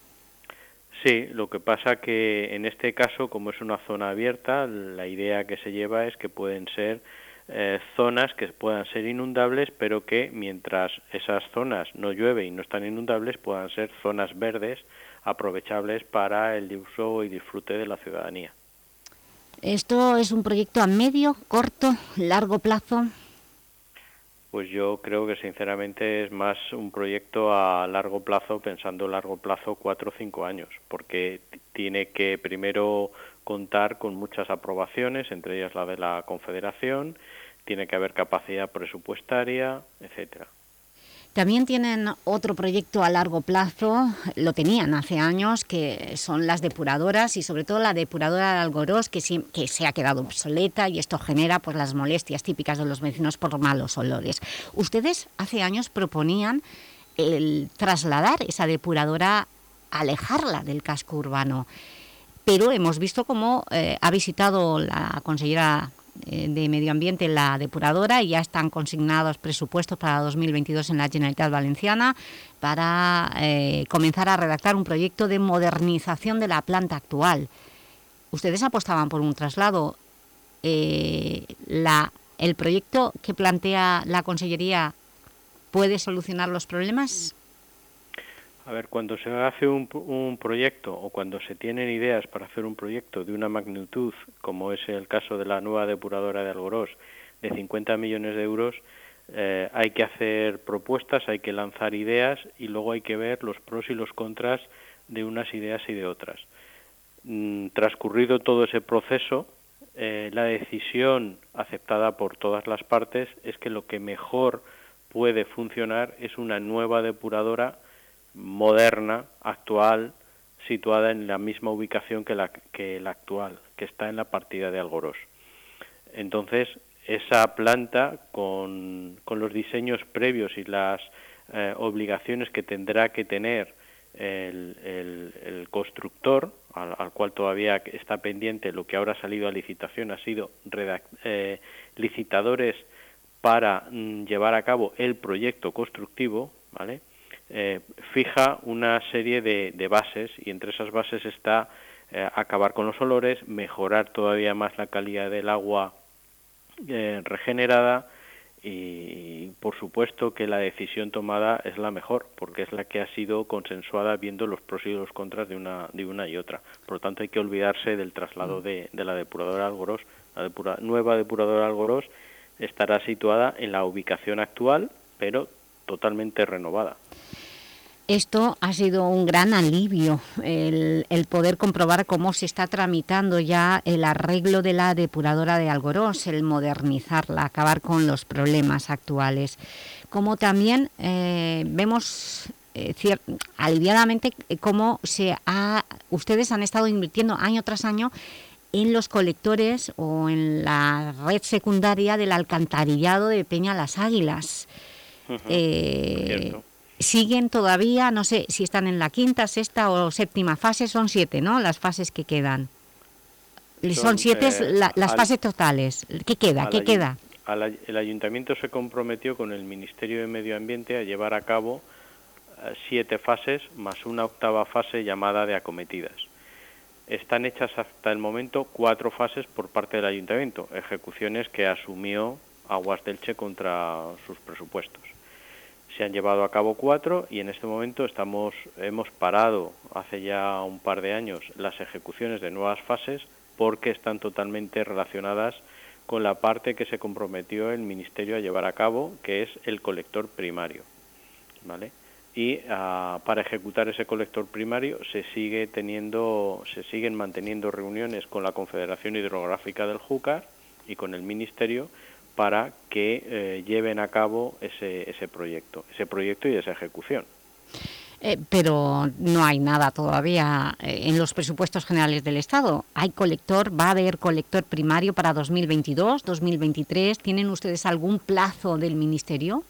Sí, lo que pasa que en este caso, como es una zona abierta, la idea que se lleva es que pueden ser eh, zonas que puedan ser inundables, pero que mientras esas zonas no llueve y no están inundables, puedan ser zonas verdes aprovechables para el uso y disfrute de la ciudadanía. ¿Esto es un proyecto a medio, corto, largo plazo? Pues yo creo que sinceramente es más un proyecto a largo plazo, pensando largo plazo cuatro o cinco años, porque tiene que primero contar con muchas aprobaciones, entre ellas la de la Confederación, tiene que haber capacidad presupuestaria, etcétera. También tienen otro proyecto a largo plazo, lo tenían hace años, que son las depuradoras y sobre todo la depuradora de Algorós, que, se ha quedado obsoleta y esto genera pues, las molestias típicas de los vecinos por malos olores. Ustedes hace años proponían el trasladar esa depuradora, alejarla del casco urbano, pero hemos visto cómo eh, ha visitado la consellera de Medio Ambiente la depuradora y ya están consignados presupuestos para 2022 en la Generalitat Valenciana para eh, comenzar a redactar un proyecto de modernización de la planta actual. Ustedes apostaban por un traslado. Eh, la, ¿El proyecto que plantea la Consellería puede solucionar los problemas? A ver, cuando se hace un, proyecto o cuando se tienen ideas para hacer un proyecto de una magnitud, como es el caso de la nueva depuradora de Algorós, de 50 millones de euros, eh, hay que hacer propuestas, hay que lanzar ideas y luego hay que ver los pros y los contras de unas ideas y de otras. Mm, transcurrido todo ese proceso, eh, la decisión aceptada por todas las partes es que lo que mejor puede funcionar es una nueva depuradora moderna, actual, situada en la misma ubicación que la, que la actual, que está en la partida de Algorós. Entonces, esa planta, con, con los diseños previos y las eh, obligaciones que tendrá que tener el, el, constructor, al, cual todavía está pendiente, lo que ahora ha salido a licitación ha sido eh, licitadores para mm, llevar a cabo el proyecto constructivo, ¿vale? Eh, fija una serie de, bases y entre esas bases está eh, acabar con los olores, mejorar todavía más la calidad del agua eh, regenerada y por supuesto que la decisión tomada es la mejor porque es la que ha sido consensuada viendo los pros y los contras de una, de una y otra. Por lo tanto hay que olvidarse del traslado de, la depuradora Algoros. La nueva depuradora Algoros estará situada en la ubicación actual pero totalmente renovada. Esto ha sido un gran alivio, el, poder comprobar cómo se está tramitando ya el arreglo de la depuradora de Algorós, el modernizarla, acabar con los problemas actuales. Como también eh, vemos eh, aliviadamente cómo se ha, ustedes han estado invirtiendo año tras año en los colectores o en la red secundaria del alcantarillado de Peña Las Águilas siguen todavía, no sé si están en la quinta, sexta o séptima fase, son siete, ¿no?, las fases que quedan. Son, siete eh, las fases totales. ¿Qué queda? ¿Qué queda? el ayuntamiento se comprometió con el Ministerio de Medio Ambiente a llevar a cabo eh, siete fases más una octava fase llamada de acometidas. Están hechas hasta el momento cuatro fases por parte del ayuntamiento, ejecuciones que asumió Aguas del Che contra sus presupuestos se han llevado a cabo cuatro y en este momento estamos hemos parado hace ya un par de años las ejecuciones de nuevas fases porque están totalmente relacionadas con la parte que se comprometió el ministerio a llevar a cabo que es el colector primario vale y ah, para ejecutar ese colector primario se sigue teniendo se siguen manteniendo reuniones con la Confederación Hidrográfica del Júcar y con el ministerio para que eh, lleven a cabo ese, ese proyecto, ese proyecto y esa ejecución. Eh, pero no hay nada todavía eh, en los presupuestos generales del Estado. ¿Hay colector? ¿Va a haber colector primario para 2022, 2023? ¿Tienen ustedes algún plazo del Ministerio?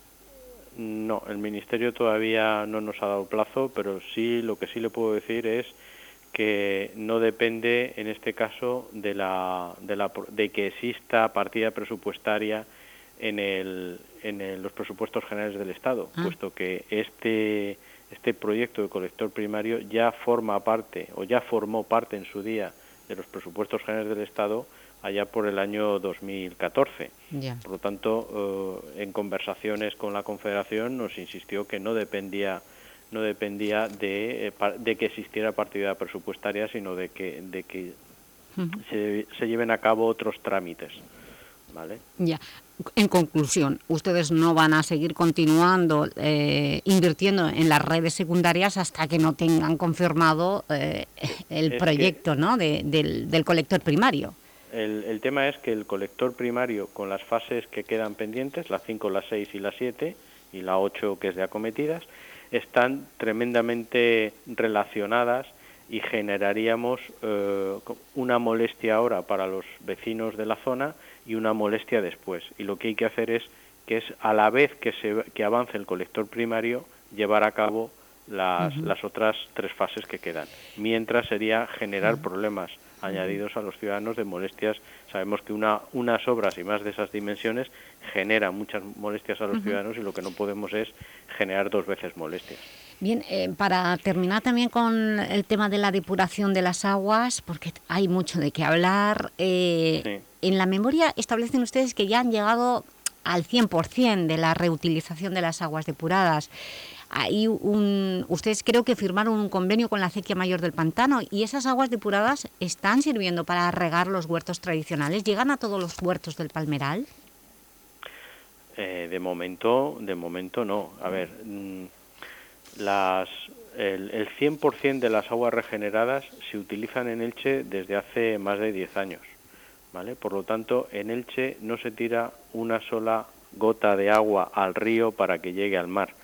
No, el Ministerio todavía no nos ha dado plazo, pero sí lo que sí le puedo decir es que no depende en este caso de, la, de, la, de que exista partida presupuestaria en, el, en los presupuestos generales del Estado, ah. puesto que este, este proyecto de colector primario ya forma parte o ya formó parte en su día de los presupuestos generales del Estado allá por el año 2014. Por lo tanto, eh, en conversaciones con la Confederación nos insistió que no dependía no dependía de, eh, de que existiera partida presupuestaria, sino de que, de que se, se, lleven a cabo otros trámites. ¿vale? Ya. En conclusión, ustedes no van a seguir continuando eh, invirtiendo en las redes secundarias hasta que no tengan confirmado eh, el proyecto ¿no? de, del, del, colector primario. El, el, tema es que el colector primario, con las fases que quedan pendientes, la 5, la 6 y la 7, y la 8 que es de acometidas, están tremendamente relacionadas y generaríamos eh, una molestia ahora para los vecinos de la zona y una molestia después. Y lo que hay que hacer es que es a la vez que, se, que avance el colector primario, llevar a cabo las, las otras tres fases que quedan. Mientras sería generar problemas añadidos a los ciudadanos de molestias. Sabemos que una, unas obras y más de esas dimensiones generan muchas molestias a los ciudadanos y lo que no podemos es generar dos veces molestias. Bien, eh, para terminar también con el tema de la depuración de las aguas, porque hay mucho de qué hablar, eh, en la memoria establecen ustedes que ya han llegado al 100% de la reutilización de las aguas depuradas hay un, ustedes creo que firmaron un convenio con la acequia mayor del pantano y esas aguas depuradas están sirviendo para regar los huertos tradicionales. ¿Llegan a todos los huertos del Palmeral? Eh, de momento, de momento no. A ver, mm, las, el, el 100% de las aguas regeneradas se utilizan en Elche desde hace más de 10 años. ¿vale? Por lo tanto, en Elche no se tira una sola gota de agua al río para que llegue al mar.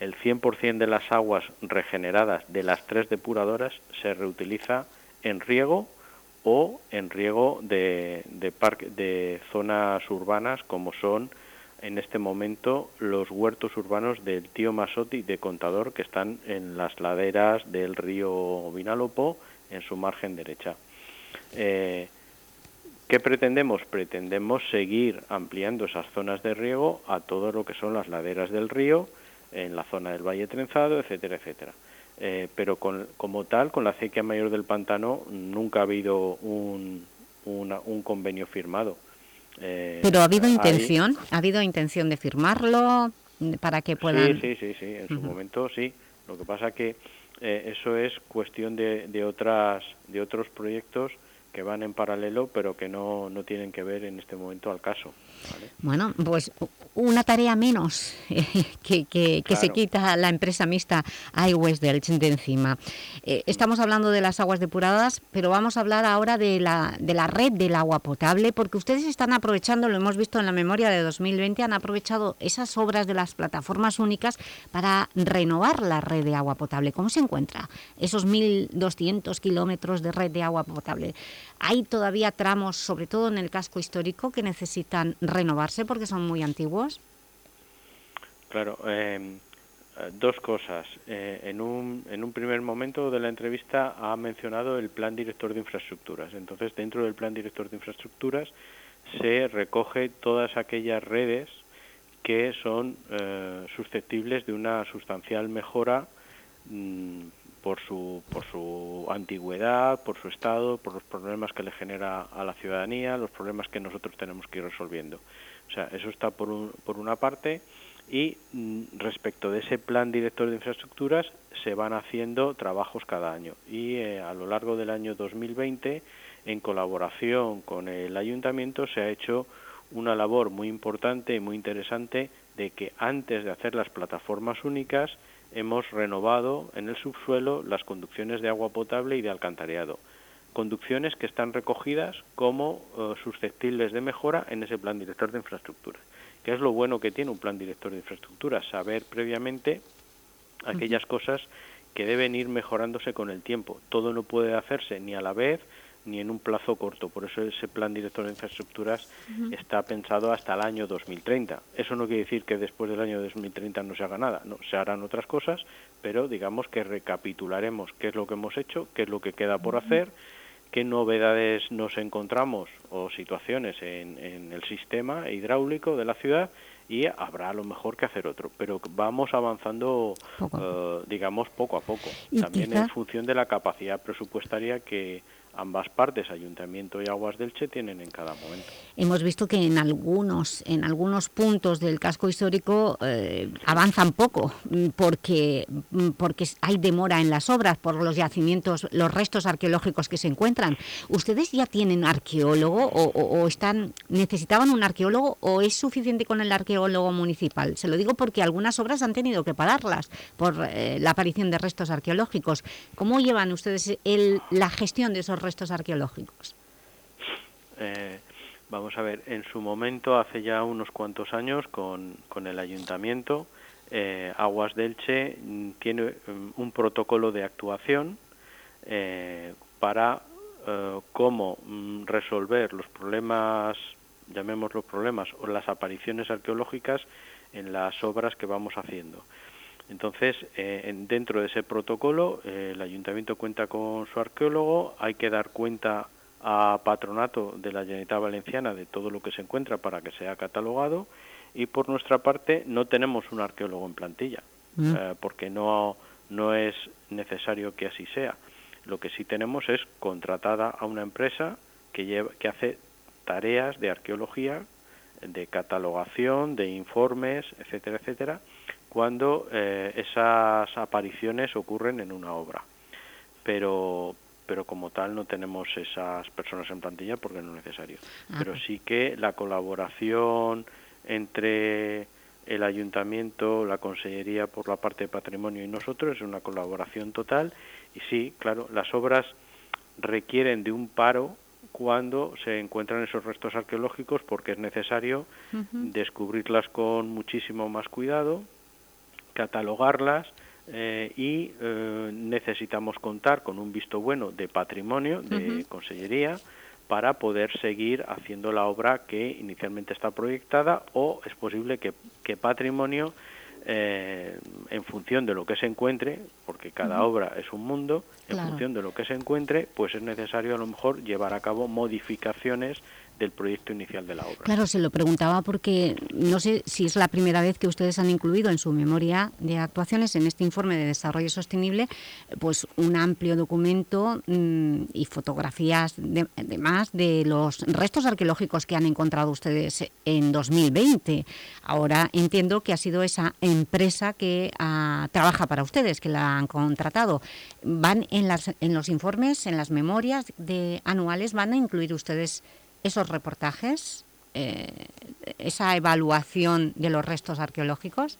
El 100% de las aguas regeneradas de las tres depuradoras se reutiliza en riego o en riego de, parque, de zonas urbanas como son en este momento los huertos urbanos del tío Masotti de Contador que están en las laderas del río Vinalopó en su margen derecha. Eh, ¿Qué pretendemos? Pretendemos seguir ampliando esas zonas de riego a todo lo que son las laderas del río, en la zona del Valle Trenzado, etcétera, etcétera. Eh, pero con, como tal, con la acequia mayor del pantano nunca ha habido un, una, un convenio firmado. Eh, ¿Pero ha habido intención? ¿Ha habido intención de firmarlo para que puedan...? Sí, sí, sí, sí. en su momento sí. Lo que pasa que eh, eso es cuestión de, de, otras, de otros proyectos que van en paralelo, pero que no, no tienen que ver en este momento al caso. ¿vale? Bueno, pues una tarea menos que, que, que se quita la empresa mixta iWest del de encima. Eh, estamos hablando de las aguas depuradas, pero vamos a hablar ahora de la, de la red del agua potable, porque ustedes están aprovechando, lo hemos visto en la memoria de 2020, han aprovechado esas obras de las plataformas únicas para renovar la red de agua potable. ¿Cómo se encuentra esos 1.200 kilómetros de red de agua potable? ¿Hay todavía tramos, sobre todo en el casco histórico, que necesitan renovarse porque son muy antiguos? Claro, eh, dos cosas. Eh, en, un, en un primer momento de la entrevista ha mencionado el Plan Director de Infraestructuras. Entonces, dentro del Plan Director de Infraestructuras se recoge todas aquellas redes que son eh, susceptibles de una sustancial mejora mmm, por su, por su antigüedad, por su estado, por los problemas que le genera a la ciudadanía, los problemas que nosotros tenemos que ir resolviendo. O sea, eso está por, un, por una parte y mm, respecto de ese plan director de infraestructuras se van haciendo trabajos cada año y eh, a lo largo del año 2020 en colaboración con el ayuntamiento se ha hecho una labor muy importante y muy interesante de que antes de hacer las plataformas únicas hemos renovado en el subsuelo las conducciones de agua potable y de alcantarillado. Conducciones que están recogidas como uh, susceptibles de mejora en ese plan director de infraestructura. ¿Qué es lo bueno que tiene un plan director de infraestructura? Saber previamente aquellas cosas que deben ir mejorándose con el tiempo. Todo no puede hacerse ni a la vez ni en un plazo corto. Por eso ese plan director de infraestructuras uh -huh. está pensado hasta el año 2030. Eso no quiere decir que después del año 2030 no se haga nada. No, se harán otras cosas, pero digamos que recapitularemos qué es lo que hemos hecho, qué es lo que queda por uh -huh. hacer, qué novedades nos encontramos o situaciones en, en el sistema hidráulico de la ciudad y habrá a lo mejor que hacer otro, pero vamos avanzando, poco. Uh, digamos, poco a poco, también quizá... en función de la capacidad presupuestaria que ambas partes, Ayuntamiento y Aguas del Che, tienen en cada momento. Hemos visto que en algunos, en algunos puntos del casco histórico eh, avanzan poco mm, porque, mm, porque hay demora en las obras por los yacimientos, los restos arqueológicos que se encuentran. ¿Ustedes ya tienen arqueólogo o, están necesitaban un arqueólogo o es suficiente con el arqueólogo municipal? Se lo digo porque algunas obras han tenido que pararlas por eh, la aparición de restos arqueológicos. ¿Cómo llevan ustedes el, la gestión de esos restos restos arqueológicos? Eh, vamos a ver, en su momento, hace ya unos cuantos años, con, con el ayuntamiento, eh, Aguas del Che mm, tiene um, un protocolo de actuación eh, para uh, cómo um, resolver los problemas, llamémoslo problemas, o las apariciones arqueológicas en las obras que vamos haciendo. Entonces, eh, dentro de ese protocolo, eh, el ayuntamiento cuenta con su arqueólogo, hay que dar cuenta a patronato de la Generalitat Valenciana de todo lo que se encuentra para que sea catalogado y por nuestra parte no tenemos un arqueólogo en plantilla, mm. eh, porque no, no es necesario que así sea. Lo que sí tenemos es contratada a una empresa que, lleva, que hace tareas de arqueología, de catalogación, de informes, etcétera, etcétera, cuando eh, esas apariciones ocurren en una obra. Pero, pero como tal no tenemos esas personas en plantilla porque no es necesario. Ah, pero sí que la colaboración entre el ayuntamiento, la consellería por la parte de patrimonio y nosotros, es una colaboración total y sí, claro, las obras requieren de un paro cuando se encuentran esos restos arqueológicos porque es necesario descubrirlas con muchísimo más cuidado, catalogarlas eh, y eh, necesitamos contar con un visto bueno de patrimonio, de consellería, para poder seguir haciendo la obra que inicialmente está proyectada o es posible que, que patrimonio eh, en función de lo que se encuentre, porque cada obra es un mundo, en Claro. función de lo que se encuentre, pues es necesario a lo mejor llevar a cabo modificaciones del proyecto inicial de la obra. Claro, se lo preguntaba porque no sé si es la primera vez que ustedes han incluido en su memoria de actuaciones, en este informe de desarrollo sostenible, pues un amplio documento mm, y fotografías de, además de los restos arqueológicos que han encontrado ustedes en 2020. Ahora entiendo que ha sido esa empresa que ah, trabaja para ustedes, que la han contratado. ¿Van en, las, en los informes, en las memorias de anuales, van a incluir ustedes esos reportajes, eh, esa evaluación de los restos arqueológicos?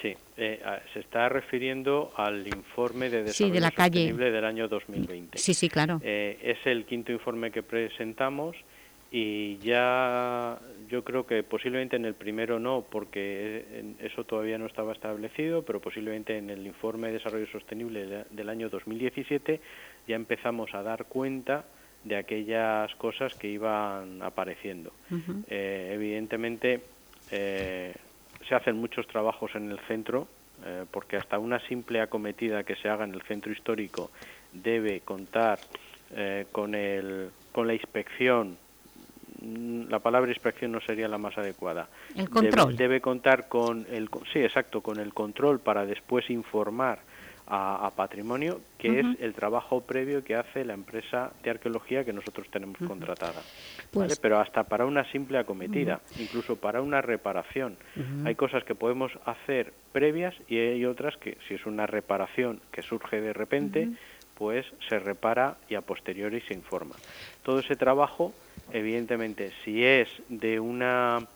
Sí, eh, se está refiriendo al informe de Sí, desarrollo de la calle. sostenible del año 2020. Sí, sí, claro. Eh, es el quinto informe que presentamos y ya yo creo que posiblemente en el primero no, porque eh, eso todavía no estaba establecido, pero posiblemente en el informe de desarrollo sostenible de- del año 2017 ya empezamos a dar cuenta de aquellas cosas que iban apareciendo. Eh, evidentemente eh, se hacen muchos trabajos en el centro eh, porque hasta una simple acometida que se haga en el centro histórico debe contar con el con la inspección mm, la palabra inspección no sería la más adecuada El Debe- control. debe, contar con el sí exacto con el control para después informar a, a patrimonio que es el trabajo previo que hace la empresa de arqueología que nosotros tenemos contratada Pues- ¿vale? pero hasta para una simple acometida incluso para una reparación. Hay cosas que podemos hacer previas y hay otras que si es una reparación que surge de repente pues se repara y a posteriori se informa. Todo ese trabajo evidentemente si es de una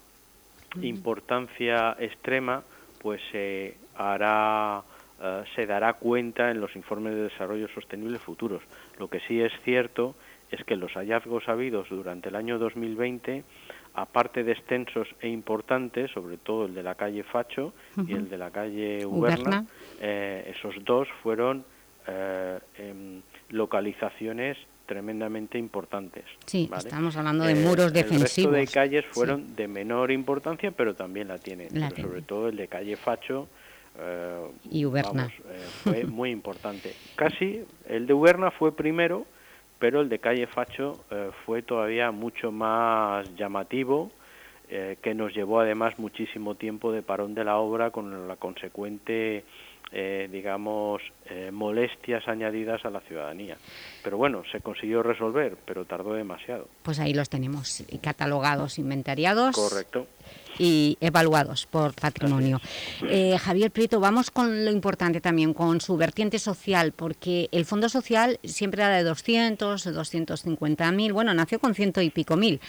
importancia extrema pues se hará eh, se dará cuenta en los informes de desarrollo sostenible futuros lo que sí es cierto es que los hallazgos habidos durante el año 2020 aparte de extensos e importantes sobre todo el de la calle Facho y el de la calle Uberna. Uberna eh, esos dos fueron eh, em, localizaciones tremendamente importantes. Sí, ¿vale? estamos hablando de Eh, muros El resto de defensivos. calles Sí. fueron de menor importancia, pero también la tienen. La pero sobre todo el de calle Facho eh, Y Uberna. vamos, eh, fue muy importante. Casi el de Uberna fue primero, pero el de calle Facho eh, fue todavía mucho más llamativo, eh, que nos llevó además muchísimo tiempo de parón de la obra con la consecuente, eh, digamos, eh, molestias añadidas a la ciudadanía. Pero bueno, se consiguió resolver, pero tardó demasiado. Pues ahí los tenemos, catalogados, inventariados. Correcto. Y evaluados por patrimonio. Eh, Javier Prieto, vamos con lo importante también, con su vertiente social, porque el Fondo Social siempre era de 200, 250 mil, bueno, nació con ciento y pico mil,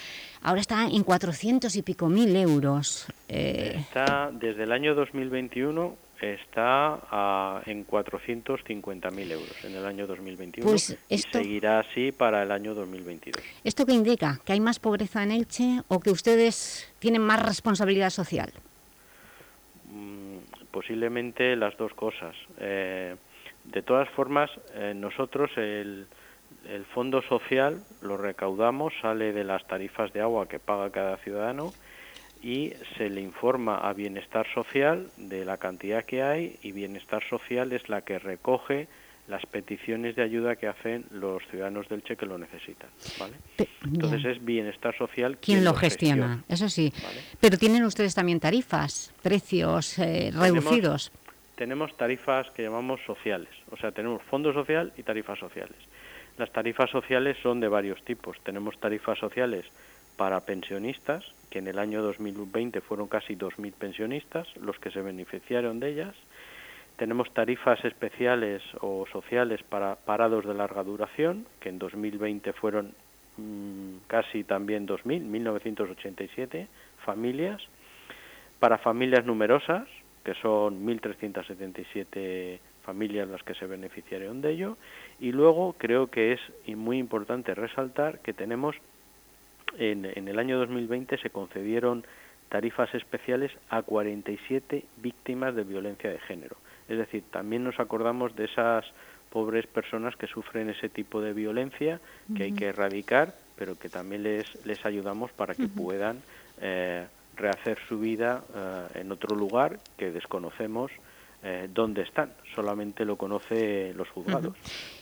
ahora está en 400 y pico mil euros. Eh, Está desde el año 2021 está a- en 450.000 euros en el año 2021 Pues y seguirá así para el año 2022. ¿Esto qué indica? ¿Que hay más pobreza en Elche o que ustedes tienen más responsabilidad social? Mm, posiblemente las dos cosas. Eh, de todas formas, eh, nosotros el, el fondo social lo recaudamos, sale de las tarifas de agua que paga cada ciudadano y se le informa a Bienestar Social de la cantidad que hay y Bienestar Social es la que recoge las peticiones de ayuda que hacen los ciudadanos del Che que lo necesitan. ¿vale? Entonces ya. es Bienestar Social ¿Quién lo gestiona? Eso sí. Pero tienen ustedes también tarifas, precios eh, Tenemos- reducidos. Tenemos tarifas que llamamos sociales, o sea, tenemos fondo social y tarifas sociales. Las tarifas sociales son de varios tipos. Tenemos tarifas sociales para pensionistas, que en el año 2020 fueron casi 2.000 pensionistas los que se beneficiaron de ellas. Tenemos tarifas especiales o sociales para parados de larga duración, que en 2020 fueron mm, casi también 2.000, 1.987 familias. para familias numerosas, que son 1.377 familias las que se beneficiaron de ello, y luego creo que es muy importante resaltar que tenemos en, en el año 2020 se concedieron tarifas especiales a 47 víctimas de violencia de género. Es decir, también nos acordamos de esas pobres personas que sufren ese tipo de violencia que hay que erradicar, pero que también les, les ayudamos para que puedan eh, rehacer su vida eh, en otro lugar que desconocemos eh, dónde están. Solamente lo conoce los juzgados.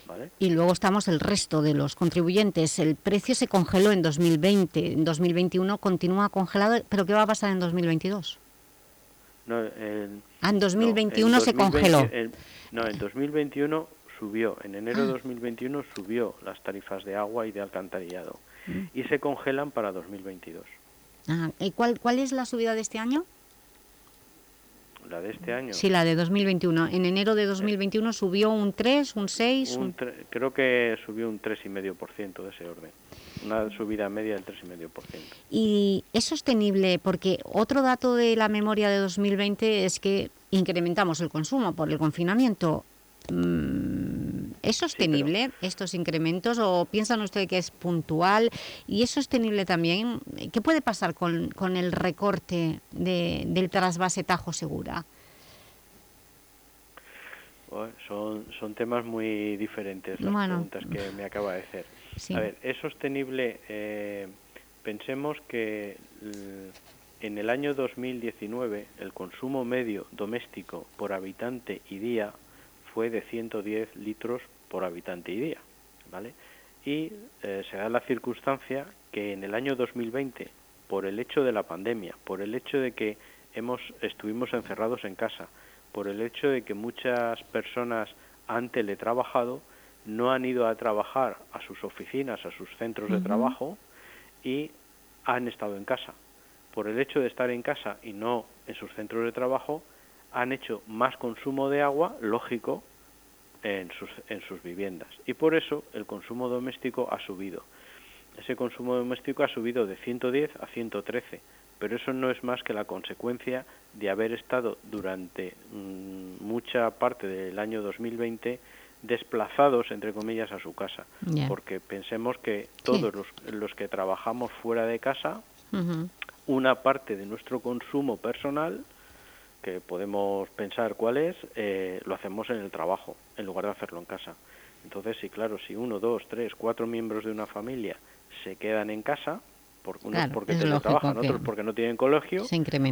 ¿Vale? Y luego estamos el resto de los contribuyentes. El precio se congeló en 2020, en 2021 continúa congelado, pero ¿qué va a pasar en 2022? No, en- Ah, en no, 2021 se 2020 congeló. en- no, en 2021 subió, en enero de Ah. 2021 subió las tarifas de agua y de alcantarillado Mm. y se congelan para 2022. Ah, ¿y cuál, cuál es la subida de este año? La de este año. Sí, la de 2021. En enero de 2021 subió un 3, un 6, un un... creo que subió un 3,5% de ese orden. Una subida media del 3,5%. Y es sostenible porque otro dato de la memoria de 2020 es que incrementamos el consumo por el confinamiento. Mm, ¿Es sostenible estos incrementos o piensan ustedes que es puntual? ¿Y es sostenible también? ¿Qué puede pasar con, con el recorte de- del trasvase Tajo Segura? Bueno, son, son temas muy diferentes las Bueno. preguntas que me acaba de hacer. Sí. A ver, ¿es sostenible? Eh, pensemos que l- en el año 2019 el consumo medio doméstico por habitante y día fue de 110 litros por habitante y día, ¿vale? Y eh, se da la circunstancia que en el año 2020, por el hecho de la pandemia, por el hecho de que hemos estuvimos encerrados en casa, por el hecho de que muchas personas han teletrabajado, no han ido a trabajar a sus oficinas, a sus centros de trabajo y han estado en casa. Por el hecho de estar en casa y no en sus centros de trabajo, han hecho más consumo de agua, lógico, en sus, en sus viviendas. Y por eso el consumo doméstico ha subido. Ese consumo doméstico ha subido de 110 a 113, pero eso no es más que la consecuencia de haber estado durante mm, mucha parte del año 2020 desplazados, entre comillas, a su casa. Porque pensemos que todos los, los que trabajamos fuera de casa, una parte de nuestro consumo personal, que podemos pensar cuál es, eh, lo hacemos en el trabajo, en lugar de hacerlo en casa. Entonces, sí, claro, si uno, dos, tres, cuatro miembros de una familia se quedan en casa, por, unos Claro, porque teletrabajan, otros porque no tienen colegio,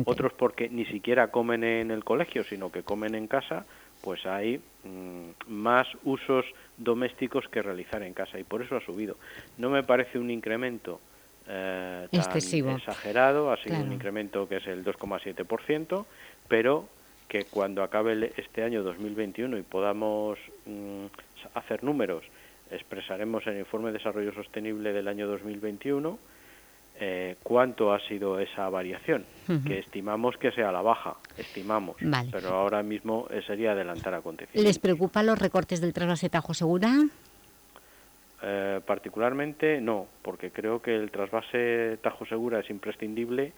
otros porque ni siquiera comen en el colegio, sino que comen en casa, pues hay mm, más usos domésticos que realizar en casa y por eso ha subido. No me parece un incremento eh, tan Excesivo. exagerado, ha sido un incremento que es el 2,7%, pero que cuando acabe este año 2021 y podamos mm, hacer números, expresaremos en el informe de desarrollo sostenible del año 2021 eh, cuánto ha sido esa variación, que estimamos que sea la baja, estimamos, Vale. pero ahora mismo sería adelantar acontecimientos. ¿Les preocupan los recortes del trasvase Tajo Segura? Eh, particularmente no, porque creo que el trasvase Tajo Segura es imprescindible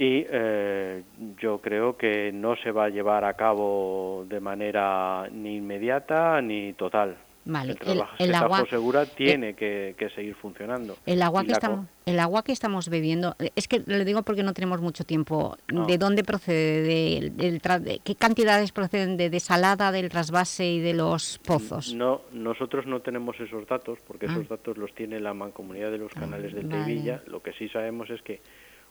y eh, yo creo que no se va a llevar a cabo de manera ni inmediata ni total. Vale, El agua- Segura tiene que, que seguir funcionando. El agua, que estamos, el agua que estamos bebiendo, eh, es que le digo porque no tenemos mucho tiempo, No. ¿de dónde procede? De, del tra- de- ¿Qué cantidades proceden de desalada, del trasvase y de los pozos? No, nosotros no tenemos esos datos porque Ah. esos datos los tiene la mancomunidad de los canales del vale. Tevilla. Lo que sí sabemos es que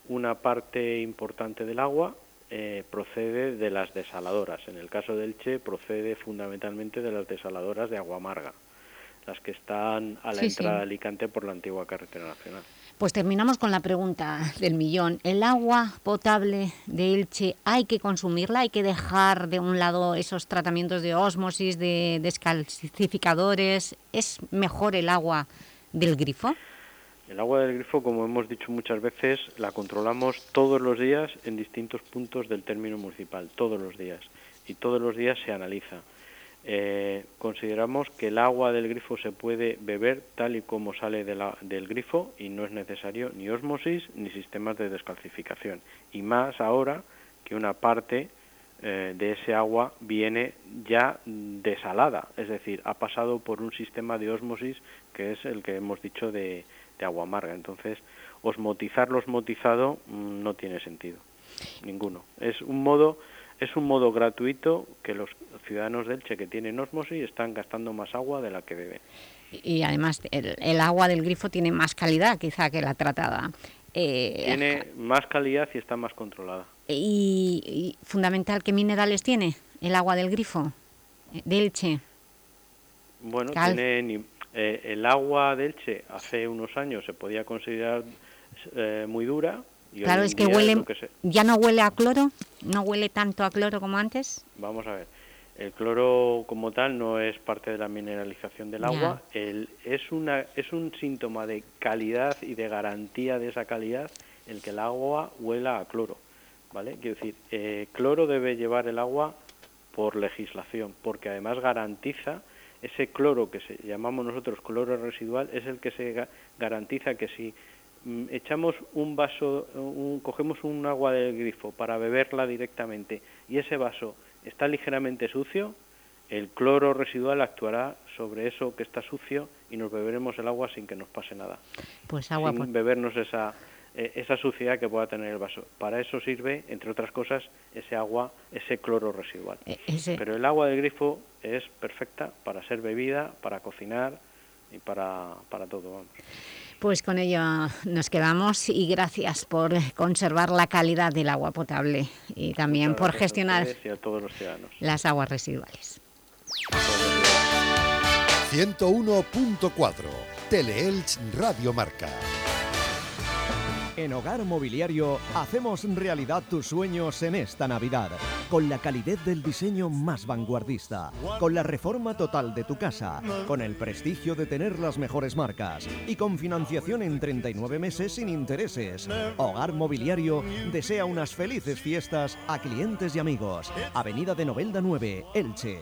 una parte importante del agua eh, procede de las desaladoras. En el caso del Che procede fundamentalmente de las desaladoras de agua amarga, las que están a la Sí, sí. entrada de Alicante por la antigua carretera nacional. Pues terminamos con la pregunta del millón. ¿El agua potable de Elche hay que consumirla? ¿Hay que dejar de un lado esos tratamientos de ósmosis, de descalcificadores? ¿Es mejor el agua del grifo? El agua del grifo, como hemos dicho muchas veces, la controlamos todos los días en distintos puntos del término municipal, todos los días. Y todos los días se analiza. Eh, consideramos que el agua del grifo se puede beber tal y como sale de la- del grifo y no es necesario ni osmosis ni sistemas de descalcificación. Y más ahora que una parte eh, de ese agua viene ya desalada, es decir, ha pasado por un sistema de osmosis que es el que hemos dicho de, de agua amarga. Entonces, osmotizar lo osmotizado mm, no tiene sentido, ninguno. Es un modo es un modo gratuito que los ciudadanos de Elche que tienen osmosis están gastando más agua de la que deben. Y además el, el agua del grifo tiene más calidad quizá que la tratada. Eh, Tiene más calidad y está más controlada. y, y fundamental, ¿qué minerales tiene el agua del grifo? eh, De Elche. Bueno, Cal- tiene ni- eh, el agua de Elche hace unos años se podía considerar eh, muy dura. Y Claro, es que huele, lo que se- ya no huele a cloro, no huele tanto a cloro como antes. Vamos a ver. El cloro como tal no es parte de la mineralización del agua. El- es, una, es un síntoma de calidad y de garantía de esa calidad el que el agua huela a cloro. ¿Vale? Quiero decir, eh, cloro debe llevar el agua por legislación, porque además garantiza ese cloro que se, llamamos nosotros cloro residual, es el que se ga- garantiza que si mm, echamos un vaso, un- cogemos un agua del grifo para beberla directamente y ese vaso está ligeramente sucio, el cloro residual actuará sobre eso que está sucio y nos beberemos el agua sin que nos pase nada. Pues agua sin bebernos esa eh, esa suciedad que pueda tener el vaso. Para eso sirve, entre otras cosas, ese agua, ese cloro residual. E, ese- Pero el agua del grifo es perfecta para ser bebida, para cocinar y para, para todo. Vamos. Pues con ello nos quedamos y gracias por conservar la calidad del agua potable y también por gestionar a todos los ciudadanos. las aguas residuales. 101.4 Teleelch Radio Marca. En Hogar Mobiliario hacemos realidad tus sueños en esta Navidad, con la calidez del diseño más vanguardista, con la reforma total de tu casa, con el prestigio de tener las mejores marcas y con financiación en 39 meses sin intereses. Hogar Mobiliario desea unas felices fiestas a clientes y amigos. Avenida de Novelda 9, Elche.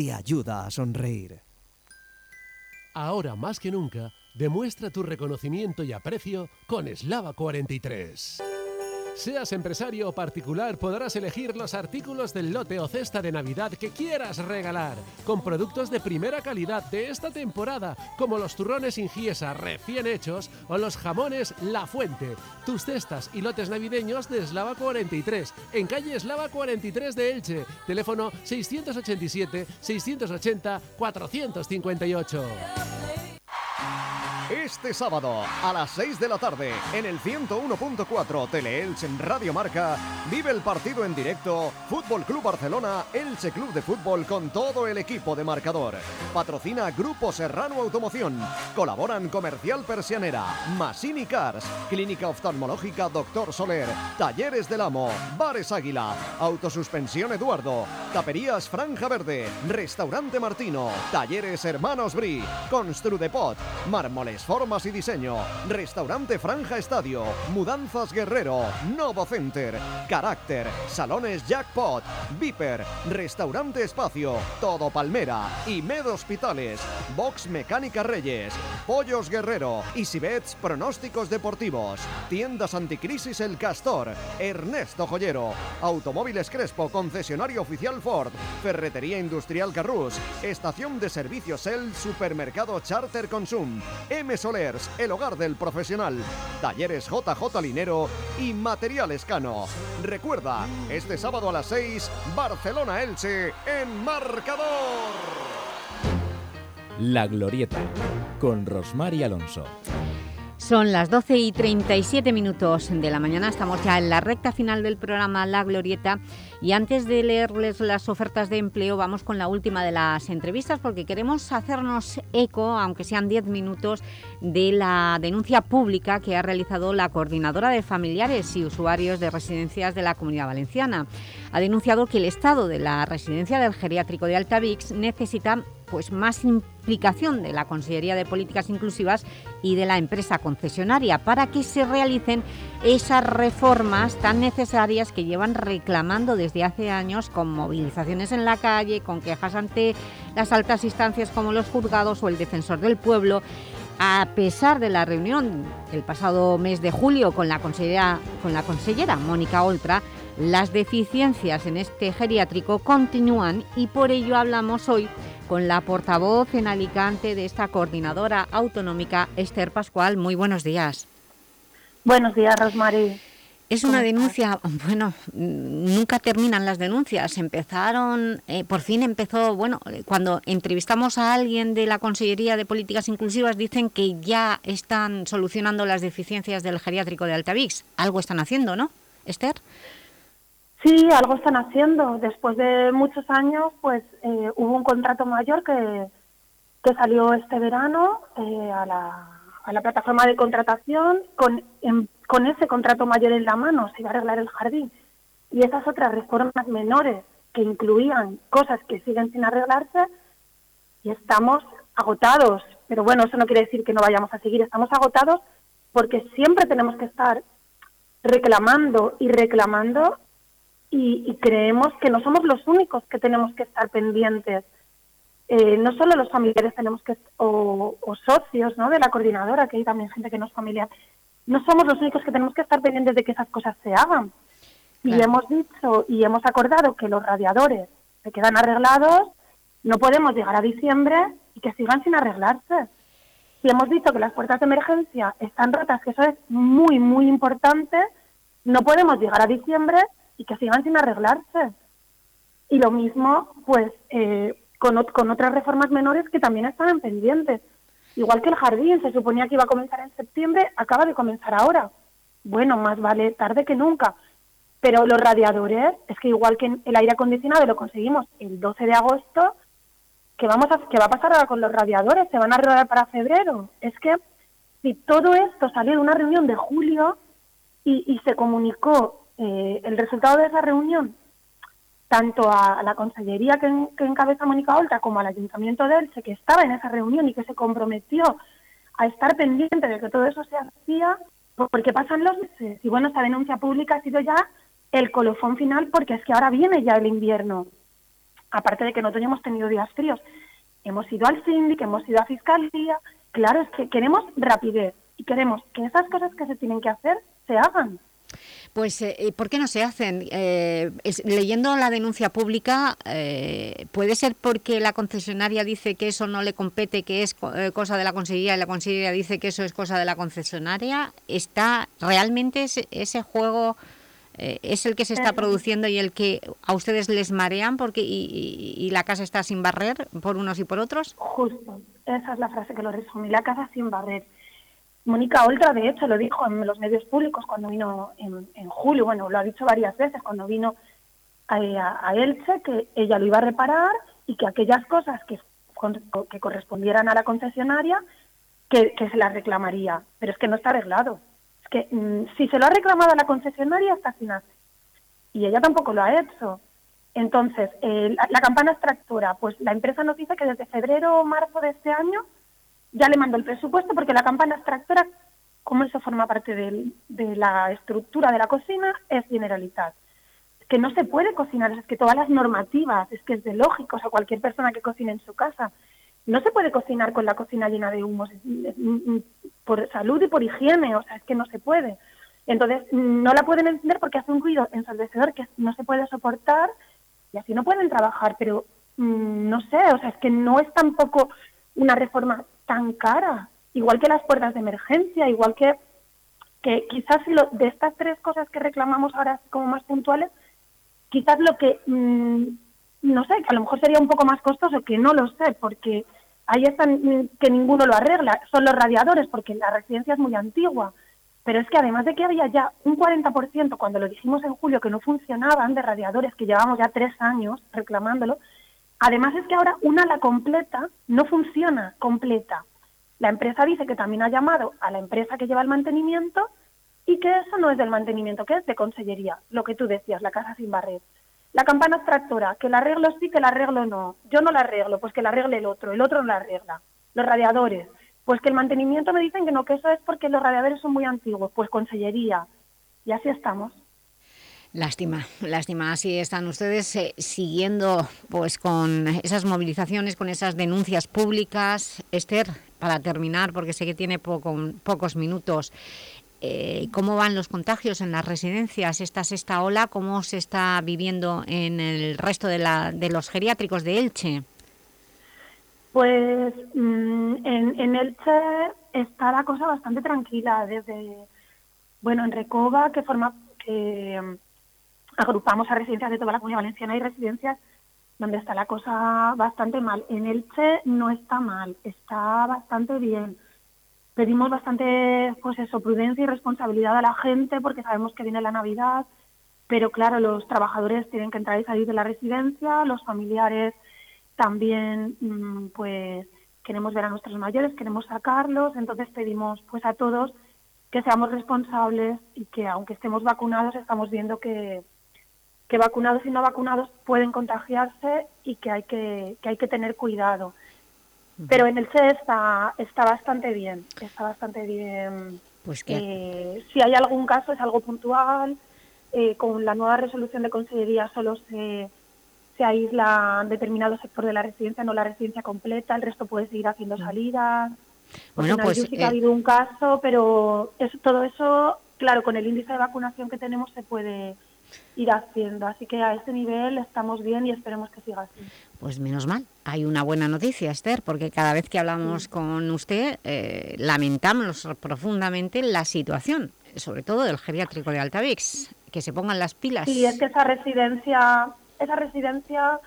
te ayuda a sonreír. Ahora más que nunca, demuestra tu reconocimiento y aprecio con Slava 43. Seas empresario o particular, podrás elegir los artículos del lote o cesta de Navidad que quieras regalar, con productos de primera calidad de esta temporada, como los turrones Ingiesa recién hechos o los jamones La Fuente. Tus cestas y lotes navideños de Eslava 43, en calle Eslava 43 de Elche, teléfono 687-680-458. Este sábado a las 6 de la tarde en el 101.4 Teleelch en Radio Marca vive el partido en directo Fútbol Club Barcelona Elche Club de Fútbol con todo el equipo de marcador. Patrocina Grupo Serrano Automoción. Colaboran Comercial Persianera, Masini Cars, Clínica Oftalmológica Doctor Soler, Talleres del Amo, Bares Águila, Autosuspensión Eduardo, Taperías Franja Verde, Restaurante Martino, Talleres Hermanos Bri, Construdepot, Mármoles Formas y Diseño, Restaurante Franja Estadio, Mudanzas Guerrero, Novo Center, Carácter, Salones Jackpot, Viper, Restaurante Espacio, Todo Palmera, Imed Hospitales, Box Mecánica Reyes, Pollos Guerrero, Isibets Pronósticos Deportivos, Tiendas Anticrisis El Castor, Ernesto Joyero, Automóviles Crespo, concesionario oficial Ford, Ferretería Industrial Carrús, Estación de Servicios El, Supermercado Charter Consum, M Solers, el hogar del profesional, Talleres JJ Linero y Material Escano. Recuerda, este sábado a las 6, Barcelona Elche en marcador. La Glorieta, con Rosmar y Alonso. Son las 12 y 37 minutos de la mañana, estamos ya en la recta final del programa La Glorieta y antes de leerles las ofertas de empleo vamos con la última de las entrevistas porque queremos hacernos eco, aunque sean 10 minutos, de la denuncia pública que ha realizado la Coordinadora de Familiares y Usuarios de Residencias de la Comunidad Valenciana. Ha denunciado que el estado de la residencia del geriátrico de Altavix necesita pues, más implicación de la Consellería de Políticas Inclusivas y de la empresa concesionaria para que se realicen esas reformas tan necesarias que llevan reclamando desde hace años con movilizaciones en la calle, con quejas ante las altas instancias como los juzgados o el defensor del pueblo. A pesar de la reunión el pasado mes de julio con la consellera, con la consellera Mónica Oltra, las deficiencias en este geriátrico continúan y por ello hablamos hoy con la portavoz en Alicante de esta coordinadora autonómica, Esther Pascual. Muy buenos días. Buenos días, Rosmarie. Es una denuncia, <laughs> bueno, nunca terminan las denuncias. Empezaron, eh, por fin empezó, bueno, cuando entrevistamos a alguien de la Consellería de Políticas Inclusivas dicen que ya están solucionando las deficiencias del geriátrico de Altavix. Algo están haciendo, ¿no, Esther? Sí, algo están haciendo. Después de muchos años, pues eh, hubo un contrato mayor que, que salió este verano eh, a, la, a, la, plataforma de contratación. Con, con ese contrato mayor en la mano se iba a arreglar el jardín. Y esas otras reformas menores que incluían cosas que siguen sin arreglarse y estamos agotados. Pero bueno, eso no quiere decir que no vayamos a seguir. Estamos agotados porque siempre tenemos que estar reclamando y reclamando y, creemos que no somos los únicos que tenemos que estar pendientes. Eh, no solo los familiares tenemos que, o, socios ¿no? de la coordinadora, que hay también gente que no es familiar, no somos los únicos que tenemos que estar pendientes de que esas cosas se hagan. Y hemos dicho y hemos acordado que los radiadores se quedan arreglados, no podemos llegar a diciembre y que sigan sin arreglarse. Si hemos dicho que las puertas de emergencia están rotas, que eso es muy, muy importante, no podemos llegar a diciembre y que sigan sin arreglarse. Y lo mismo, pues, eh, con, con otras reformas menores que también estaban pendientes. Igual que el jardín, se suponía que iba a comenzar en septiembre, acaba de comenzar ahora. Bueno, más vale tarde que nunca. Pero los radiadores, es que igual que el aire acondicionado lo conseguimos el 12 de agosto, ¿qué, vamos a, qué va a pasar ahora con los radiadores? ¿Se van a arreglar para febrero? Es que si todo esto salió de una reunión de julio y se comunicó eh, el resultado de esa reunión, tanto a, la consellería que, encabeza Mónica Oltra como al Ayuntamiento de Elche, que estaba en esa reunión y que se comprometió a estar pendiente de que todo eso se hacía, porque pasan los meses. Y bueno, esta denuncia pública ha sido ya el colofón final porque es que ahora viene ya el invierno. Aparte de que no teníamos tenido días fríos. Hemos ido al síndic, hemos ido a Fiscalía. Claro, es que queremos rapidez y queremos que esas cosas que se tienen que hacer se hagan. Pues, eh, ¿por qué no se hacen? Eh, leyendo la denuncia pública, eh, ¿puede ser porque la concesionaria dice que eso no le compete, que es cosa de la consellería, y la consellería dice que eso es cosa de la concesionaria? ¿Está realmente ese, juego es el que se está produciendo y el que a ustedes les marean porque y, y, la casa está sin barrer por unos y por otros? Justo, esa es la frase que lo resume, la casa sin barrer. Mónica Oltra, de hecho, lo dijo en los medios públicos cuando vino en, julio, bueno, lo ha dicho varias veces cuando vino a, Elche, que ella lo iba a reparar y que aquellas cosas que, que correspondieran a la concesionaria, que, se las reclamaría. Pero es que no está arreglado. Es que mm, si se lo ha reclamado a la concesionaria, está sin. Y ella tampoco lo ha hecho. Entonces, la, la, campana extractora, pues la empresa nos dice que desde febrero o marzo de este año ya le mando el presupuesto porque la campana extractora, como eso forma parte de la estructura de la cocina, es generalizar. Es que no se puede cocinar, es que todas las normativas, es que es de lógico, o sea, cualquier persona que cocine en su casa, no se puede cocinar con la cocina llena de humos por salud y por higiene, o sea, es que no se puede. Entonces, no la pueden encender porque hace un ruido ensordecedor que no se puede soportar y así no pueden trabajar, pero mm, no sé, o sea, es que no es tampoco una reforma tan cara, igual que las puertas de emergencia, igual que, que quizás lo, de estas tres cosas que reclamamos ahora como más puntuales, quizás lo que, mm, no sé, que a lo mejor sería un poco más costoso, que no lo sé, porque ahí están mm, que ninguno lo arregla, son los radiadores, porque la residencia es muy antigua. Pero es que además de que había ya un 40%, cuando lo dijimos en julio, que no funcionaban de radiadores, que llevamos ya tres años reclamándolo, además es que ahora una ala completa no funciona completa. La empresa dice que también ha llamado a la empresa que lleva el mantenimiento y que eso no es del mantenimiento, que es de consellería, lo que tú decías, la casa sin barrer. La campana extractora, que la arreglo sí, que la arreglo no. Yo no la arreglo, pues que la arregle el otro, el otro no la arregla. Los radiadores, pues que el mantenimiento me dicen que no, que eso es porque los radiadores son muy antiguos, pues consellería. Y así estamos. Lástima, lástima. Así están ustedes eh, siguiendo pues con esas movilizaciones, con esas denuncias públicas. Esther, para terminar, porque sé que tiene poco, pocos minutos, eh, ¿cómo van los contagios en las residencias? Esta sexta ola, ¿cómo se está viviendo en el resto de, la, de los geriátricos de Elche? Pues mm, en, en Elche está la cosa bastante tranquila. Desde, bueno, en Recoba, que forma que agrupamos a residencias de toda la Comunidad Valenciana y residencias donde está la cosa bastante mal. En Elche no está mal, está bastante bien. Pedimos bastante, pues eso, prudencia y responsabilidad a la gente porque sabemos que viene la Navidad, pero claro, los trabajadores tienen que entrar y salir de la residencia, los familiares también, mm, pues queremos ver a nuestros mayores, queremos sacarlos, entonces pedimos pues a todos que seamos responsables y que aunque estemos vacunados estamos viendo que, que vacunados y no vacunados pueden contagiarse y que hay que, que hay que tener cuidado. Pero en el CE está, está bastante bien, está bastante bien. Pues que... Eh, si hay algún caso es algo puntual, eh, con la nueva resolución de consellería solo se, se aísla determinado sector de la residencia, no la residencia completa, el resto puede seguir haciendo salidas. Bueno, pues, sí que ha habido un caso, pero eso, todo eso, claro, con el índice de vacunación que tenemos se puede ir haciendo. Así que a ese nivel estamos bien y esperemos que siga así. Pues menos mal. Hay una buena noticia, Esther, porque cada vez que hablamos con usted eh, lamentamos profundamente la situación, sobre todo del geriátrico de Altavix. Que se pongan las pilas. Sí, es que esa residencia, esa residencia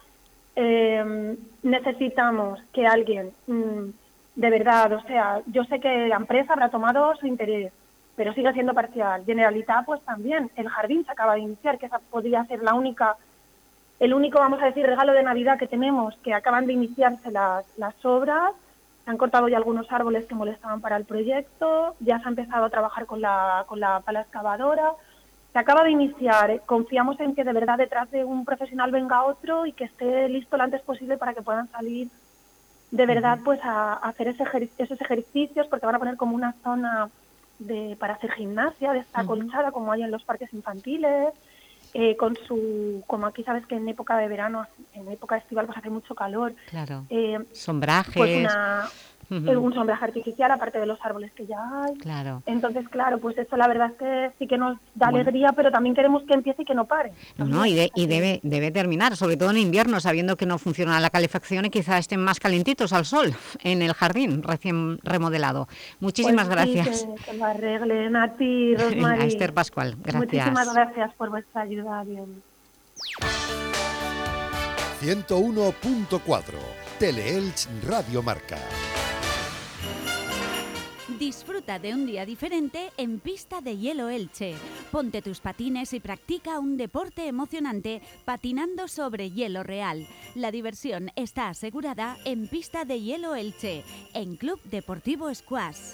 eh, necesitamos que alguien, mm, de verdad, o sea, yo sé que la empresa habrá tomado su interés, pero sigue siendo parcial. Generalitat, pues también. El jardín se acaba de iniciar, que esa podría ser la única, el único, vamos a decir, regalo de Navidad que tenemos, que acaban de iniciarse las, las obras. Se han cortado ya algunos árboles que molestaban para el proyecto, ya se ha empezado a trabajar con la, con la pala excavadora. Se acaba de iniciar, confiamos en que de verdad detrás de un profesional venga otro y que esté listo lo antes posible para que puedan salir de verdad pues a, hacer ese, esos ejercicios porque van a poner como una zona de, para hacer gimnasia, de esta colchada como hay en los parques infantiles, eh, con su, como aquí sabes que en época de verano, en época estival pues hace mucho calor. Claro. Eh, Sombrajes. Pues una, un sombraje artificial, aparte de los árboles que ya hay. Claro. Entonces, claro, pues esto la verdad es que sí que nos da alegría, pero también queremos que empiece y que no pare. No, no y, y, debe, debe terminar, sobre todo en invierno, sabiendo que no funciona la calefacción y quizá estén más calentitos al sol en el jardín recién remodelado. Muchísimas pues gracias. Que, que, lo arreglen a ti, <laughs> Rosmarie. a Esther Pascual, gracias. Muchísimas gracias por vuestra ayuda. Adiós. 101.4 Teleelch Radio Marca. Disfruta de un día diferente en Pista de Hielo Elche. Ponte tus patines y practica un deporte emocionante patinando sobre hielo real. La diversión está asegurada en Pista de Hielo Elche, en Club Deportivo Squash.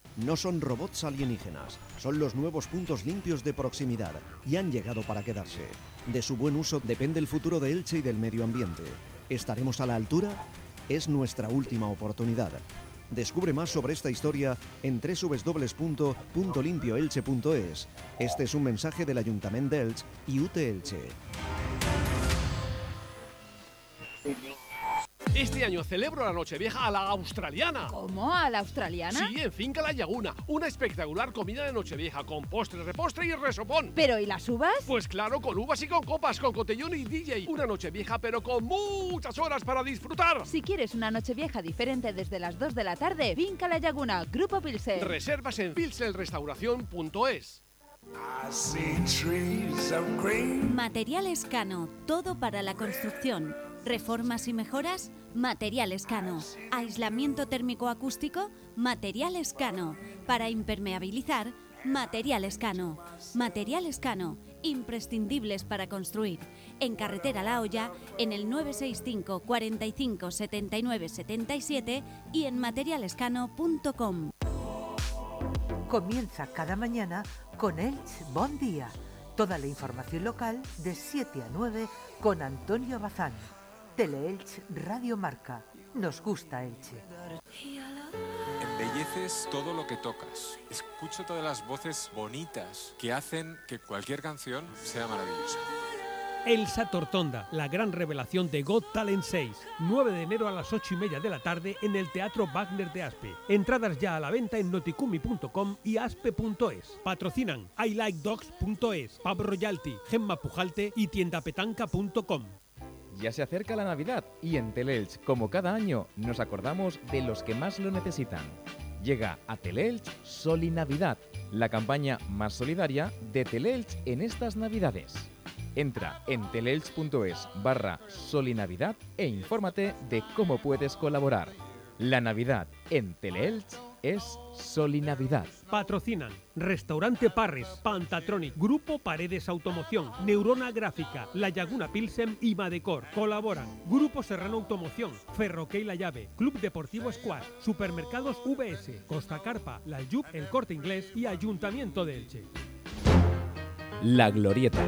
No son robots alienígenas, son los nuevos puntos limpios de proximidad y han llegado para quedarse. De su buen uso depende el futuro de Elche y del medio ambiente. ¿Estaremos a la altura? Es nuestra última oportunidad. Descubre más sobre esta historia en www.limpioelche.es. Este es un mensaje del Ayuntamiento de Elche y UT Elche. Este año celebro la Nochevieja a la australiana. ¿Cómo? ¿A la australiana? Sí, en Finca La Laguna. Una espectacular comida de Nochevieja con postre, repostre y resopón. ¿Pero y las uvas? Pues claro, con uvas y con copas, con cotellón y DJ. Una Nochevieja pero con muchas horas para disfrutar. Si quieres una Nochevieja diferente desde las 2 de la tarde, Finca La Laguna, Grupo Pilsen. Reservas en pilselrestauración.es. Materiales Cano, todo para la construcción. Reformas y mejoras, Materiales Cano. Aislamiento térmico acústico, Materiales Cano. Para impermeabilizar, Materiales Cano. Materiales Cano, imprescindibles para construir. En Carretera La Hoya, en el 965 45 79 77 y en materialescano.com. Comienza cada mañana con Elche Bon Día. Toda la información local de 7 a 9 con Antonio Bazán. Teleelch Radio Marca. Nos gusta Elche. Embelleces todo lo que tocas. Escucho todas las voces bonitas que hacen que cualquier canción sea maravillosa. Elsa Tortonda, la gran revelación de Got Talent 6. 9 de enero a las 8 y media de la tarde en el Teatro Wagner de Aspe. Entradas ya a la venta en noticumi.com y aspe.es. Patrocinan iLikeDogs.es, Pab Royalty, Gemma Pujalte y tiendapetanca.com. Ya se acerca la Navidad y en Teleelch, como cada año, nos acordamos de los que más lo necesitan. Llega a Teleelch Soli Navidad, la campaña más solidaria de Teleelch en estas Navidades. Entra en teleelch.es barra Solinavidad e infórmate de cómo puedes colaborar. La Navidad en Teleelch es Solinavidad. Patrocinan Restaurante Parres, Pantatronic, Grupo Paredes Automoción, Neurona Gráfica, La Laguna Pilsen y Madecor. Colaboran Grupo Serrano Automoción, Ferroque La Llave, Club Deportivo Squad, Supermercados VS, Costa Carpa, La Yup, El Corte Inglés y Ayuntamiento de Elche. La Glorieta,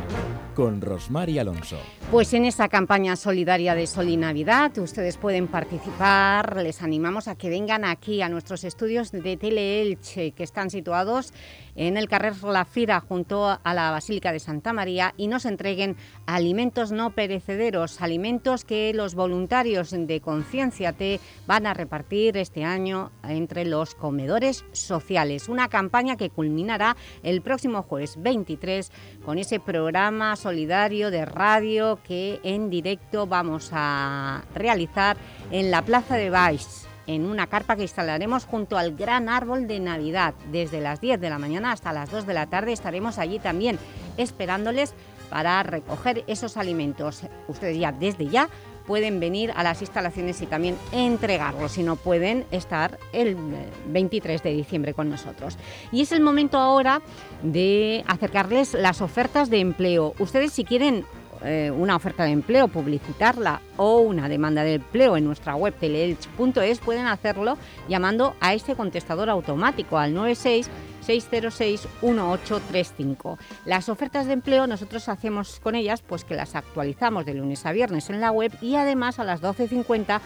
con Rosmar y Alonso. Pues en esa campaña solidaria de Sol y Navidad ustedes pueden participar, les animamos a que vengan aquí a nuestros estudios de Teleelche que están situados en el carrer La Fira junto a la Basílica de Santa María y nos entreguen alimentos no perecederos, alimentos que los voluntarios de Conciencia T van a repartir este año entre los comedores sociales. Una campaña que culminará el próximo jueves 23 con ese programa solidario de radio que en directo vamos a realizar en la Plaza de Baix en una carpa que instalaremos junto al gran árbol de Navidad. Desde las 10 de la mañana hasta las 2 de la tarde estaremos allí también esperándoles para recoger esos alimentos. Ustedes ya, desde ya, pueden venir a las instalaciones y también entregarlos, si no pueden estar el 23 de diciembre con nosotros. Y es el momento ahora de acercarles las ofertas de empleo. Ustedes si quieren eh, una oferta de empleo, publicitarla o una demanda de empleo en nuestra web teleelch.es pueden hacerlo llamando a este contestador automático al 96 606-1835. Las ofertas de empleo nosotros hacemos con ellas pues que las actualizamos de lunes a viernes en la web y además a las 12.50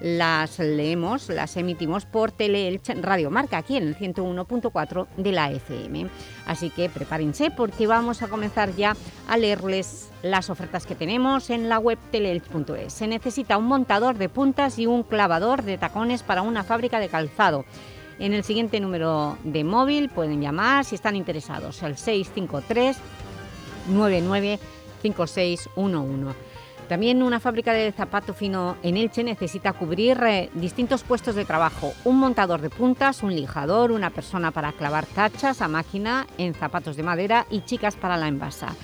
las leemos, las emitimos por Teleelch Radio Marca, aquí en el 101.4 de la FM. Así que prepárense porque vamos a comenzar ya a leerles las ofertas que tenemos en la web teleelch.es. Se necesita un montador de puntas y un clavador de tacones para una fábrica de calzado. En el siguiente número de móvil pueden llamar si están interesados, al 653 995611. También una fábrica de zapato fino en Elche necesita cubrir eh, distintos puestos de trabajo. Un montador de puntas, un lijador, una persona para clavar tachas a máquina en zapatos de madera y chicas para la envasa.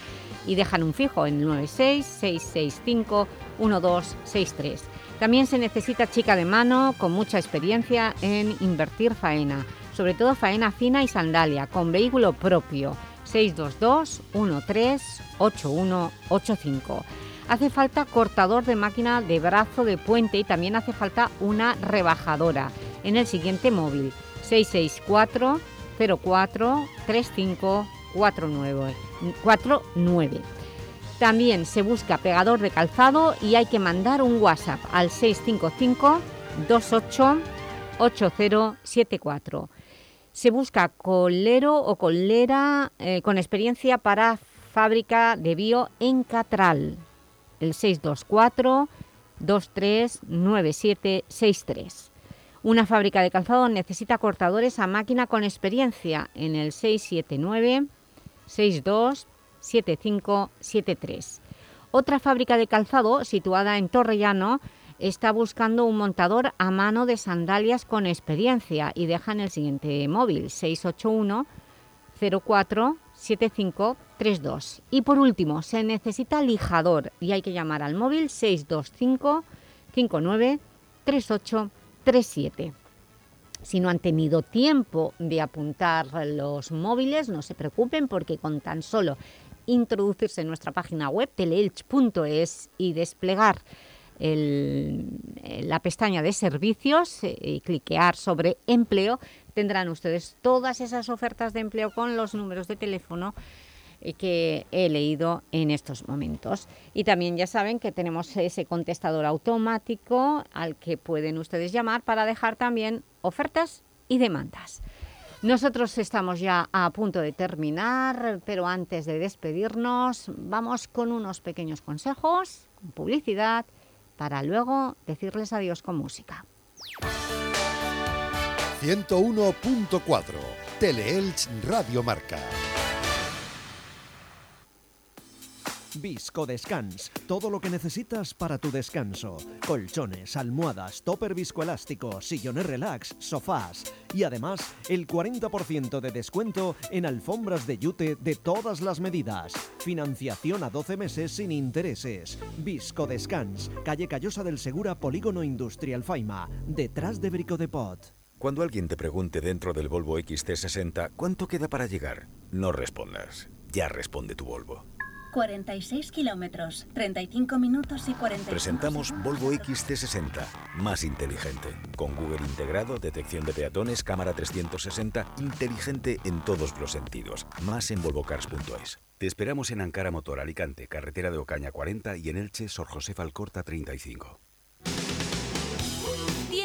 Y dejan un fijo en el 96-665-1263. También se necesita chica de mano con mucha experiencia en invertir faena, sobre todo faena fina y sandalia, con vehículo propio. 622 13 8185 hace falta cortador de máquina de brazo de puente y también hace falta una rebajadora en el siguiente móvil 664 04 35 49. También se busca pegador de calzado y hay que mandar un WhatsApp al 655 28 8074. Se busca colero o colera eh, con experiencia para fábrica de bio en Catral el 624 239763. Una fábrica de calzado necesita cortadores a máquina con experiencia en el 679 62 7573. Otra fábrica de calzado situada en Torrellano está buscando un montador a mano de sandalias con experiencia y dejan el siguiente móvil 681 04 7532. Y por último, se necesita lijador y hay que llamar al móvil 625 59 3837. Si no han tenido tiempo de apuntar los móviles, no se preocupen porque con tan solo introducirse en nuestra página web teleelch.es y desplegar la pestaña de servicios eh, y cliquear sobre empleo, tendrán ustedes todas esas ofertas de empleo con los números de teléfono eh, que he leído en estos momentos. Y también ya saben que tenemos ese contestador automático al que pueden ustedes llamar para dejar también ofertas y demandas. Nosotros estamos ya a punto de terminar, pero antes de despedirnos vamos con unos pequeños consejos, con publicidad, para luego decirles adiós con música. 101.4 Teleelch Radio Marca. Visco Descans, todo lo que necesitas para tu descanso. Colchones, almohadas, topper viscoelástico, sillones relax, sofás y además el 40% de descuento en alfombras de yute de todas las medidas. Financiación a 12 meses sin intereses. Visco Descans, calle Callosa del Segura, Polígono Industrial Faima, detrás de Brico de Pot. Cuando alguien te pregunte dentro del Volvo XT60 cuánto queda para llegar, no respondas. Ya responde tu Volvo. 46 kilómetros, 35 minutos y 40. Presentamos Volvo XC60, más inteligente. Con Google integrado, detección de peatones, cámara 360, inteligente en todos los sentidos. Más en volvocars.es. Te esperamos en Ankara Motor Alicante, carretera de Ocaña 40 y en Elche, Sor José Alcorta 35.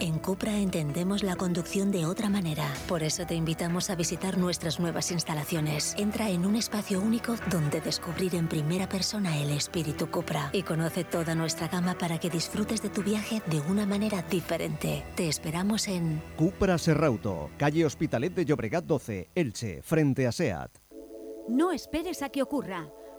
En Cupra entendemos la conducción de otra manera. Por eso te invitamos a visitar nuestras nuevas instalaciones. Entra en un espacio único donde descubrir en primera persona el espíritu Cupra y conoce toda nuestra gama para que disfrutes de tu viaje de una manera diferente. Te esperamos en Cupra Serrauto, calle Hospitalet de Llobregat 12, Elche, frente a SEAT. No esperes a que ocurra.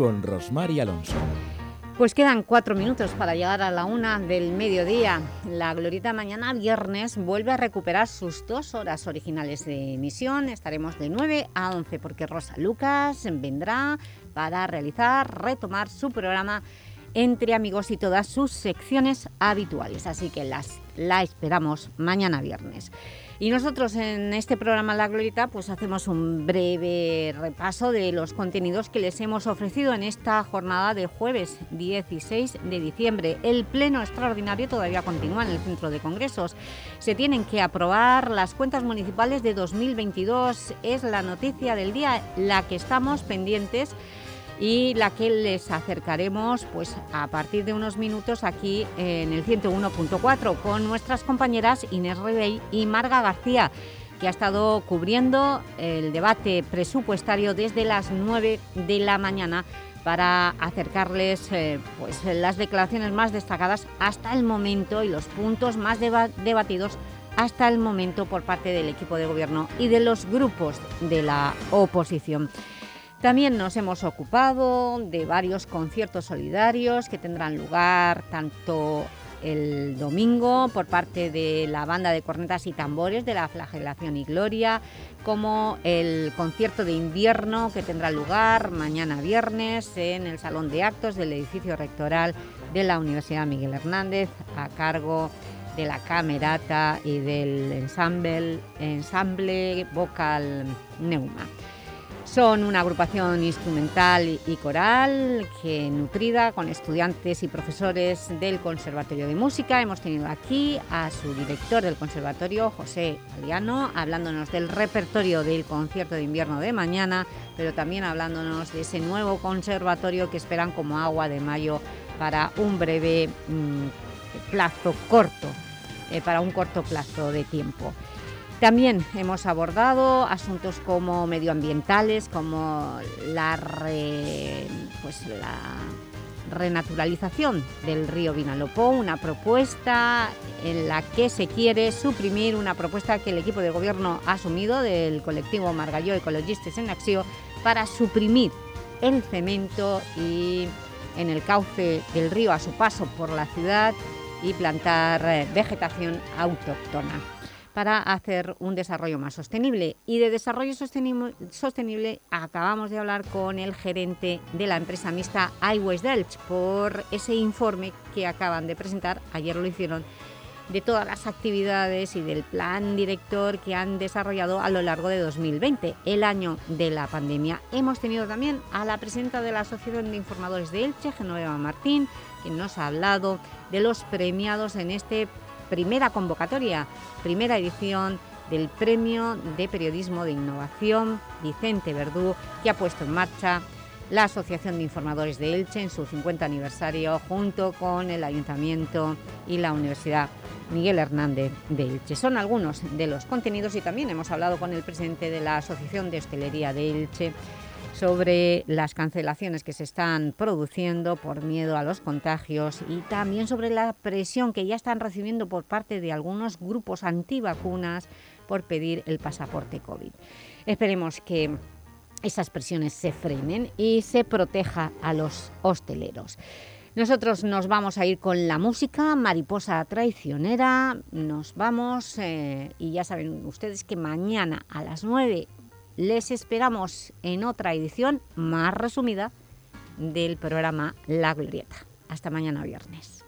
con Rosmar y Alonso. Pues quedan cuatro minutos para llegar a la una del mediodía. La Glorieta mañana viernes vuelve a recuperar sus dos horas originales de emisión. Estaremos de 9 a 11 porque Rosa Lucas vendrá para realizar, retomar su programa entre amigos y todas sus secciones habituales. Así que las, la esperamos mañana viernes. Y nosotros en este programa La Glorieta pues hacemos un breve repaso de los contenidos que les hemos ofrecido en esta jornada de jueves 16 de diciembre. El pleno extraordinario todavía continúa en el Centro de Congresos. Se tienen que aprobar las cuentas municipales de 2022. Es la noticia del día, la que estamos pendientes y la que les acercaremos pues, a partir de unos minutos aquí en el 101.4 con nuestras compañeras Inés Rebey y Marga García que ha estado cubriendo el debate presupuestario desde las 9 de la mañana para acercarles eh, pues, las declaraciones más destacadas hasta el momento y los puntos más debatidos hasta el momento por parte del equipo de gobierno y de los grupos de la oposición. También nos hemos ocupado de varios conciertos solidarios que tendrán lugar tanto el domingo por parte de la banda de cornetas y tambores de la Flagelación y Gloria, como el concierto de invierno que tendrá lugar mañana viernes en el Salón de Actos del edificio rectoral de la Universidad Miguel Hernández a cargo de la Camerata y del ensamble, vocal Neuma. Son una agrupación instrumental y coral que nutrida con estudiantes y profesores del Conservatorio de Música. Hemos tenido aquí a su director del conservatorio, José Aliano, hablándonos del repertorio del concierto de invierno de mañana, pero también hablándonos de ese nuevo conservatorio que esperan como agua de mayo para un breve mm, plazo corto, eh, para un corto plazo de tiempo. También hemos abordado asuntos como medioambientales, como la, pues la renaturalización del río Vinalopó, una propuesta en la que se quiere suprimir una propuesta que el equipo de gobierno ha asumido del colectivo Margalló Ecologistas en Acción para suprimir el cemento y en el cauce del río a su paso por la ciudad y plantar eh, vegetación autóctona para hacer un desarrollo más sostenible. Y de desarrollo sostenible, acabamos de hablar con el gerente de la empresa mixta iWest Delch por ese informe que acaban de presentar, ayer lo hicieron, de todas las actividades y del plan director que han desarrollado a lo largo de 2020, el año de la pandemia. Hemos tenido también a la presidenta de la Asociación de Informadores de Elche, Genoveva Martín, que nos ha hablado de los premiados en este primera convocatoria, primera edición del Premio de Periodismo de Innovación Vicente Verdú, que ha puesto en marcha la Asociación de Informadores de Elche en su 50 aniversario, junto con el Ayuntamiento y la Universidad Miguel Hernández de Elche. Son algunos de los contenidos y también hemos hablado con el presidente de la Asociación de Hostelería de Elche, sobre las cancelaciones que se están produciendo por miedo a los contagios y también sobre la presión que ya están recibiendo por parte de algunos grupos antivacunas por pedir el pasaporte COVID. Esperemos que esas presiones se frenen y se proteja a los hosteleros. Nosotros nos vamos a ir con la música, Mariposa Traicionera, nos vamos eh, y ya saben ustedes que mañana a las 9 les esperamos en otra edición más resumida del programa La Glorieta. Hasta mañana viernes.